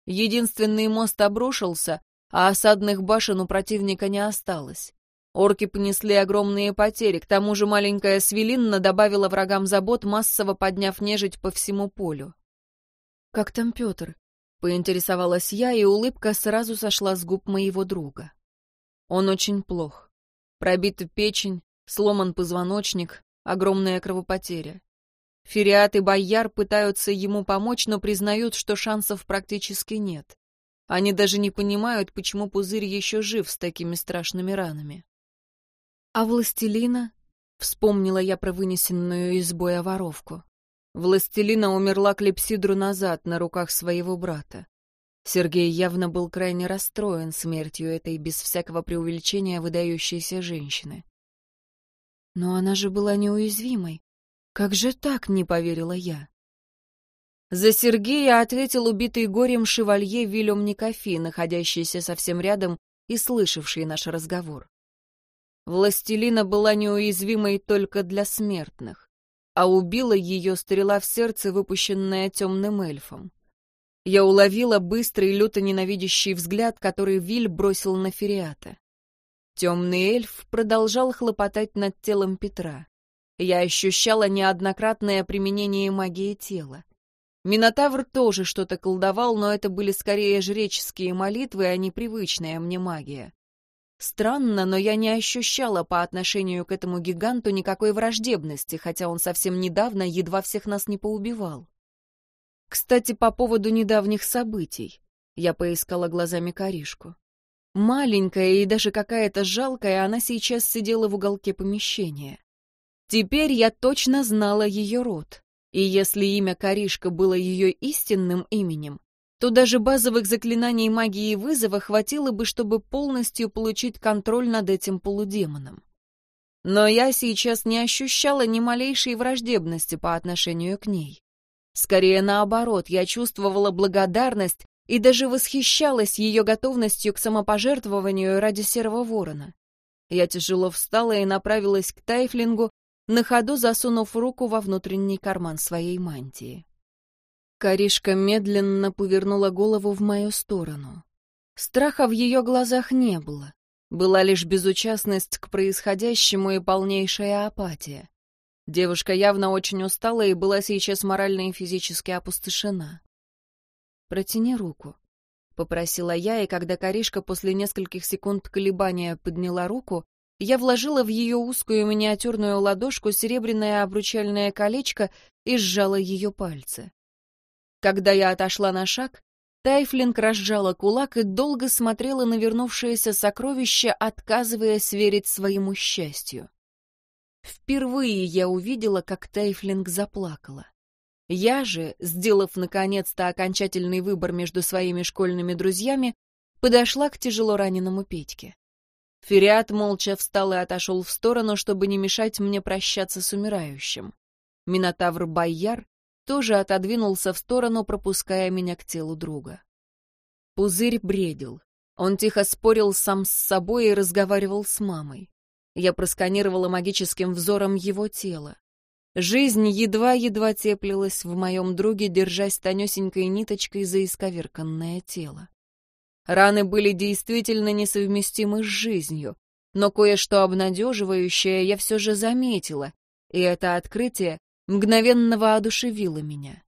Единственный мост обрушился, а осадных башен у противника не осталось. Орки понесли огромные потери, к тому же маленькая Свелинна добавила врагам забот, массово подняв нежить по всему полю. «Как там Петр?» — поинтересовалась я, и улыбка сразу сошла с губ моего друга. «Он очень плох. Пробита печень, Сломан позвоночник, огромная кровопотеря. Фериат и Бояр пытаются ему помочь, но признают, что шансов практически нет. Они даже не понимают, почему Пузырь еще жив с такими страшными ранами. А Властелина? Вспомнила я про вынесенную из боя воровку. Властелина умерла клепсидру назад на руках своего брата. Сергей явно был крайне расстроен смертью этой без всякого преувеличения выдающейся женщины. Но она же была неуязвимой. Как же так, не поверила я? За Сергея ответил убитый горем шевалье Вильям Никофи, находящийся совсем рядом и слышавший наш разговор. Властелина была неуязвимой только для смертных, а убила ее стрела в сердце, выпущенная темным эльфом. Я уловила быстрый, люто ненавидящий взгляд, который Виль бросил на Фериата. Темный эльф продолжал хлопотать над телом Петра. Я ощущала неоднократное применение магии тела. Минотавр тоже что-то колдовал, но это были скорее жреческие молитвы, а не привычная мне магия. Странно, но я не ощущала по отношению к этому гиганту никакой враждебности, хотя он совсем недавно едва всех нас не поубивал. Кстати, по поводу недавних событий. Я поискала глазами Каришку. Маленькая и даже какая-то жалкая, она сейчас сидела в уголке помещения. Теперь я точно знала ее род. И если имя Каришка было ее истинным именем, то даже базовых заклинаний магии вызова хватило бы, чтобы полностью получить контроль над этим полудемоном. Но я сейчас не ощущала ни малейшей враждебности по отношению к ней. Скорее наоборот, я чувствовала благодарность и даже восхищалась ее готовностью к самопожертвованию ради серого ворона. Я тяжело встала и направилась к Тайфлингу, на ходу засунув руку во внутренний карман своей мантии. Каришка медленно повернула голову в мою сторону. Страха в ее глазах не было. Была лишь безучастность к происходящему и полнейшая апатия. Девушка явно очень устала и была сейчас морально и физически опустошена. Протяни руку», — попросила я, и когда коришка после нескольких секунд колебания подняла руку, я вложила в ее узкую миниатюрную ладошку серебряное обручальное колечко и сжала ее пальцы. Когда я отошла на шаг, Тайфлинг разжала кулак и долго смотрела на вернувшееся сокровище, отказываясь верить своему счастью. Впервые я увидела, как Тайфлинг заплакала. Я же, сделав наконец-то окончательный выбор между своими школьными друзьями, подошла к тяжело раненому Петьке. Фериат молча встал и отошел в сторону, чтобы не мешать мне прощаться с умирающим. Минотавр Байяр тоже отодвинулся в сторону, пропуская меня к телу друга. Пузырь бредил. Он тихо спорил сам с собой и разговаривал с мамой. Я просканировала магическим взором его тело. Жизнь едва-едва теплилась в моем друге, держась тонесенькой ниточкой за исковерканное тело. Раны были действительно несовместимы с жизнью, но кое-что обнадеживающее я все же заметила, и это открытие мгновенно воодушевило меня.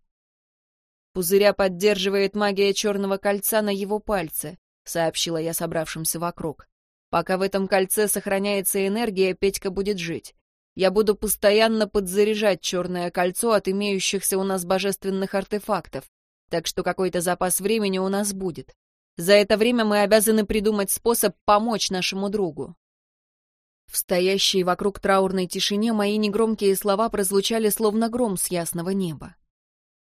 Пузыря поддерживает магия черного кольца на его пальце. сообщила я собравшимся вокруг. «Пока в этом кольце сохраняется энергия, Петька будет жить. Я буду постоянно подзаряжать черное кольцо от имеющихся у нас божественных артефактов, так что какой-то запас времени у нас будет. За это время мы обязаны придумать способ помочь нашему другу». В стоящей вокруг траурной тишине мои негромкие слова прозвучали словно гром с ясного неба.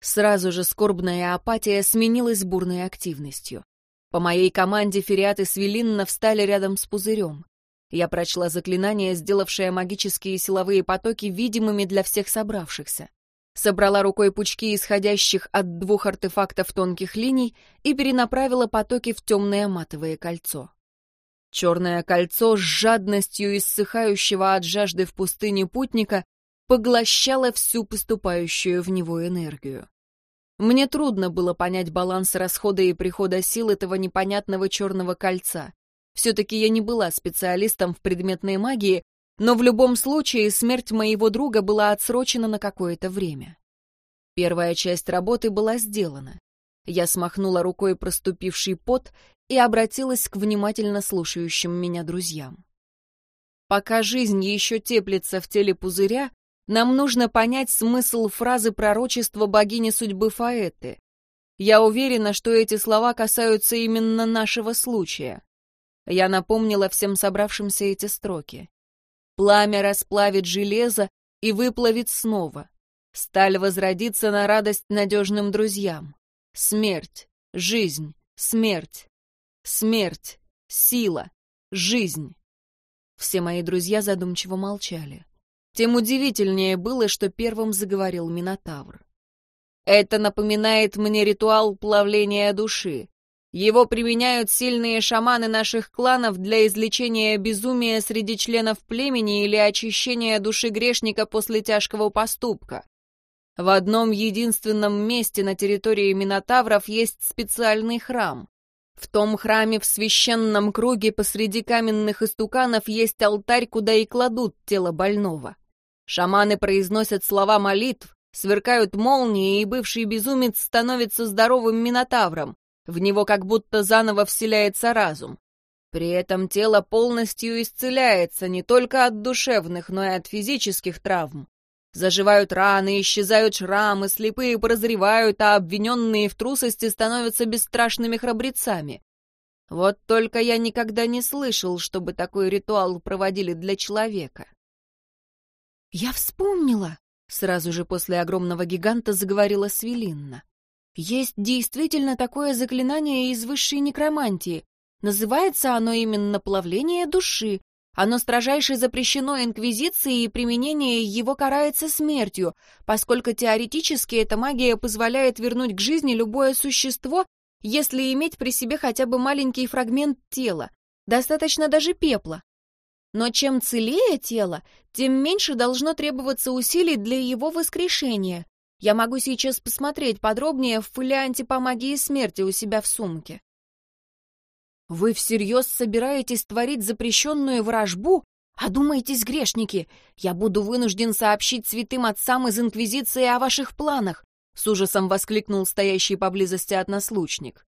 Сразу же скорбная апатия сменилась бурной активностью. По моей команде Фериат и Свелинна встали рядом с пузырем. Я прочла заклинание, сделавшее магические силовые потоки видимыми для всех собравшихся. Собрала рукой пучки исходящих от двух артефактов тонких линий и перенаправила потоки в темное матовое кольцо. Черное кольцо с жадностью иссыхающего от жажды в пустыне путника поглощало всю поступающую в него энергию. Мне трудно было понять баланс расхода и прихода сил этого непонятного черного кольца. Все-таки я не была специалистом в предметной магии, но в любом случае смерть моего друга была отсрочена на какое-то время. Первая часть работы была сделана. Я смахнула рукой проступивший пот и обратилась к внимательно слушающим меня друзьям. Пока жизнь еще теплится в теле пузыря, нам нужно понять смысл фразы пророчества богини судьбы Фаэты. Я уверена, что эти слова касаются именно нашего случая. Я напомнила всем собравшимся эти строки. «Пламя расплавит железо и выплавит снова. Сталь возродится на радость надежным друзьям. Смерть, жизнь, смерть, смерть, сила, жизнь». Все мои друзья задумчиво молчали тем удивительнее было, что первым заговорил Минотавр. «Это напоминает мне ритуал плавления души. Его применяют сильные шаманы наших кланов для излечения безумия среди членов племени или очищения души грешника после тяжкого поступка. В одном единственном месте на территории Минотавров есть специальный храм. В том храме в священном круге посреди каменных истуканов есть алтарь, куда и кладут тело больного. Шаманы произносят слова молитв, сверкают молнии, и бывший безумец становится здоровым минотавром. В него как будто заново вселяется разум. При этом тело полностью исцеляется не только от душевных, но и от физических травм. Заживают раны, исчезают шрамы, слепые прозревают, а обвиненные в трусости становятся бесстрашными храбрецами. Вот только я никогда не слышал, чтобы такой ритуал проводили для человека. «Я вспомнила!» — сразу же после огромного гиганта заговорила Свелинна. «Есть действительно такое заклинание из высшей некромантии. Называется оно именно «плавление души». Оно строжайше запрещено Инквизицией, и применение его карается смертью, поскольку теоретически эта магия позволяет вернуть к жизни любое существо, если иметь при себе хотя бы маленький фрагмент тела. Достаточно даже пепла. Но чем целее тело, тем меньше должно требоваться усилий для его воскрешения. Я могу сейчас посмотреть подробнее в фолианте по магии смерти у себя в сумке. Вы всерьез собираетесь творить запрещенную вражбу? Одумайтесь, грешники! Я буду вынужден сообщить святым отцам из Инквизиции о ваших планах! С ужасом воскликнул стоящий поблизости от нас лучник.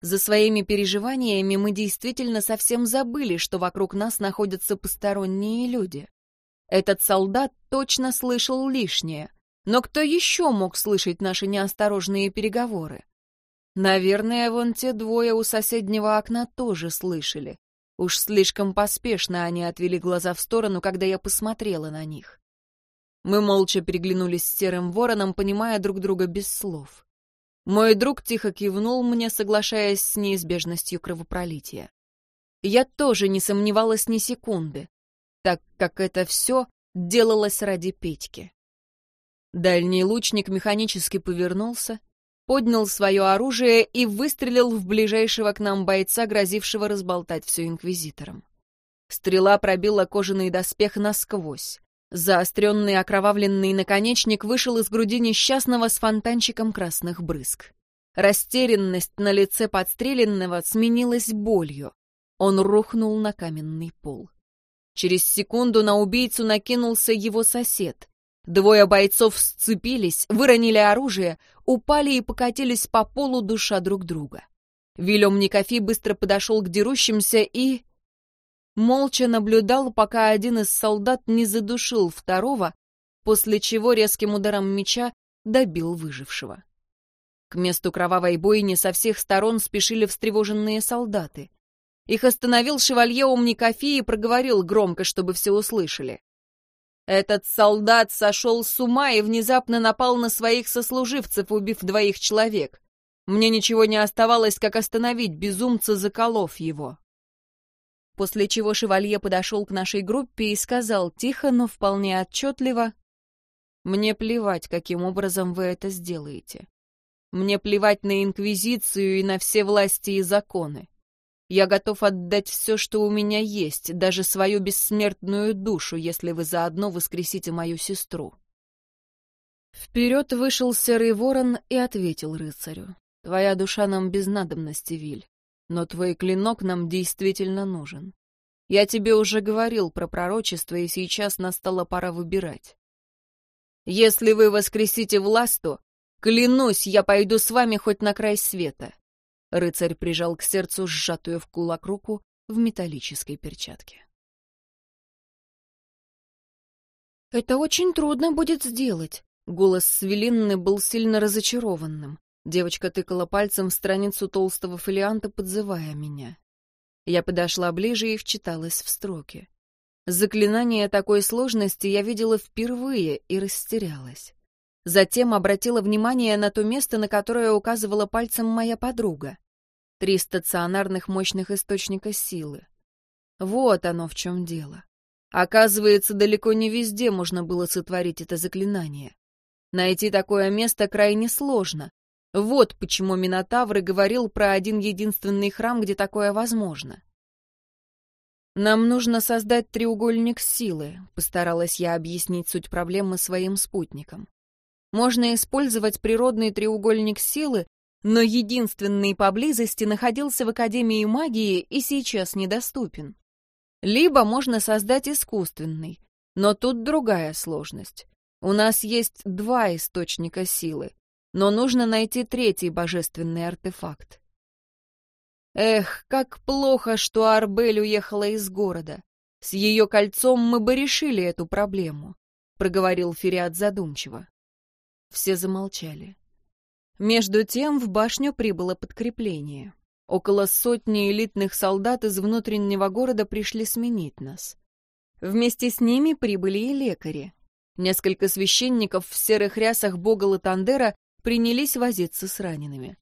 За своими переживаниями мы действительно совсем забыли, что вокруг нас находятся посторонние люди. Этот солдат точно слышал лишнее. Но кто еще мог слышать наши неосторожные переговоры? Наверное, вон те двое у соседнего окна тоже слышали. Уж слишком поспешно они отвели глаза в сторону, когда я посмотрела на них. Мы молча переглянулись с серым вороном, понимая друг друга без слов. Мой друг тихо кивнул мне, соглашаясь с неизбежностью кровопролития. Я тоже не сомневалась ни секунды, так как это все делалось ради Петьки. Дальний лучник механически повернулся, поднял свое оружие и выстрелил в ближайшего к нам бойца, грозившего разболтать все инквизиторам. Стрела пробила кожаный доспех насквозь. Заостренный окровавленный наконечник вышел из груди несчастного с фонтанчиком красных брызг. Растерянность на лице подстреленного сменилась болью. Он рухнул на каменный пол. Через секунду на убийцу накинулся его сосед. Двое бойцов сцепились, выронили оружие, упали и покатились по полу душа друг друга. Вильям Никофи быстро подошел к дерущимся и... Молча наблюдал, пока один из солдат не задушил второго, после чего резким ударом меча добил выжившего. К месту кровавой бойни со всех сторон спешили встревоженные солдаты. Их остановил шевалье Омникофи и проговорил громко, чтобы все услышали. Этот солдат сошел с ума и внезапно напал на своих сослуживцев, убив двоих человек. Мне ничего не оставалось, как остановить безумца, заколов его. После чего шевалье подошел к нашей группе и сказал тихо, но вполне отчетливо, «Мне плевать, каким образом вы это сделаете. Мне плевать на Инквизицию и на все власти и законы. Я готов отдать все, что у меня есть, даже свою бессмертную душу, если вы заодно воскресите мою сестру. Вперед вышел серый ворон и ответил рыцарю. Твоя душа нам без надобности, Виль, но твой клинок нам действительно нужен. Я тебе уже говорил про пророчество, и сейчас настала пора выбирать. Если вы воскресите власту, клянусь, я пойду с вами хоть на край света. Рыцарь прижал к сердцу сжатую в кулак руку в металлической перчатке. «Это очень трудно будет сделать», — голос Свелинны был сильно разочарованным. Девочка тыкала пальцем в страницу толстого фолианта, подзывая меня. Я подошла ближе и вчиталась в строки. Заклинание такой сложности я видела впервые и растерялась. Затем обратила внимание на то место, на которое указывала пальцем моя подруга. Три стационарных мощных источника силы. Вот оно в чем дело. Оказывается, далеко не везде можно было сотворить это заклинание. Найти такое место крайне сложно. Вот почему Минотавр говорил про один единственный храм, где такое возможно. «Нам нужно создать треугольник силы», — постаралась я объяснить суть проблемы своим спутникам. Можно использовать природный треугольник силы, но единственный поблизости находился в Академии магии и сейчас недоступен. Либо можно создать искусственный, но тут другая сложность. У нас есть два источника силы, но нужно найти третий божественный артефакт. Эх, как плохо, что Арбель уехала из города. С ее кольцом мы бы решили эту проблему, проговорил Фериат задумчиво. Все замолчали. Между тем в башню прибыло подкрепление. Около сотни элитных солдат из внутреннего города пришли сменить нас. Вместе с ними прибыли и лекари. Несколько священников в серых рясах бога Латандера принялись возиться с ранеными.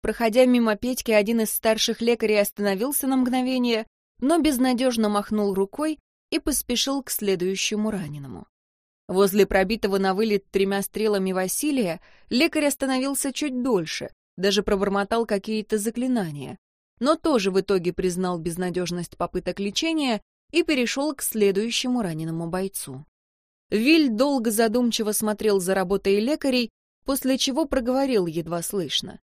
Проходя мимо Петьки, один из старших лекарей остановился на мгновение, но безнадежно махнул рукой и поспешил к следующему раненому. Возле пробитого на вылет тремя стрелами Василия лекарь остановился чуть дольше, даже пробормотал какие-то заклинания, но тоже в итоге признал безнадежность попыток лечения и перешел к следующему раненому бойцу. Виль долго задумчиво смотрел за работой лекарей, после чего проговорил едва слышно.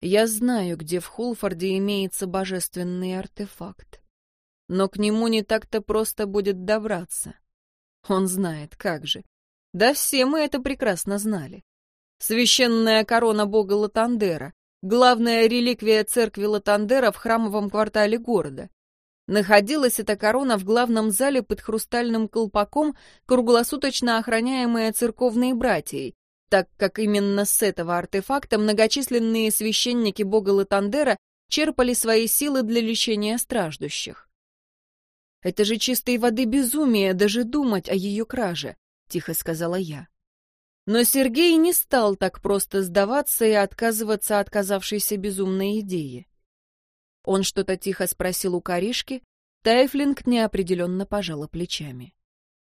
«Я знаю, где в Хулфорде имеется божественный артефакт. Но к нему не так-то просто будет добраться. Он знает, как же. Да все мы это прекрасно знали. Священная корона бога Латандера, главная реликвия церкви Латандера в храмовом квартале города. Находилась эта корона в главном зале под хрустальным колпаком, круглосуточно охраняемая церковной братьей, так как именно с этого артефакта многочисленные священники бога Латандера черпали свои силы для лечения страждущих. Это же чистой воды безумие даже думать о ее краже, — тихо сказала я. Но Сергей не стал так просто сдаваться и отказываться от казавшейся безумной идеи. Он что-то тихо спросил у Каришки, Тайфлинг неопределенно пожала плечами.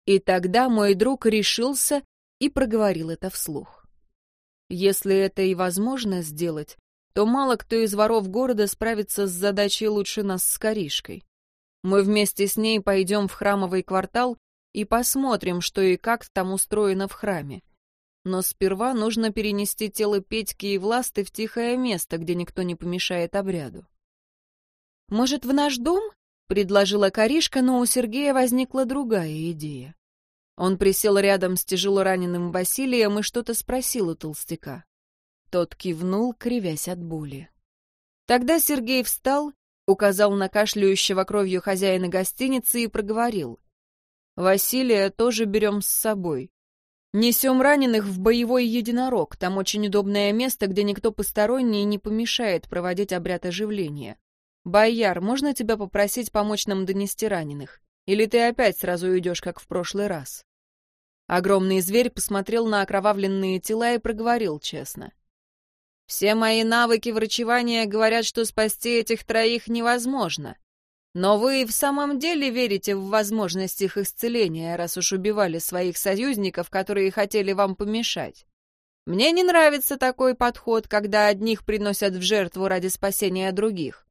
И тогда мой друг решился и проговорил это вслух. Если это и возможно сделать, то мало кто из воров города справится с задачей лучше нас с Каришкой. Мы вместе с ней пойдем в храмовый квартал и посмотрим, что и как там устроено в храме. Но сперва нужно перенести тело Петьки и Власты в тихое место, где никто не помешает обряду. «Может, в наш дом?» — предложила Каришка, но у Сергея возникла другая идея. Он присел рядом с тяжело раненым Василием и что-то спросил у толстяка. Тот кивнул, кривясь от боли. Тогда Сергей встал, указал на кашляющего кровью хозяина гостиницы и проговорил. «Василия тоже берем с собой. Несем раненых в боевой единорог, там очень удобное место, где никто посторонний не помешает проводить обряд оживления. Бояр, можно тебя попросить помочь нам донести раненых? Или ты опять сразу уйдешь, как в прошлый раз?» Огромный зверь посмотрел на окровавленные тела и проговорил честно. Все мои навыки врачевания говорят, что спасти этих троих невозможно. Но вы в самом деле верите в возможность их исцеления, раз уж убивали своих союзников, которые хотели вам помешать. Мне не нравится такой подход, когда одних приносят в жертву ради спасения других.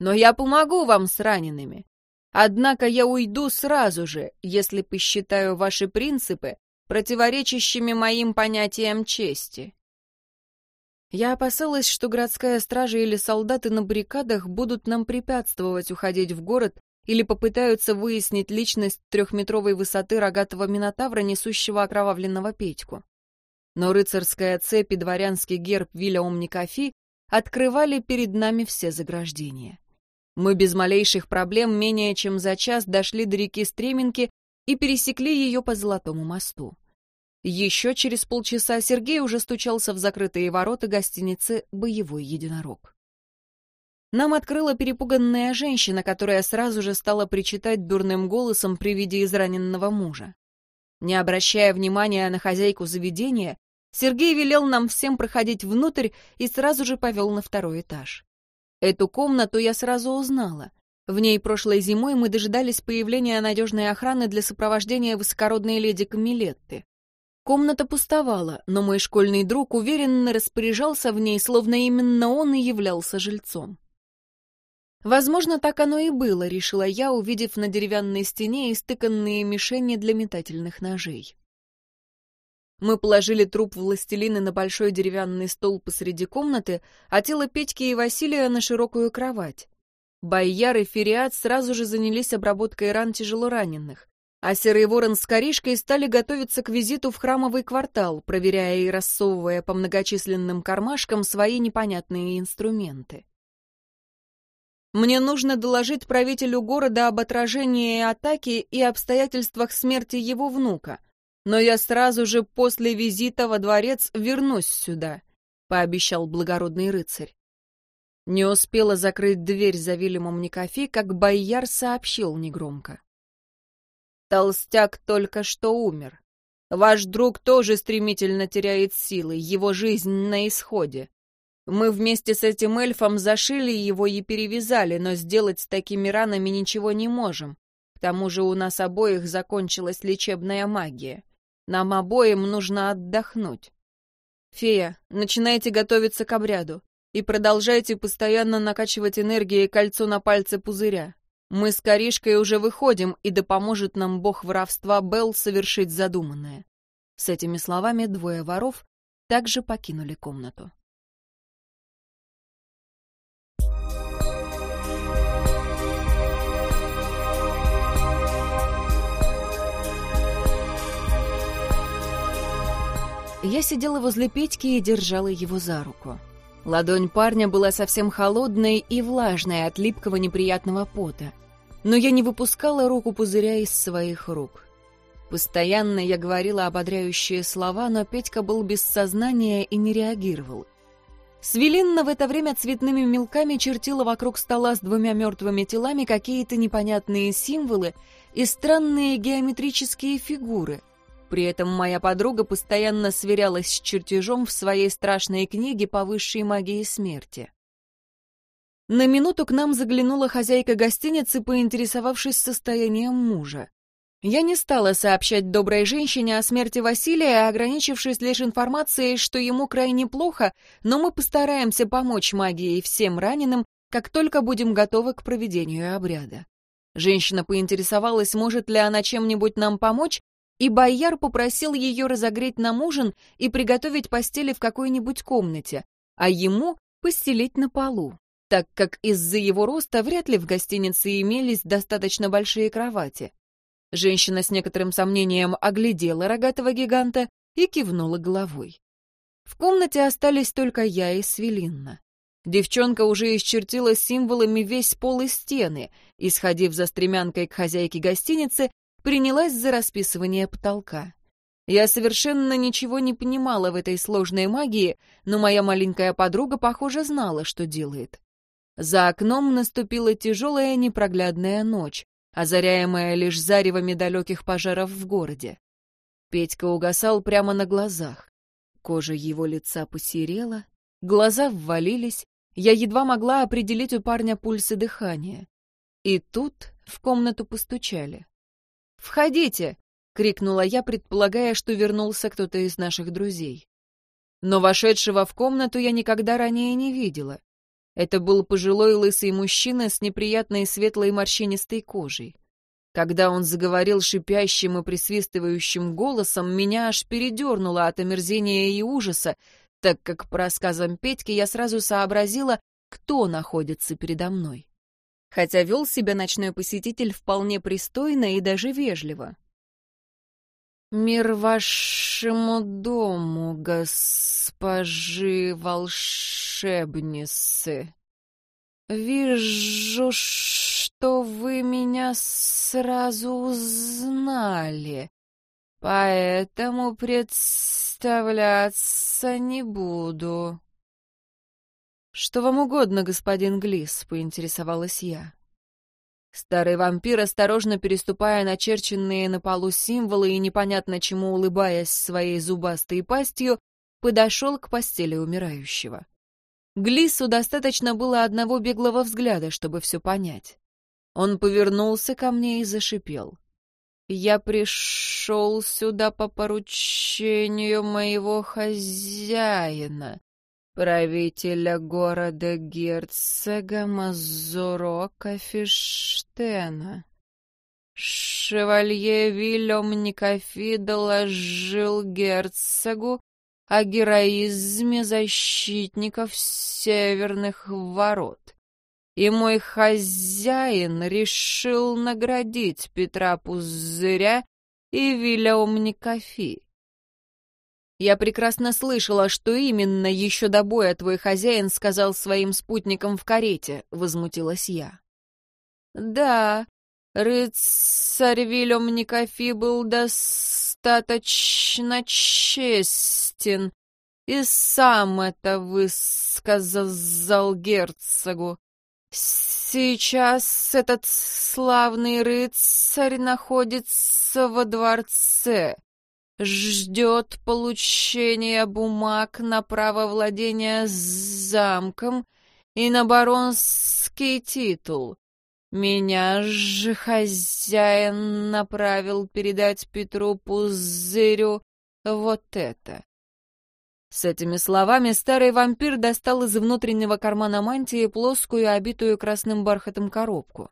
Но я помогу вам с ранеными. Однако я уйду сразу же, если посчитаю ваши принципы противоречащими моим понятиям чести. Я опасалась, что городская стража или солдаты на баррикадах будут нам препятствовать уходить в город или попытаются выяснить личность трехметровой высоты рогатого минотавра, несущего окровавленного Петьку. Но рыцарская цепь и дворянский герб Виля Омникафи открывали перед нами все заграждения. Мы без малейших проблем менее чем за час дошли до реки Стременки и пересекли ее по Золотому мосту. Еще через полчаса Сергей уже стучался в закрытые ворота гостиницы «Боевой единорог». Нам открыла перепуганная женщина, которая сразу же стала причитать дурным голосом при виде израненного мужа. Не обращая внимания на хозяйку заведения, Сергей велел нам всем проходить внутрь и сразу же повел на второй этаж. Эту комнату я сразу узнала. В ней прошлой зимой мы дожидались появления надежной охраны для сопровождения высокородной леди Камилетты. Комната пустовала, но мой школьный друг уверенно распоряжался в ней, словно именно он и являлся жильцом. Возможно, так оно и было, решила я, увидев на деревянной стене истыканные мишени для метательных ножей. Мы положили труп властелины на большой деревянный стол посреди комнаты, а тело Петьки и Василия на широкую кровать. Байяр и Фериат сразу же занялись обработкой ран тяжелораненых а Серый Ворон с Коришкой стали готовиться к визиту в храмовый квартал, проверяя и рассовывая по многочисленным кармашкам свои непонятные инструменты. Мне нужно доложить правителю города об отражении атаки и обстоятельствах смерти его внука, но я сразу же после визита во дворец вернусь сюда, — пообещал благородный рыцарь. Не успела закрыть дверь за Вильямом Никофи, как Байяр сообщил негромко. Толстяк только что умер. Ваш друг тоже стремительно теряет силы, его жизнь на исходе. Мы вместе с этим эльфом зашили его и перевязали, но сделать с такими ранами ничего не можем. К тому же у нас обоих закончилась лечебная магия. Нам обоим нужно отдохнуть. Фея, начинайте готовиться к обряду и продолжайте постоянно накачивать энергией кольцо на пальце пузыря. Мы с Коришкой уже выходим, и да поможет нам бог воровства Белл совершить задуманное. С этими словами двое воров также покинули комнату. Я сидела возле Петьки и держала его за руку. Ладонь парня была совсем холодной и влажной от липкого неприятного пота. Но я не выпускала руку пузыря из своих рук. Постоянно я говорила ободряющие слова, но Петька был без сознания и не реагировал. Свелинна в это время цветными мелками чертила вокруг стола с двумя мертвыми телами какие-то непонятные символы и странные геометрические фигуры — при этом моя подруга постоянно сверялась с чертежом в своей страшной книге по высшей магии смерти. На минуту к нам заглянула хозяйка гостиницы, поинтересовавшись состоянием мужа. Я не стала сообщать доброй женщине о смерти Василия, ограничившись лишь информацией, что ему крайне плохо, но мы постараемся помочь магии всем раненым, как только будем готовы к проведению обряда. Женщина поинтересовалась, может ли она чем-нибудь нам помочь, и бояр попросил ее разогреть нам ужин и приготовить постели в какой-нибудь комнате, а ему постелить на полу, так как из-за его роста вряд ли в гостинице имелись достаточно большие кровати. Женщина с некоторым сомнением оглядела рогатого гиганта и кивнула головой. В комнате остались только я и Свелинна. Девчонка уже исчертила символами весь пол и стены, и, сходив за стремянкой к хозяйке гостиницы, принялась за расписывание потолка. Я совершенно ничего не понимала в этой сложной магии, но моя маленькая подруга, похоже, знала, что делает. За окном наступила тяжелая непроглядная ночь, озаряемая лишь заревами далеких пожаров в городе. Петька угасал прямо на глазах. Кожа его лица посерела, глаза ввалились, я едва могла определить у парня пульс и дыхание. И тут в комнату постучали. «Входите!» — крикнула я, предполагая, что вернулся кто-то из наших друзей. Но вошедшего в комнату я никогда ранее не видела. Это был пожилой лысый мужчина с неприятной светлой морщинистой кожей. Когда он заговорил шипящим и присвистывающим голосом, меня аж передернуло от омерзения и ужаса, так как по рассказам Петьки я сразу сообразила, кто находится передо мной. Хотя вел себя ночной посетитель вполне пристойно и даже вежливо. «Мир вашему дому, госпожи волшебницы. Вижу, что вы меня сразу узнали, поэтому представляться не буду». «Что вам угодно, господин Глис?» — поинтересовалась я. Старый вампир, осторожно переступая начерченные на полу символы и непонятно чему улыбаясь своей зубастой пастью, подошел к постели умирающего. Глису достаточно было одного беглого взгляда, чтобы все понять. Он повернулся ко мне и зашипел. «Я пришел сюда по поручению моего хозяина, правителя города герцога Мазурока Фиштена. Шевалье Вильям Никофи доложил герцогу о героизме защитников северных ворот. И мой хозяин решил наградить Петра Пузыря и Вильям Никофи. Я прекрасно слышала, что именно еще до боя твой хозяин сказал своим спутникам в карете, — возмутилась я. Да, рыцарь Вильям Никофи был достаточно честен и сам это высказал герцогу. Сейчас этот славный рыцарь находится во дворце ждет получения бумаг на право владения замком и на баронский титул. Меня же хозяин направил передать Петру Пузырю вот это. С этими словами старый вампир достал из внутреннего кармана мантии плоскую, обитую красным бархатом коробку.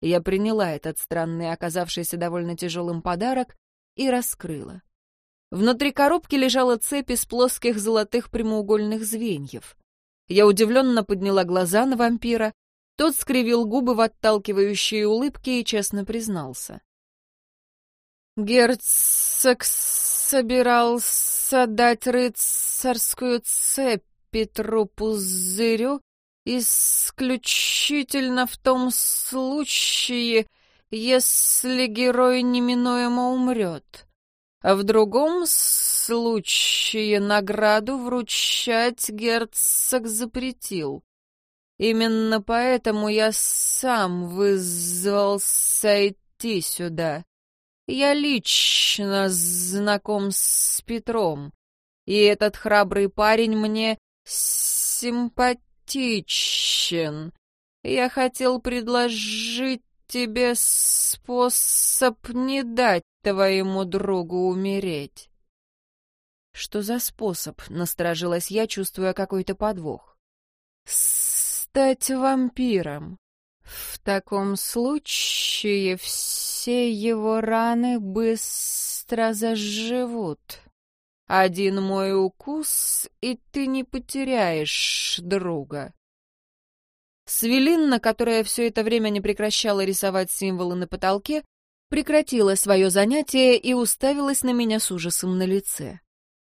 Я приняла этот странный, оказавшийся довольно тяжелым подарок, и раскрыла. Внутри коробки лежала цепь из плоских золотых прямоугольных звеньев. Я удивленно подняла глаза на вампира. Тот скривил губы в отталкивающие улыбки и честно признался. Герцог собирался дать рыцарскую цепь Петру Пузырю исключительно в том случае, если герой неминуемо умрет в другом случае награду вручать герцог запретил. Именно поэтому я сам вызвался идти сюда. Я лично знаком с Петром, и этот храбрый парень мне симпатичен. Я хотел предложить тебе способ не дать твоему другу умереть. Что за способ? Насторожилась я, чувствуя какой-то подвох. Стать вампиром. В таком случае все его раны быстро заживут. Один мой укус, и ты не потеряешь друга. Свелинна, которая все это время не прекращала рисовать символы на потолке, прекратила свое занятие и уставилась на меня с ужасом на лице.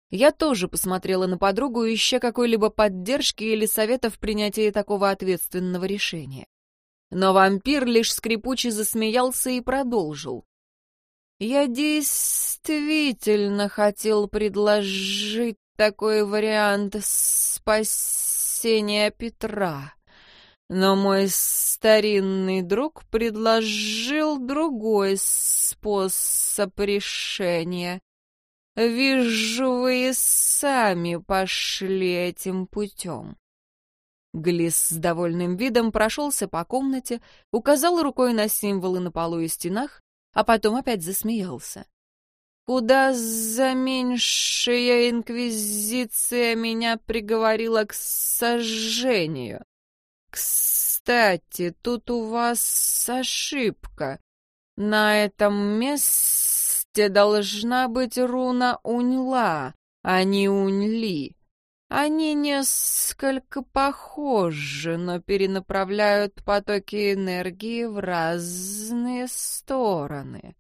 Я тоже посмотрела на подругу, ища какой-либо поддержки или совета в принятии такого ответственного решения. Но вампир лишь скрипуче засмеялся и продолжил. «Я действительно хотел предложить такой вариант спасения Петра, но мой старинный друг предложил другой способ решения. Вижу, вы сами пошли этим путем. Глис с довольным видом прошелся по комнате, указал рукой на символы на полу и стенах, а потом опять засмеялся. Куда за меньшая инквизиция меня приговорила к сожжению. Кстати, тут у вас ошибка. На этом месте должна быть руна Уньла, а не Уньли. Они несколько похожи, но перенаправляют потоки энергии в разные стороны.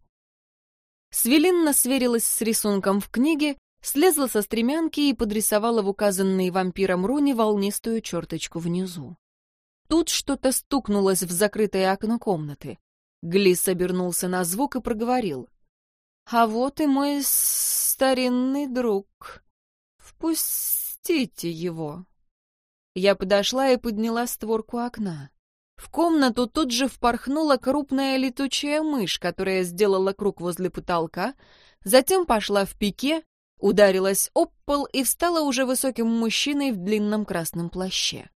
Свелинна сверилась с рисунком в книге, слезла со стремянки и подрисовала в указанной вампиром руне волнистую черточку внизу. Тут что-то стукнулось в закрытое окно комнаты. Глис обернулся на звук и проговорил. «А вот и мой старинный друг. Впустите его». Я подошла и подняла створку окна. В комнату тут же впорхнула крупная летучая мышь, которая сделала круг возле потолка, затем пошла в пике, ударилась об пол и встала уже высоким мужчиной в длинном красном плаще.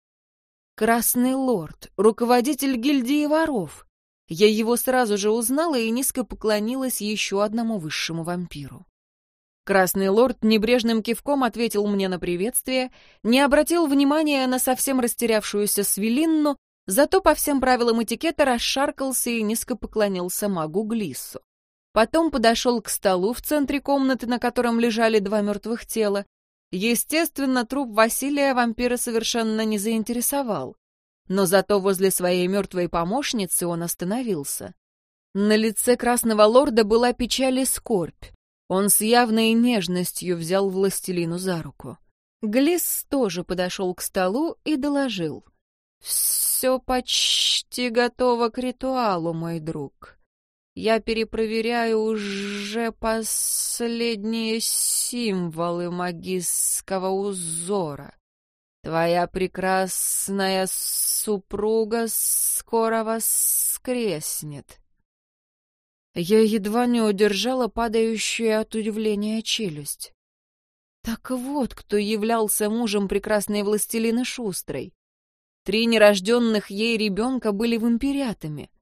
Красный лорд, руководитель гильдии воров. Я его сразу же узнала и низко поклонилась еще одному высшему вампиру. Красный лорд небрежным кивком ответил мне на приветствие, не обратил внимания на совсем растерявшуюся Свелинну, зато по всем правилам этикета расшаркался и низко поклонился магу Глиссу. Потом подошел к столу в центре комнаты, на котором лежали два мертвых тела, Естественно, труп Василия вампира совершенно не заинтересовал. Но зато возле своей мертвой помощницы он остановился. На лице Красного Лорда была печаль и скорбь. Он с явной нежностью взял властелину за руку. Глис тоже подошел к столу и доложил. «Все почти готово к ритуалу, мой друг. Я перепроверяю уже последние символы магического узора. Твоя прекрасная супруга скоро воскреснет. Я едва не удержала падающую от удивления челюсть. Так вот, кто являлся мужем прекрасной властелины Шустрой. Три нерожденных ей ребенка были вампирятами —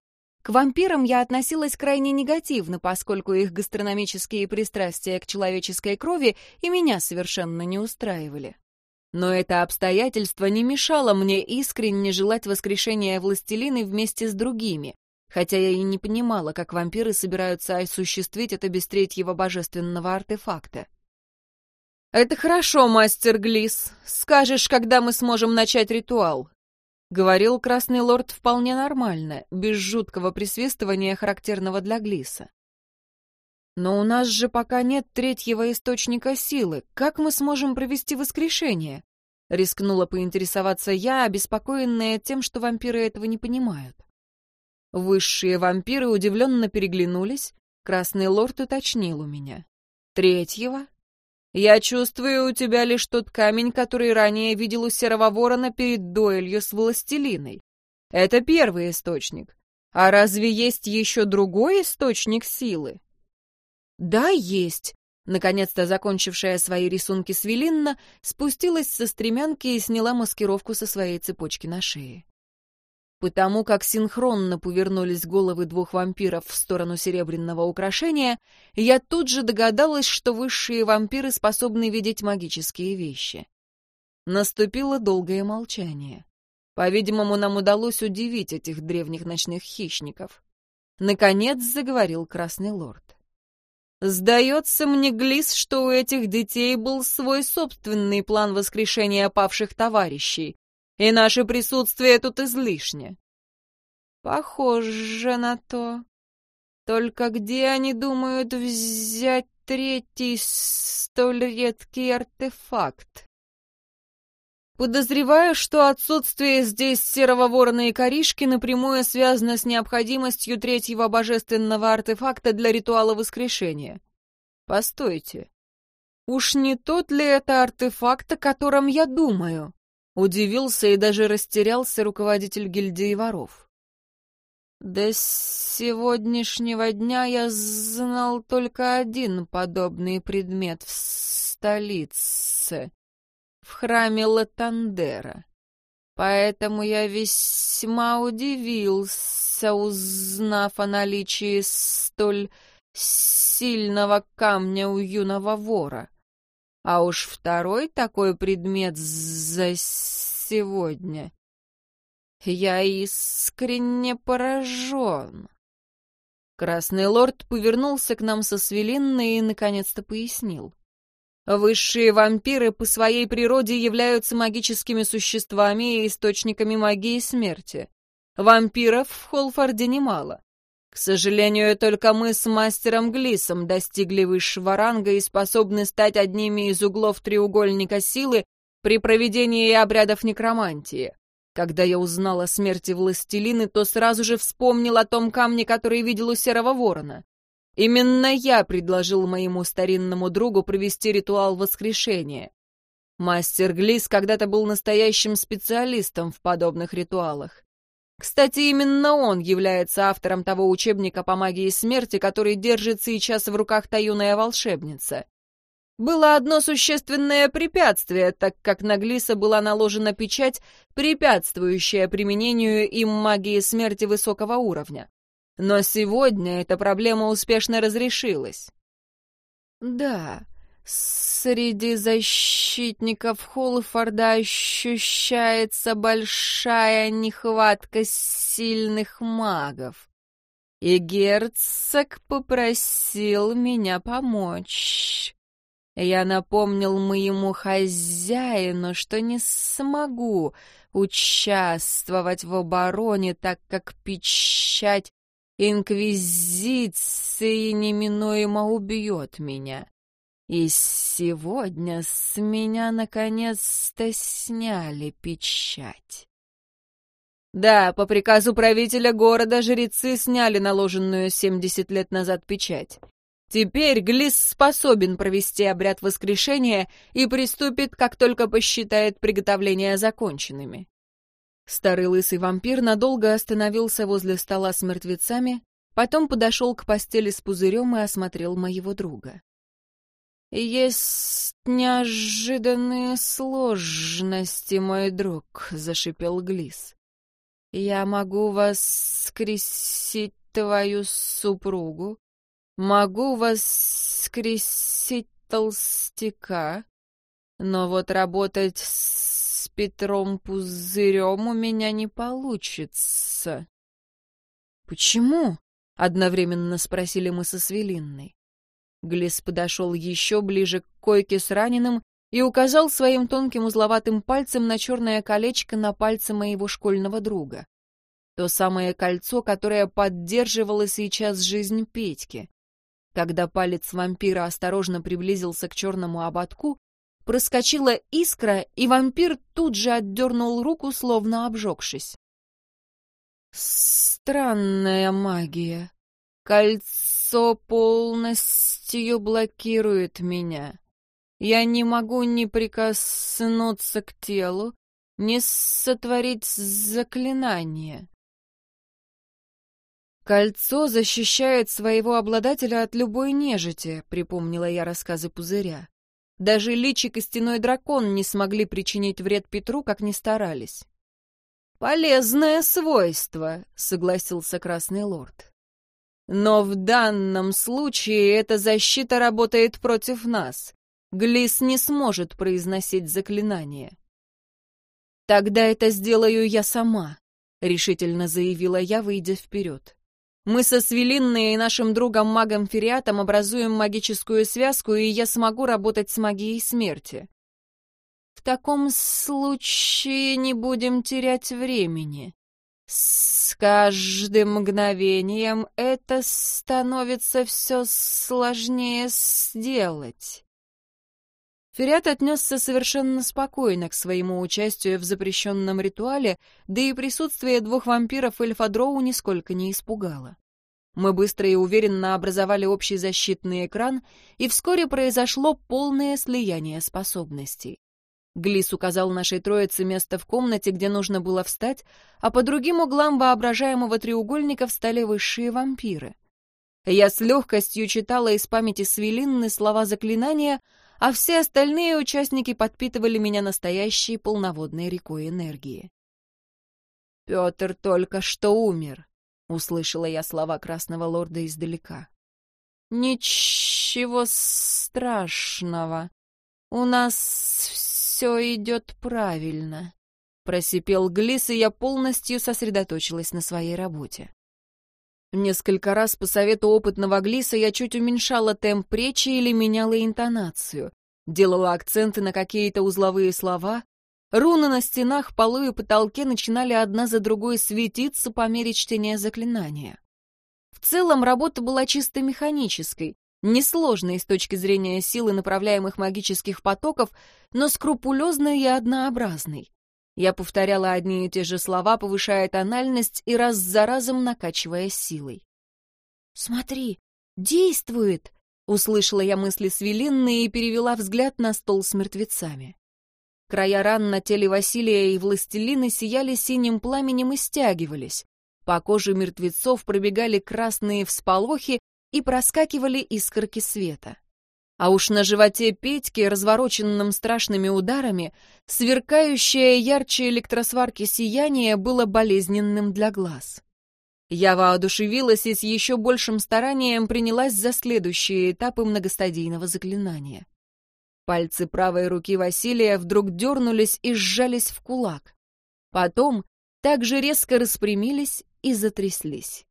к вампирам я относилась крайне негативно, поскольку их гастрономические пристрастия к человеческой крови и меня совершенно не устраивали. Но это обстоятельство не мешало мне искренне желать воскрешения властелины вместе с другими, хотя я и не понимала, как вампиры собираются осуществить это без третьего божественного артефакта. «Это хорошо, мастер Глис. Скажешь, когда мы сможем начать ритуал?» Говорил Красный Лорд вполне нормально, без жуткого присвистывания, характерного для Глиса. Но у нас же пока нет третьего источника силы. Как мы сможем провести воскрешение? Рискнула поинтересоваться я, обеспокоенная тем, что вампиры этого не понимают. Высшие вампиры удивленно переглянулись. Красный лорд уточнил у меня. Третьего? Я чувствую у тебя лишь тот камень, который ранее видел у серого ворона перед дуэлью с властелиной. Это первый источник. А разве есть еще другой источник силы? Да, есть. Наконец-то закончившая свои рисунки Свелинна спустилась со стремянки и сняла маскировку со своей цепочки на шее. Потому как синхронно повернулись головы двух вампиров в сторону серебряного украшения, я тут же догадалась, что высшие вампиры способны видеть магические вещи. Наступило долгое молчание. По-видимому, нам удалось удивить этих древних ночных хищников. Наконец заговорил Красный Лорд. «Сдается мне, Глис, что у этих детей был свой собственный план воскрешения павших товарищей, и наше присутствие тут излишне. Похоже на то. Только где они думают взять третий столь редкий артефакт. Подозреваю, что отсутствие здесь серого ворона и коришки напрямую связано с необходимостью третьего божественного артефакта для ритуала воскрешения. Постойте. Уж не тот ли это артефакт, о котором я думаю? Удивился и даже растерялся руководитель гильдии воров. До сегодняшнего дня я знал только один подобный предмет в столице в храме Латандера. Поэтому я весьма удивился, узнав о наличии столь сильного камня у юного вора. А уж второй такой предмет за сегодня. Я искренне поражен. Красный лорд повернулся к нам со свелинной и наконец-то пояснил. Высшие вампиры по своей природе являются магическими существами и источниками магии смерти. Вампиров в Холфорде немало. К сожалению, только мы с мастером Глисом достигли высшего ранга и способны стать одними из углов треугольника силы при проведении обрядов некромантии. Когда я узнал о смерти властелины, то сразу же вспомнил о том камне, который видел у Серого Ворона. Именно я предложил моему старинному другу провести ритуал воскрешения. Мастер Глис когда-то был настоящим специалистом в подобных ритуалах. Кстати, именно он является автором того учебника по магии смерти, который держит сейчас в руках та юная волшебница. Было одно существенное препятствие, так как на Глиса была наложена печать, препятствующая применению им магии смерти высокого уровня. Но сегодня эта проблема успешно разрешилась. Да, среди защитников Холфорда ощущается большая нехватка сильных магов. И герцог попросил меня помочь. Я напомнил моему хозяину, что не смогу участвовать в обороне, так как печать Инквизиция неминуемо убьет меня. И сегодня с меня наконец-то сняли печать. Да, по приказу правителя города жрецы сняли наложенную семьдесят лет назад печать. Теперь Глис способен провести обряд воскрешения и приступит, как только посчитает приготовления законченными. Старый лысый вампир надолго остановился возле стола с мертвецами, потом подошел к постели с пузырем и осмотрел моего друга. «Есть неожиданные сложности, мой друг», — зашипел Глис. «Я могу воскресить твою супругу, могу воскресить толстяка, но вот работать с Петром Пузырем у меня не получится». «Почему?» — одновременно спросили мы со Свелинной. Глис подошел еще ближе к койке с раненым и указал своим тонким узловатым пальцем на черное колечко на пальце моего школьного друга. То самое кольцо, которое поддерживало сейчас жизнь Петьки. Когда палец вампира осторожно приблизился к черному ободку, Проскочила искра, и вампир тут же отдернул руку, словно обжегшись. Странная магия. Кольцо полностью блокирует меня. Я не могу ни прикоснуться к телу, ни сотворить заклинание. «Кольцо защищает своего обладателя от любой нежити», — припомнила я рассказы пузыря. Даже лич и костяной дракон не смогли причинить вред Петру, как ни старались. «Полезное свойство», — согласился Красный Лорд. «Но в данном случае эта защита работает против нас. Глис не сможет произносить заклинание». «Тогда это сделаю я сама», — решительно заявила я, выйдя вперед. Мы со Свелинной и нашим другом-магом Фериатом образуем магическую связку, и я смогу работать с магией смерти. В таком случае не будем терять времени. С каждым мгновением это становится все сложнее сделать. Фериат отнесся совершенно спокойно к своему участию в запрещенном ритуале, да и присутствие двух вампиров эльфа Дроу нисколько не испугало. Мы быстро и уверенно образовали общий защитный экран, и вскоре произошло полное слияние способностей. Глис указал нашей троице место в комнате, где нужно было встать, а по другим углам воображаемого треугольника встали высшие вампиры. Я с легкостью читала из памяти Свелинны слова заклинания, а все остальные участники подпитывали меня настоящей полноводной рекой энергии. «Петр только что умер», — услышала я слова Красного Лорда издалека. «Ничего страшного. У нас все идет правильно», — просипел Глис, и я полностью сосредоточилась на своей работе. Несколько раз по совету опытного Глиса я чуть уменьшала темп речи или меняла интонацию, делала акценты на какие-то узловые слова. Руны на стенах, полу и потолке начинали одна за другой светиться по мере чтения заклинания. В целом работа была чисто механической, несложной с точки зрения силы направляемых магических потоков, но скрупулезной и однообразной. Я повторяла одни и те же слова, повышая тональность и раз за разом накачивая силой. «Смотри, действует!» — услышала я мысли Свелинны и перевела взгляд на стол с мертвецами. Края ран на теле Василия и Властелины сияли синим пламенем и стягивались. По коже мертвецов пробегали красные всполохи и проскакивали искорки света. А уж на животе Петьки, развороченном страшными ударами, сверкающее ярче электросварки сияние было болезненным для глаз. Я воодушевилась и с еще большим старанием принялась за следующие этапы многостадийного заклинания. Пальцы правой руки Василия вдруг дернулись и сжались в кулак. Потом также резко распрямились и затряслись.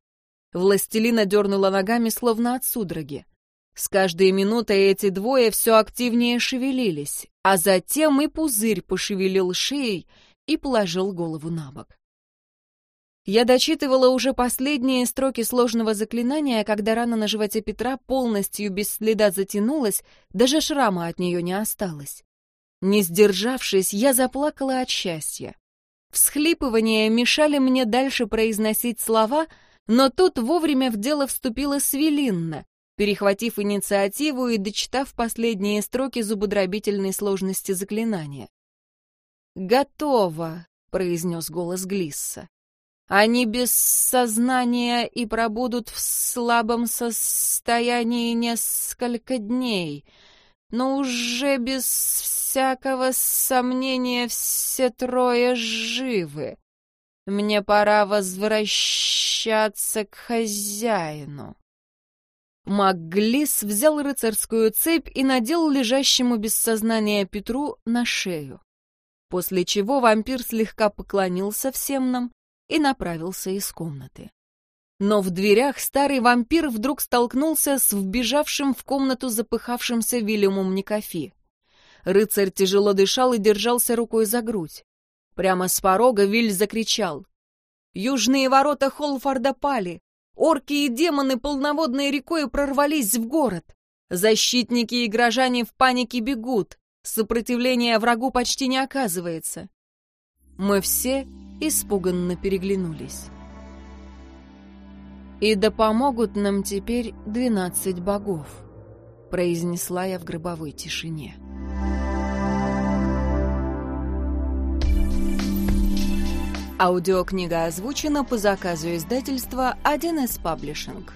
Властелина дернула ногами, словно от судороги. С каждой минутой эти двое все активнее шевелились, а затем и пузырь пошевелил шеей и положил голову на бок. Я дочитывала уже последние строки сложного заклинания, когда рана на животе Петра полностью без следа затянулась, даже шрама от нее не осталось. Не сдержавшись, я заплакала от счастья. Всхлипывания мешали мне дальше произносить слова, но тут вовремя в дело вступила Свелинна, перехватив инициативу и дочитав последние строки зубодробительной сложности заклинания. «Готово», — произнес голос Глисса. «Они без сознания и пробудут в слабом состоянии несколько дней, но уже без всякого сомнения все трое живы. Мне пора возвращаться к хозяину». Макглис взял рыцарскую цепь и надел лежащему без сознания Петру на шею. После чего вампир слегка поклонился всем нам и направился из комнаты. Но в дверях старый вампир вдруг столкнулся с вбежавшим в комнату запыхавшимся Вильямом Никофи. Рыцарь тяжело дышал и держался рукой за грудь. Прямо с порога Виль закричал. «Южные ворота Холфорда пали! Орки и демоны полноводной рекой прорвались в город. Защитники и горожане в панике бегут. Сопротивления врагу почти не оказывается. Мы все испуганно переглянулись. «И да помогут нам теперь двенадцать богов», — произнесла я в гробовой тишине. Аудиокнига озвучена по заказу издательства 1С Паблишинг.